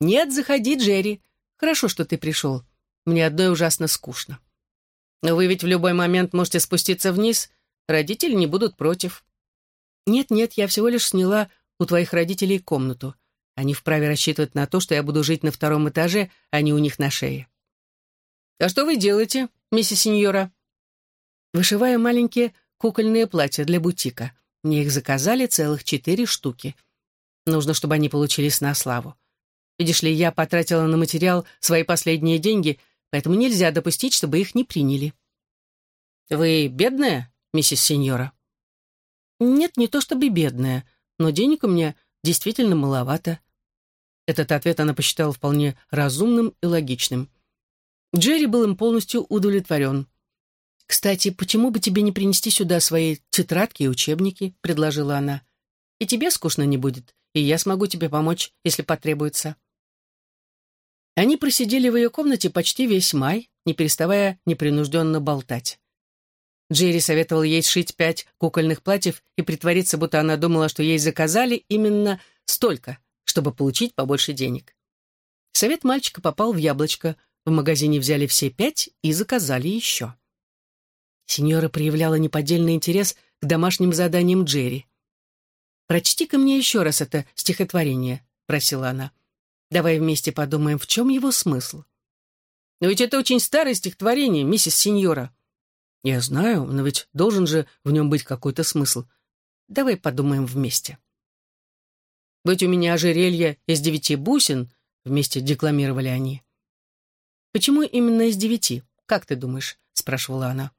«Нет, заходи, Джерри. Хорошо, что ты пришел. Мне одной ужасно скучно». «Но вы ведь в любой момент можете спуститься вниз. Родители не будут против». «Нет-нет, я всего лишь сняла у твоих родителей комнату. Они вправе рассчитывать на то, что я буду жить на втором этаже, а не у них на шее». «А что вы делаете, миссис сеньора?» Вышиваю маленькие кукольные платья для бутика. Мне их заказали целых четыре штуки. Нужно, чтобы они получились на славу. Видишь ли, я потратила на материал свои последние деньги, поэтому нельзя допустить, чтобы их не приняли. Вы бедная, миссис Сеньора? Нет, не то чтобы бедная, но денег у меня действительно маловато. Этот ответ она посчитала вполне разумным и логичным. Джерри был им полностью удовлетворен. «Кстати, почему бы тебе не принести сюда свои тетрадки и учебники?» — предложила она. «И тебе скучно не будет, и я смогу тебе помочь, если потребуется». Они просидели в ее комнате почти весь май, не переставая непринужденно болтать. Джерри советовал ей сшить пять кукольных платьев и притвориться, будто она думала, что ей заказали именно столько, чтобы получить побольше денег. Совет мальчика попал в яблочко. В магазине взяли все пять и заказали еще. Сеньора проявляла неподдельный интерес к домашним заданиям Джерри. «Прочти-ка мне еще раз это стихотворение», — просила она. «Давай вместе подумаем, в чем его смысл». «Но ведь это очень старое стихотворение, миссис Сеньора». «Я знаю, но ведь должен же в нем быть какой-то смысл. Давай подумаем вместе». «Быть у меня ожерелье из девяти бусин», — вместе декламировали они. «Почему именно из девяти? Как ты думаешь?» — спрашивала она.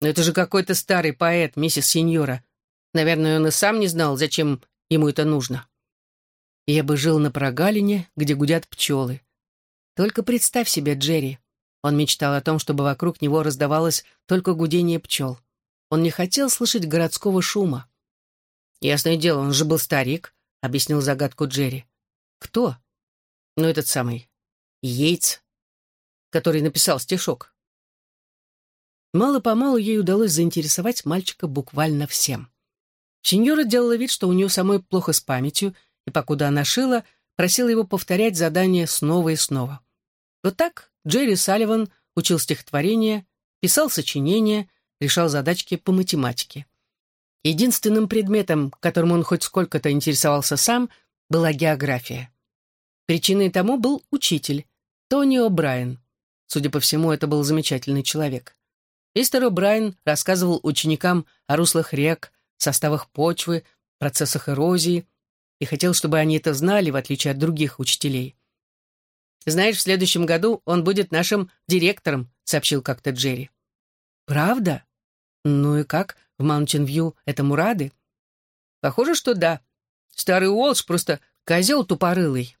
Но это же какой-то старый поэт, миссис Сеньора. Наверное, он и сам не знал, зачем ему это нужно. Я бы жил на прогалине, где гудят пчелы. Только представь себе Джерри. Он мечтал о том, чтобы вокруг него раздавалось только гудение пчел. Он не хотел слышать городского шума. «Ясное дело, он же был старик», — объяснил загадку Джерри. «Кто?» «Ну, этот самый. Йейтс, который написал стишок. Мало-помалу ей удалось заинтересовать мальчика буквально всем. Сеньора делала вид, что у нее самой плохо с памятью, и покуда она шила, просила его повторять задание снова и снова. Вот так Джерри Салливан учил стихотворения, писал сочинения, решал задачки по математике. Единственным предметом, которым он хоть сколько-то интересовался сам, была география. Причиной тому был учитель, Тони О'Брайен. Судя по всему, это был замечательный человек. Мистер О'Брайен рассказывал ученикам о руслах рек, составах почвы, процессах эрозии, и хотел, чтобы они это знали, в отличие от других учителей. «Знаешь, в следующем году он будет нашим директором», — сообщил как-то Джерри. «Правда? Ну и как, в Маунтин-Вью этому рады?» «Похоже, что да. Старый Уолш просто козел тупорылый».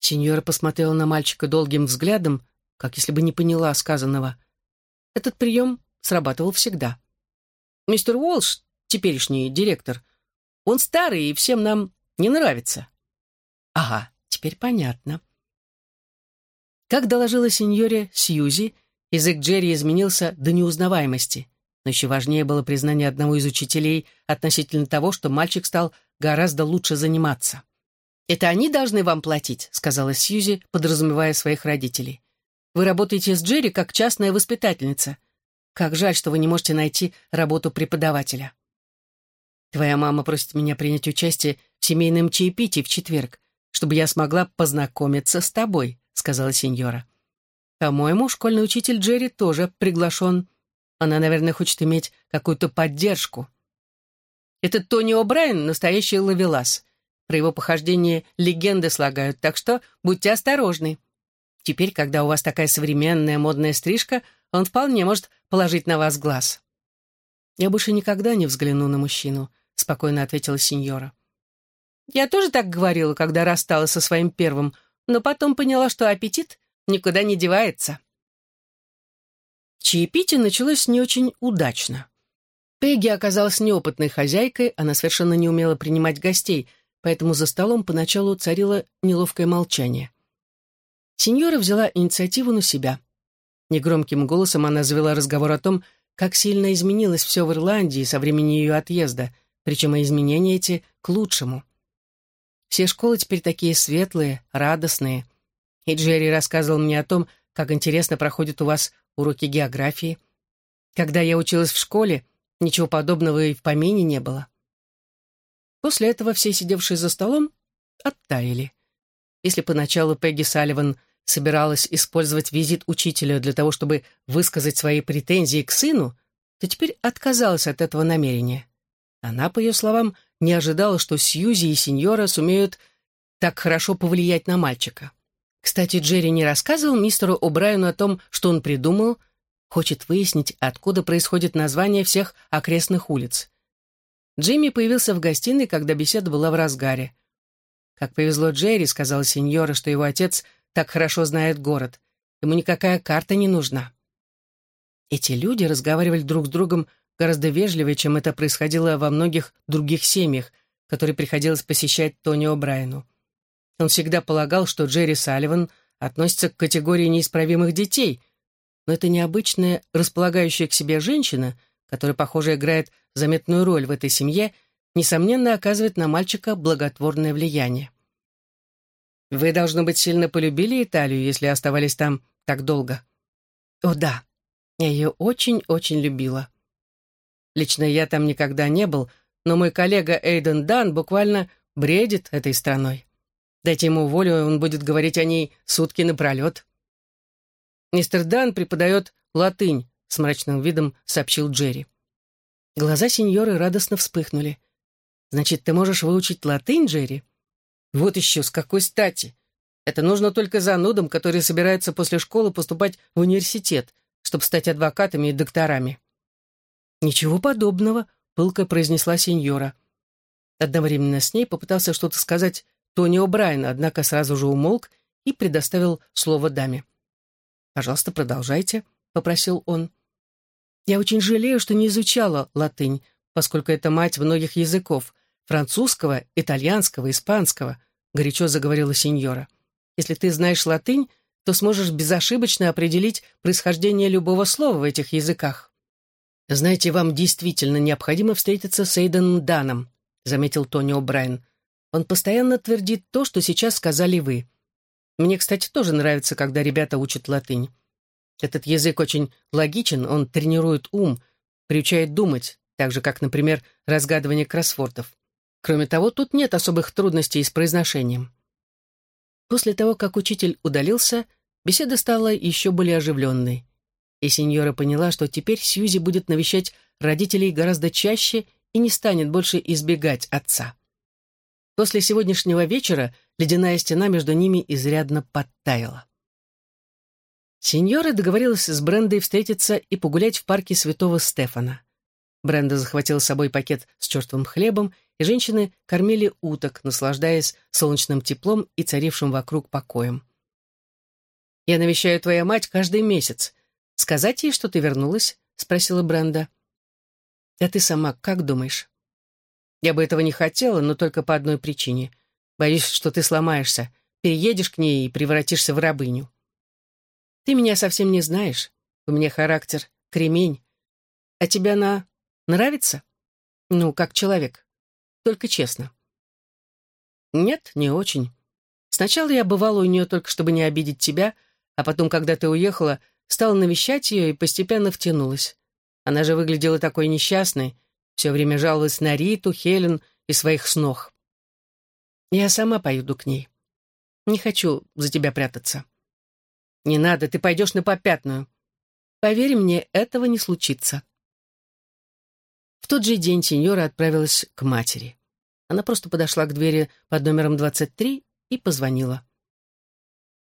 Сеньора посмотрела на мальчика долгим взглядом, как если бы не поняла сказанного. Этот прием срабатывал всегда. «Мистер Уолш, теперешний директор, он старый и всем нам не нравится». «Ага, теперь понятно». Как доложила сеньоре Сьюзи, язык Джерри изменился до неузнаваемости. Но еще важнее было признание одного из учителей относительно того, что мальчик стал гораздо лучше заниматься. «Это они должны вам платить», — сказала Сьюзи, подразумевая своих родителей. «Вы работаете с Джерри как частная воспитательница. Как жаль, что вы не можете найти работу преподавателя». «Твоя мама просит меня принять участие в семейном чаепитии в четверг, чтобы я смогла познакомиться с тобой», — сказала сеньора. «По-моему, школьный учитель Джерри тоже приглашен. Она, наверное, хочет иметь какую-то поддержку». «Этот Тони О'Брайен — настоящий ловелас. Про его похождение легенды слагают, так что будьте осторожны. Теперь, когда у вас такая современная модная стрижка, он вполне может положить на вас глаз». «Я больше никогда не взгляну на мужчину», — спокойно ответила сеньора. «Я тоже так говорила, когда рассталась со своим первым, но потом поняла, что аппетит никуда не девается». Чаепитие началось не очень удачно. Пегги оказалась неопытной хозяйкой, она совершенно не умела принимать гостей, поэтому за столом поначалу царило неловкое молчание. Сеньора взяла инициативу на себя. Негромким голосом она завела разговор о том, как сильно изменилось все в Ирландии со времени ее отъезда, причем изменения эти к лучшему. Все школы теперь такие светлые, радостные. И Джерри рассказывал мне о том, как интересно проходят у вас уроки географии. Когда я училась в школе, ничего подобного и в помине не было. После этого все сидевшие за столом оттаяли. Если поначалу Пегги Салливан собиралась использовать визит учителя для того, чтобы высказать свои претензии к сыну, то теперь отказалась от этого намерения. Она, по ее словам, не ожидала, что Сьюзи и сеньора сумеют так хорошо повлиять на мальчика. Кстати, Джерри не рассказывал мистеру О'Брайену о том, что он придумал, хочет выяснить, откуда происходит название всех окрестных улиц. Джимми появился в гостиной, когда беседа была в разгаре. «Как повезло Джерри», — сказала сеньора, что его отец так хорошо знает город. Ему никакая карта не нужна. Эти люди разговаривали друг с другом гораздо вежливее, чем это происходило во многих других семьях, которые приходилось посещать Тони О'Брайену. Он всегда полагал, что Джерри Салливан относится к категории неисправимых детей, но это необычная, располагающая к себе женщина, которая, похоже, играет заметную роль в этой семье, несомненно, оказывает на мальчика благотворное влияние. «Вы, должно быть, сильно полюбили Италию, если оставались там так долго?» «О, да. Я ее очень-очень любила. Лично я там никогда не был, но мой коллега Эйден Дан буквально бредит этой страной. Дайте ему волю, он будет говорить о ней сутки напролет. «Мистер Дан преподает латынь», — с мрачным видом сообщил Джерри. Глаза сеньоры радостно вспыхнули. «Значит, ты можешь выучить латынь, Джерри?» «Вот еще, с какой стати? Это нужно только занудам, которые собираются после школы поступать в университет, чтобы стать адвокатами и докторами». «Ничего подобного», — пылко произнесла сеньора. Одновременно с ней попытался что-то сказать Тони О'Брайен, однако сразу же умолк и предоставил слово даме. «Пожалуйста, продолжайте», — попросил он. «Я очень жалею, что не изучала латынь, поскольку это мать многих языков — французского, итальянского, испанского», — горячо заговорила сеньора. «Если ты знаешь латынь, то сможешь безошибочно определить происхождение любого слова в этих языках». «Знаете, вам действительно необходимо встретиться с Эйденом Даном», — заметил Тони О'Брайен. Он постоянно твердит то, что сейчас сказали вы. Мне, кстати, тоже нравится, когда ребята учат латынь. Этот язык очень логичен, он тренирует ум, приучает думать, так же, как, например, разгадывание кроссвордов. Кроме того, тут нет особых трудностей с произношением. После того, как учитель удалился, беседа стала еще более оживленной. И сеньора поняла, что теперь Сьюзи будет навещать родителей гораздо чаще и не станет больше избегать отца. После сегодняшнего вечера ледяная стена между ними изрядно подтаяла. Сеньора договорилась с Брендой встретиться и погулять в парке Святого Стефана. Бренда захватила с собой пакет с чертовым хлебом, и женщины кормили уток, наслаждаясь солнечным теплом и царившим вокруг покоем. «Я навещаю твою мать каждый месяц. Сказать ей, что ты вернулась?» — спросила Бренда. «А ты сама как думаешь?» «Я бы этого не хотела, но только по одной причине. Боюсь, что ты сломаешься, переедешь к ней и превратишься в рабыню. Ты меня совсем не знаешь. У меня характер кремень. А тебе она нравится? Ну, как человек. Только честно. Нет, не очень. Сначала я бывала у нее только, чтобы не обидеть тебя, а потом, когда ты уехала, стала навещать ее и постепенно втянулась. Она же выглядела такой несчастной, все время жаловалась на Риту, Хелен и своих снох. Я сама поеду к ней. Не хочу за тебя прятаться. Не надо, ты пойдешь на попятную. Поверь мне, этого не случится. В тот же день сеньора отправилась к матери. Она просто подошла к двери под номером 23 и позвонила.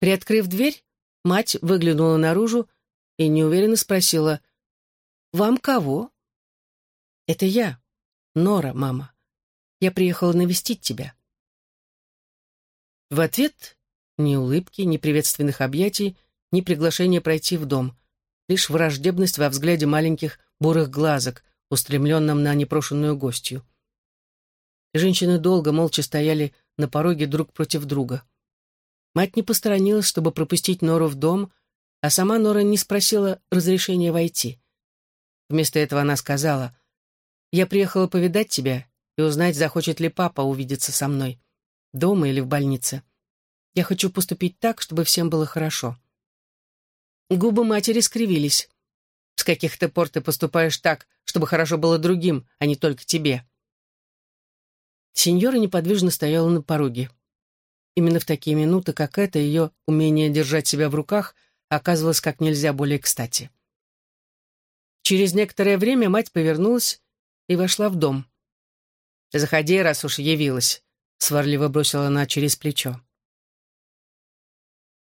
Приоткрыв дверь, мать выглянула наружу и неуверенно спросила, «Вам кого?» «Это я, Нора, мама. Я приехала навестить тебя». В ответ ни улыбки, ни приветственных объятий, ни приглашения пройти в дом. Лишь враждебность во взгляде маленьких бурых глазок, устремленном на непрошенную гостью. Женщины долго молча стояли на пороге друг против друга. Мать не посторонилась, чтобы пропустить Нору в дом, а сама Нора не спросила разрешения войти. Вместо этого она сказала, «Я приехала повидать тебя и узнать, захочет ли папа увидеться со мной дома или в больнице. Я хочу поступить так, чтобы всем было хорошо». Губы матери скривились. «С каких-то пор ты поступаешь так, чтобы хорошо было другим, а не только тебе?» Сеньора неподвижно стояла на пороге. Именно в такие минуты, как эта, ее умение держать себя в руках оказывалось как нельзя более кстати. Через некоторое время мать повернулась и вошла в дом. «Заходи, раз уж явилась», сварливо бросила она через плечо.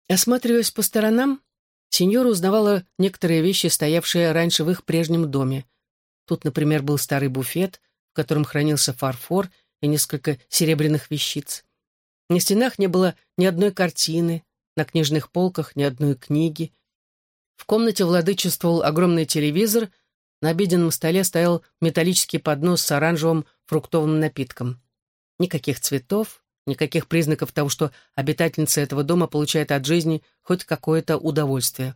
Осматриваясь по сторонам, сеньора узнавала некоторые вещи, стоявшие раньше в их прежнем доме. Тут, например, был старый буфет, в котором хранился фарфор и несколько серебряных вещиц. На стенах не было ни одной картины, на книжных полках ни одной книги. В комнате владычествовал огромный телевизор, на обеденном столе стоял металлический поднос с оранжевым фруктовым напитком. Никаких цветов, никаких признаков того, что обитательница этого дома получает от жизни хоть какое-то удовольствие.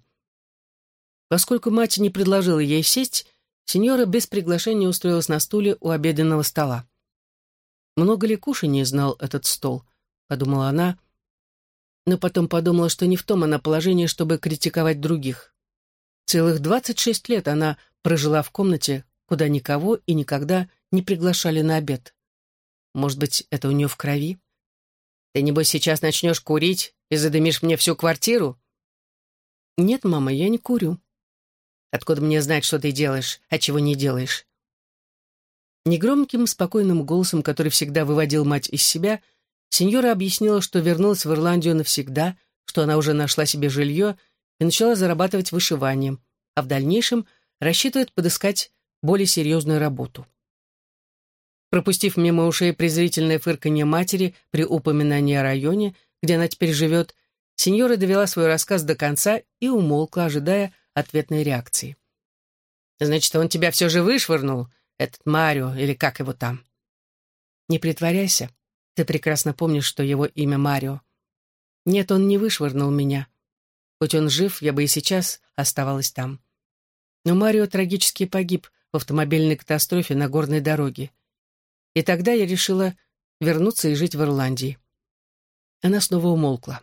Поскольку мать не предложила ей сесть, сеньора без приглашения устроилась на стуле у обеденного стола. «Много ли кушаний знал этот стол?» — подумала она, но потом подумала, что не в том она положение, чтобы критиковать других. Целых двадцать шесть лет она прожила в комнате, куда никого и никогда не приглашали на обед. Может быть, это у нее в крови? Ты, небось, сейчас начнешь курить и задымишь мне всю квартиру? Нет, мама, я не курю. Откуда мне знать, что ты делаешь, а чего не делаешь? Негромким, спокойным голосом, который всегда выводил мать из себя, сеньора объяснила, что вернулась в Ирландию навсегда, что она уже нашла себе жилье и начала зарабатывать вышиванием, а в дальнейшем рассчитывает подыскать более серьезную работу. Пропустив мимо ушей презрительное фырканье матери при упоминании о районе, где она теперь живет, сеньора довела свой рассказ до конца и умолкла, ожидая ответной реакции. «Значит, он тебя все же вышвырнул, этот Марио, или как его там?» «Не притворяйся. Ты прекрасно помнишь, что его имя Марио. Нет, он не вышвырнул меня. Хоть он жив, я бы и сейчас оставалась там. Но Марио трагически погиб в автомобильной катастрофе на горной дороге. И тогда я решила вернуться и жить в Ирландии. Она снова умолкла.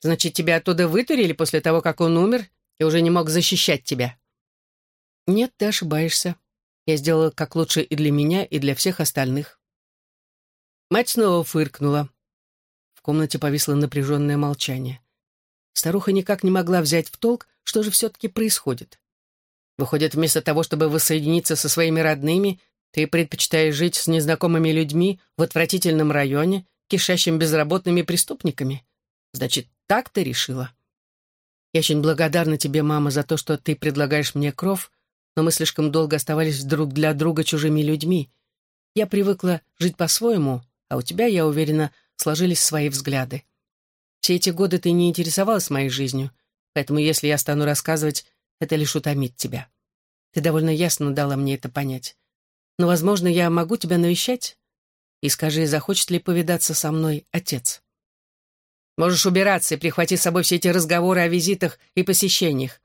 «Значит, тебя оттуда вытурили после того, как он умер, и уже не мог защищать тебя?» «Нет, ты ошибаешься. Я сделала как лучше и для меня, и для всех остальных». Мать снова фыркнула. В комнате повисло напряженное молчание. Старуха никак не могла взять в толк, что же все-таки происходит. Выходит, вместо того, чтобы воссоединиться со своими родными, ты предпочитаешь жить с незнакомыми людьми в отвратительном районе, кишащим безработными преступниками? Значит, так ты решила? Я очень благодарна тебе, мама, за то, что ты предлагаешь мне кров, но мы слишком долго оставались друг для друга чужими людьми. Я привыкла жить по-своему, а у тебя, я уверена, сложились свои взгляды. Все эти годы ты не интересовалась моей жизнью, поэтому если я стану рассказывать, это лишь утомит тебя. Ты довольно ясно дала мне это понять. Но, возможно, я могу тебя навещать? И скажи, захочет ли повидаться со мной отец? Можешь убираться и прихвати с собой все эти разговоры о визитах и посещениях.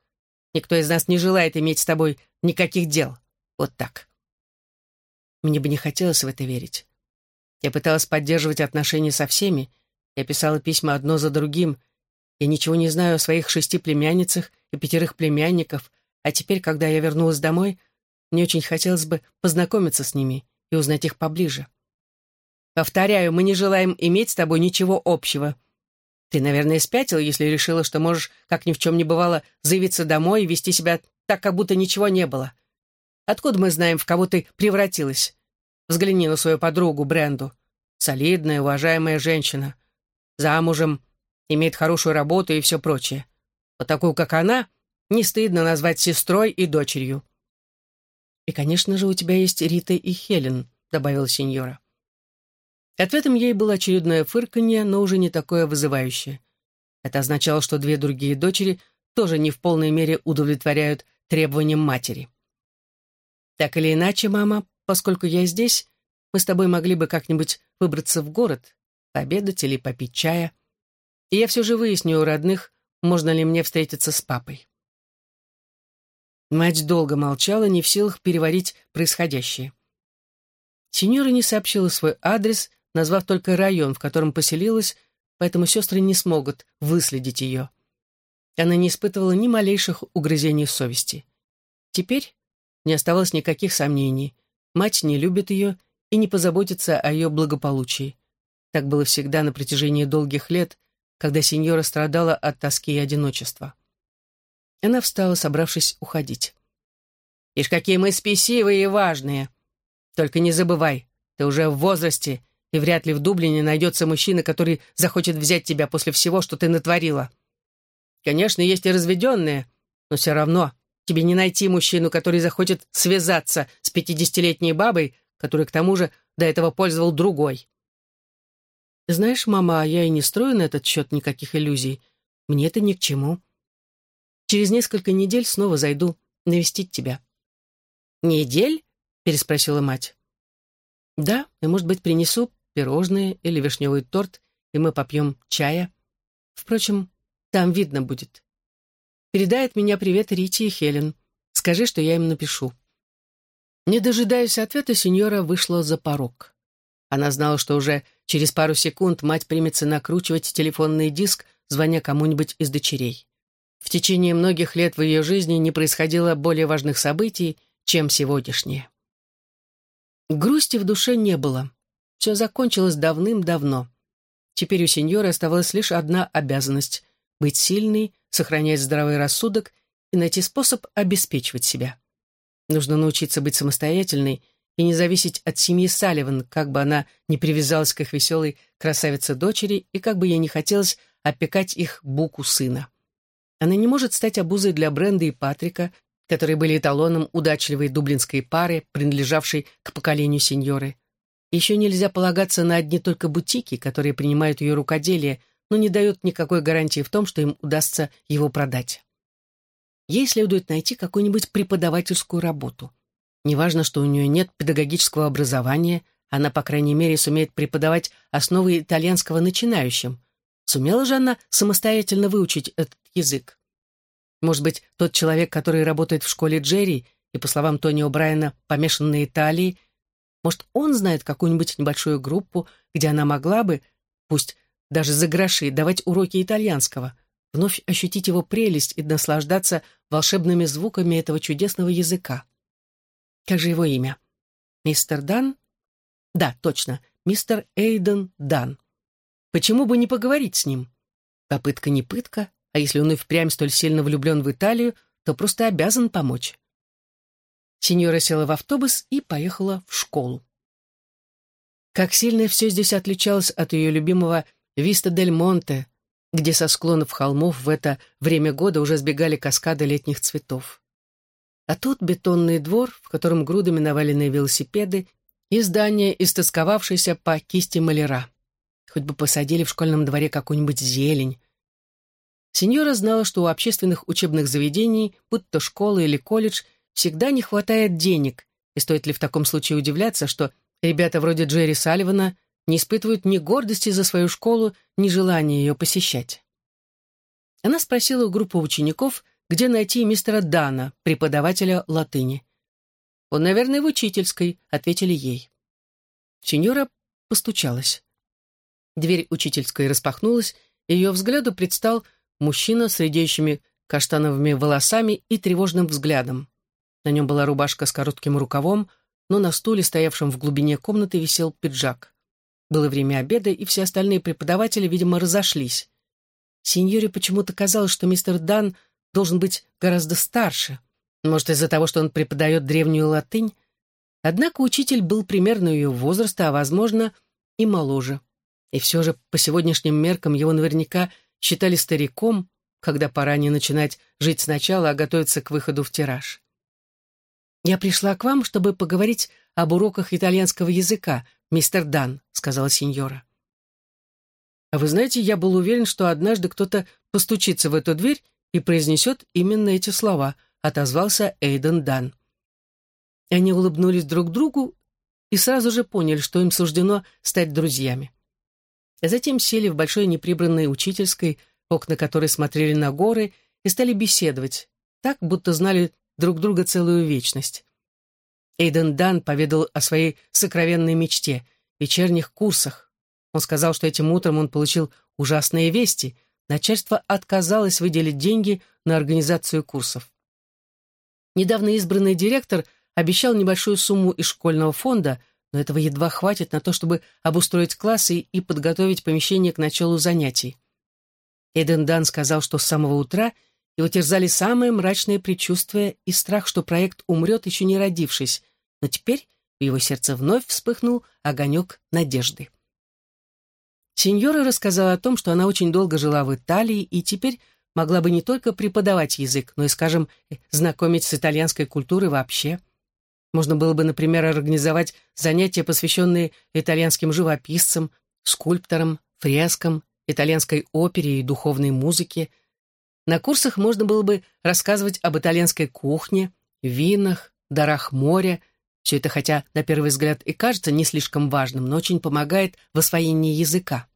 Никто из нас не желает иметь с тобой никаких дел. Вот так. Мне бы не хотелось в это верить. Я пыталась поддерживать отношения со всеми. Я писала письма одно за другим. Я ничего не знаю о своих шести племянницах и пятерых племянников, а теперь, когда я вернулась домой, мне очень хотелось бы познакомиться с ними и узнать их поближе. Повторяю, мы не желаем иметь с тобой ничего общего. Ты, наверное, спятила, если решила, что можешь, как ни в чем не бывало, заявиться домой и вести себя так, как будто ничего не было. Откуда мы знаем, в кого ты превратилась? Взгляни на свою подругу Бренду. Солидная, уважаемая женщина. Замужем, имеет хорошую работу и все прочее. Вот такую, как она, не стыдно назвать сестрой и дочерью. «И, конечно же, у тебя есть Рита и Хелен», — добавила сеньора. Ответом ей было очередное фырканье, но уже не такое вызывающее. Это означало, что две другие дочери тоже не в полной мере удовлетворяют требованиям матери. «Так или иначе, мама, поскольку я здесь, мы с тобой могли бы как-нибудь выбраться в город, пообедать или попить чая, и я все же выясню у родных, можно ли мне встретиться с папой». Мать долго молчала, не в силах переварить происходящее. Сеньора не сообщила свой адрес, назвав только район, в котором поселилась, поэтому сестры не смогут выследить ее. Она не испытывала ни малейших угрызений совести. Теперь не оставалось никаких сомнений. Мать не любит ее и не позаботится о ее благополучии. Так было всегда на протяжении долгих лет, когда сеньора страдала от тоски и одиночества. Она встала, собравшись уходить. «Ишь, какие мы спесивые и важные! Только не забывай, ты уже в возрасте, и вряд ли в Дублине найдется мужчина, который захочет взять тебя после всего, что ты натворила. Конечно, есть и разведенные, но все равно тебе не найти мужчину, который захочет связаться с пятидесятилетней бабой, который к тому же до этого пользовал другой. Знаешь, мама, я и не строю на этот счет никаких иллюзий. Мне это ни к чему. Через несколько недель снова зайду навестить тебя». «Недель?» — переспросила мать. «Да, и, может быть, принесу пирожные или вишневый торт, и мы попьем чая. Впрочем, там видно будет. Передай от меня привет Рите и Хелен. Скажи, что я им напишу». Не дожидаясь ответа, сеньора вышла за порог. Она знала, что уже через пару секунд мать примется накручивать телефонный диск, звоня кому-нибудь из дочерей. В течение многих лет в ее жизни не происходило более важных событий, чем сегодняшнее. Грусти в душе не было. Все закончилось давным-давно. Теперь у сеньора оставалась лишь одна обязанность — быть сильной, сохранять здравый рассудок и найти способ обеспечивать себя. Нужно научиться быть самостоятельной и не зависеть от семьи Салливан, как бы она ни привязалась к их веселой красавице-дочери и как бы ей не хотелось опекать их буку сына. Она не может стать обузой для Бренда и Патрика, которые были эталоном удачливой дублинской пары, принадлежавшей к поколению сеньоры. Еще нельзя полагаться на одни только бутики, которые принимают ее рукоделие, но не дают никакой гарантии в том, что им удастся его продать. Ей следует найти какую-нибудь преподавательскую работу. Неважно, что у нее нет педагогического образования, она, по крайней мере, сумеет преподавать основы итальянского начинающим. Сумела же она самостоятельно выучить этот язык. Может быть, тот человек, который работает в школе Джерри и, по словам Тони О'Брайена, помешан на Италии, может, он знает какую-нибудь небольшую группу, где она могла бы, пусть даже за гроши, давать уроки итальянского, вновь ощутить его прелесть и наслаждаться волшебными звуками этого чудесного языка. Как же его имя? Мистер Дан? Да, точно, мистер Эйден Дан. Почему бы не поговорить с ним? Попытка не пытка, а если он и впрямь столь сильно влюблен в Италию, то просто обязан помочь. Сеньора села в автобус и поехала в школу. Как сильно все здесь отличалось от ее любимого Виста-дель-Монте, где со склонов холмов в это время года уже сбегали каскады летних цветов. А тут бетонный двор, в котором грудами навалены велосипеды, и здание, истосковавшееся по кисти маляра. Хоть бы посадили в школьном дворе какую-нибудь зелень. Сеньора знала, что у общественных учебных заведений, будь то школа или колледж, всегда не хватает денег, и стоит ли в таком случае удивляться, что ребята вроде Джерри Салливана не испытывают ни гордости за свою школу, ни желания ее посещать. Она спросила у группы учеников, где найти мистера Дана, преподавателя латыни. «Он, наверное, в учительской», — ответили ей. Сеньора постучалась. Дверь учительской распахнулась, и ее взгляду предстал мужчина с редеющими каштановыми волосами и тревожным взглядом. На нем была рубашка с коротким рукавом, но на стуле, стоявшем в глубине комнаты, висел пиджак. Было время обеда, и все остальные преподаватели, видимо, разошлись. Сеньоре почему-то казалось, что мистер Дан должен быть гораздо старше. Может, из-за того, что он преподает древнюю латынь? Однако учитель был примерно ее возраста, а, возможно, и моложе. И все же по сегодняшним меркам его наверняка считали стариком, когда пора не начинать жить сначала, а готовиться к выходу в тираж. «Я пришла к вам, чтобы поговорить об уроках итальянского языка, мистер Дан», — сказала сеньора. «А вы знаете, я был уверен, что однажды кто-то постучится в эту дверь и произнесет именно эти слова», — отозвался Эйден Дан. Они улыбнулись друг другу и сразу же поняли, что им суждено стать друзьями а затем сели в большой неприбранной учительской, окна которой смотрели на горы, и стали беседовать, так, будто знали друг друга целую вечность. Эйден Дан поведал о своей сокровенной мечте — вечерних курсах. Он сказал, что этим утром он получил ужасные вести. Начальство отказалось выделить деньги на организацию курсов. Недавно избранный директор обещал небольшую сумму из школьного фонда, но этого едва хватит на то, чтобы обустроить классы и подготовить помещение к началу занятий. Эден Дан сказал, что с самого утра его терзали самые мрачные предчувствия и страх, что проект умрет, еще не родившись, но теперь в его сердце вновь вспыхнул огонек надежды. Сеньора рассказала о том, что она очень долго жила в Италии и теперь могла бы не только преподавать язык, но и, скажем, знакомить с итальянской культурой вообще – можно было бы, например, организовать занятия, посвященные итальянским живописцам, скульпторам, фрескам, итальянской опере и духовной музыке. На курсах можно было бы рассказывать об итальянской кухне, винах, дарах моря. Все это, хотя на первый взгляд и кажется не слишком важным, но очень помогает в освоении языка.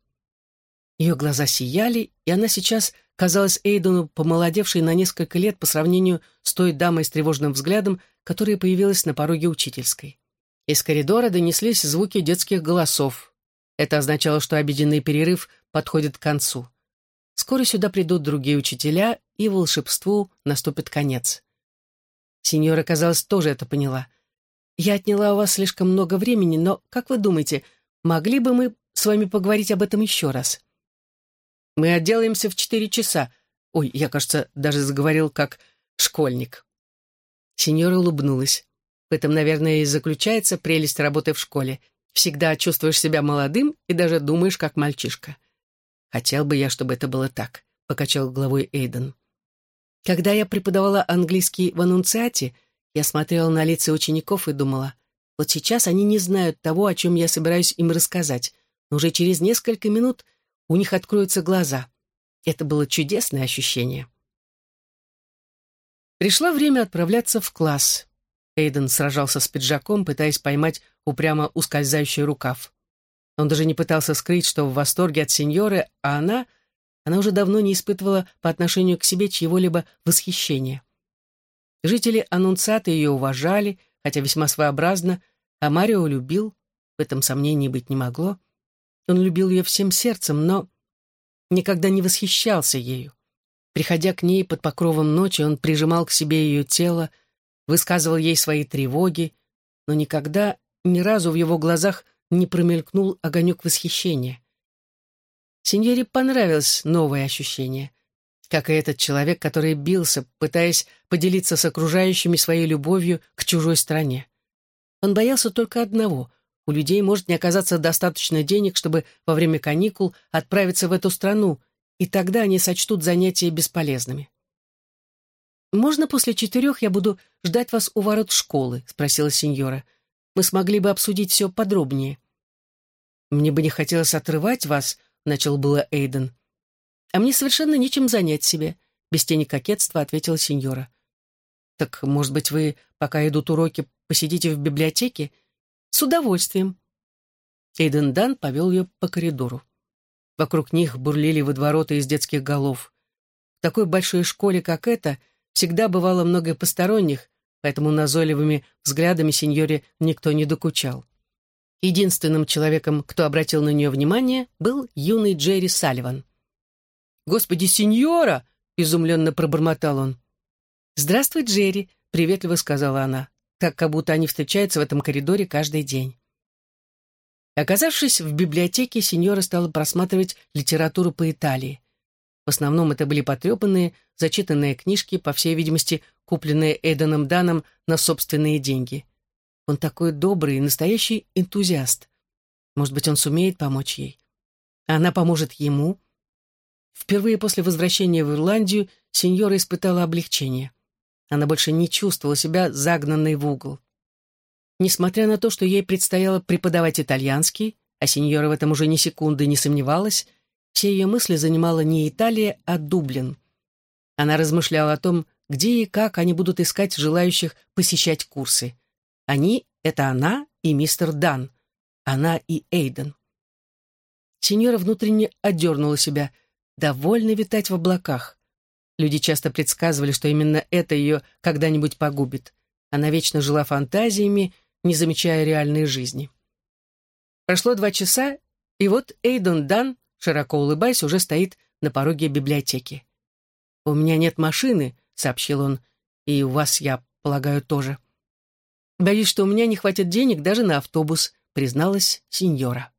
Ее глаза сияли, и она сейчас казалась Эйдену помолодевшей на несколько лет по сравнению с той дамой с тревожным взглядом, которая появилась на пороге учительской. Из коридора донеслись звуки детских голосов. Это означало, что обеденный перерыв подходит к концу. Скоро сюда придут другие учителя, и волшебству наступит конец. Сеньора, казалось, тоже это поняла. «Я отняла у вас слишком много времени, но, как вы думаете, могли бы мы с вами поговорить об этом еще раз?» «Мы отделаемся в четыре часа. Ой, я, кажется, даже заговорил как школьник». Сеньора улыбнулась. В этом, наверное, и заключается прелесть работы в школе. Всегда чувствуешь себя молодым и даже думаешь, как мальчишка. Хотел бы я, чтобы это было так, — покачал головой Эйден. Когда я преподавала английский в аннунциате, я смотрела на лица учеников и думала, вот сейчас они не знают того, о чем я собираюсь им рассказать, но уже через несколько минут у них откроются глаза. Это было чудесное ощущение. Пришло время отправляться в класс. Эйден сражался с пиджаком, пытаясь поймать упрямо ускользающий рукав. Он даже не пытался скрыть, что в восторге от сеньоры, а она... Она уже давно не испытывала по отношению к себе чьего-либо восхищения. Жители Аннунциата ее уважали, хотя весьма своеобразно, а Марио любил, в этом сомнений быть не могло. Он любил ее всем сердцем, но никогда не восхищался ею. Приходя к ней под покровом ночи, он прижимал к себе ее тело, высказывал ей свои тревоги, но никогда, ни разу в его глазах не промелькнул огонек восхищения. Сеньоре понравилось новое ощущение, как и этот человек, который бился, пытаясь поделиться с окружающими своей любовью к чужой стране. Он боялся только одного — у людей может не оказаться достаточно денег, чтобы во время каникул отправиться в эту страну — и тогда они сочтут занятия бесполезными. «Можно после четырех я буду ждать вас у ворот школы?» — спросила сеньора. «Мы смогли бы обсудить все подробнее». «Мне бы не хотелось отрывать вас», — начал было Эйден. «А мне совершенно нечем занять себе», — без тени кокетства ответила сеньора. «Так, может быть, вы, пока идут уроки, посидите в библиотеке?» «С удовольствием». Эйден Дан повел ее по коридору. Вокруг них бурлили водовороты из детских голов. В такой большой школе, как эта, — Всегда бывало много посторонних, поэтому назойливыми взглядами сеньоре никто не докучал. Единственным человеком, кто обратил на нее внимание, был юный Джерри Салливан. «Господи, сеньора!» — изумленно пробормотал он. «Здравствуй, Джерри», — приветливо сказала она, так как будто они встречаются в этом коридоре каждый день. Оказавшись в библиотеке, сеньора стала просматривать литературу по Италии. В основном это были потрепанные, зачитанные книжки, по всей видимости, купленные Эйденом Даном на собственные деньги. Он такой добрый, настоящий энтузиаст. Может быть, он сумеет помочь ей. А она поможет ему. Впервые после возвращения в Ирландию сеньора испытала облегчение. Она больше не чувствовала себя загнанной в угол. Несмотря на то, что ей предстояло преподавать итальянский, а сеньора в этом уже ни секунды не сомневалась, все ее мысли занимала не Италия, а Дублин. Она размышляла о том, где и как они будут искать желающих посещать курсы. Они — это она и мистер Дан, она и Эйден. Сеньора внутренне отдернула себя, довольно витать в облаках. Люди часто предсказывали, что именно это ее когда-нибудь погубит. Она вечно жила фантазиями, не замечая реальной жизни. Прошло два часа, и вот Эйден Дан широко улыбаясь, уже стоит на пороге библиотеки. «У меня нет машины», — сообщил он, — «и у вас, я полагаю, тоже». «Боюсь, что у меня не хватит денег даже на автобус», — призналась сеньора.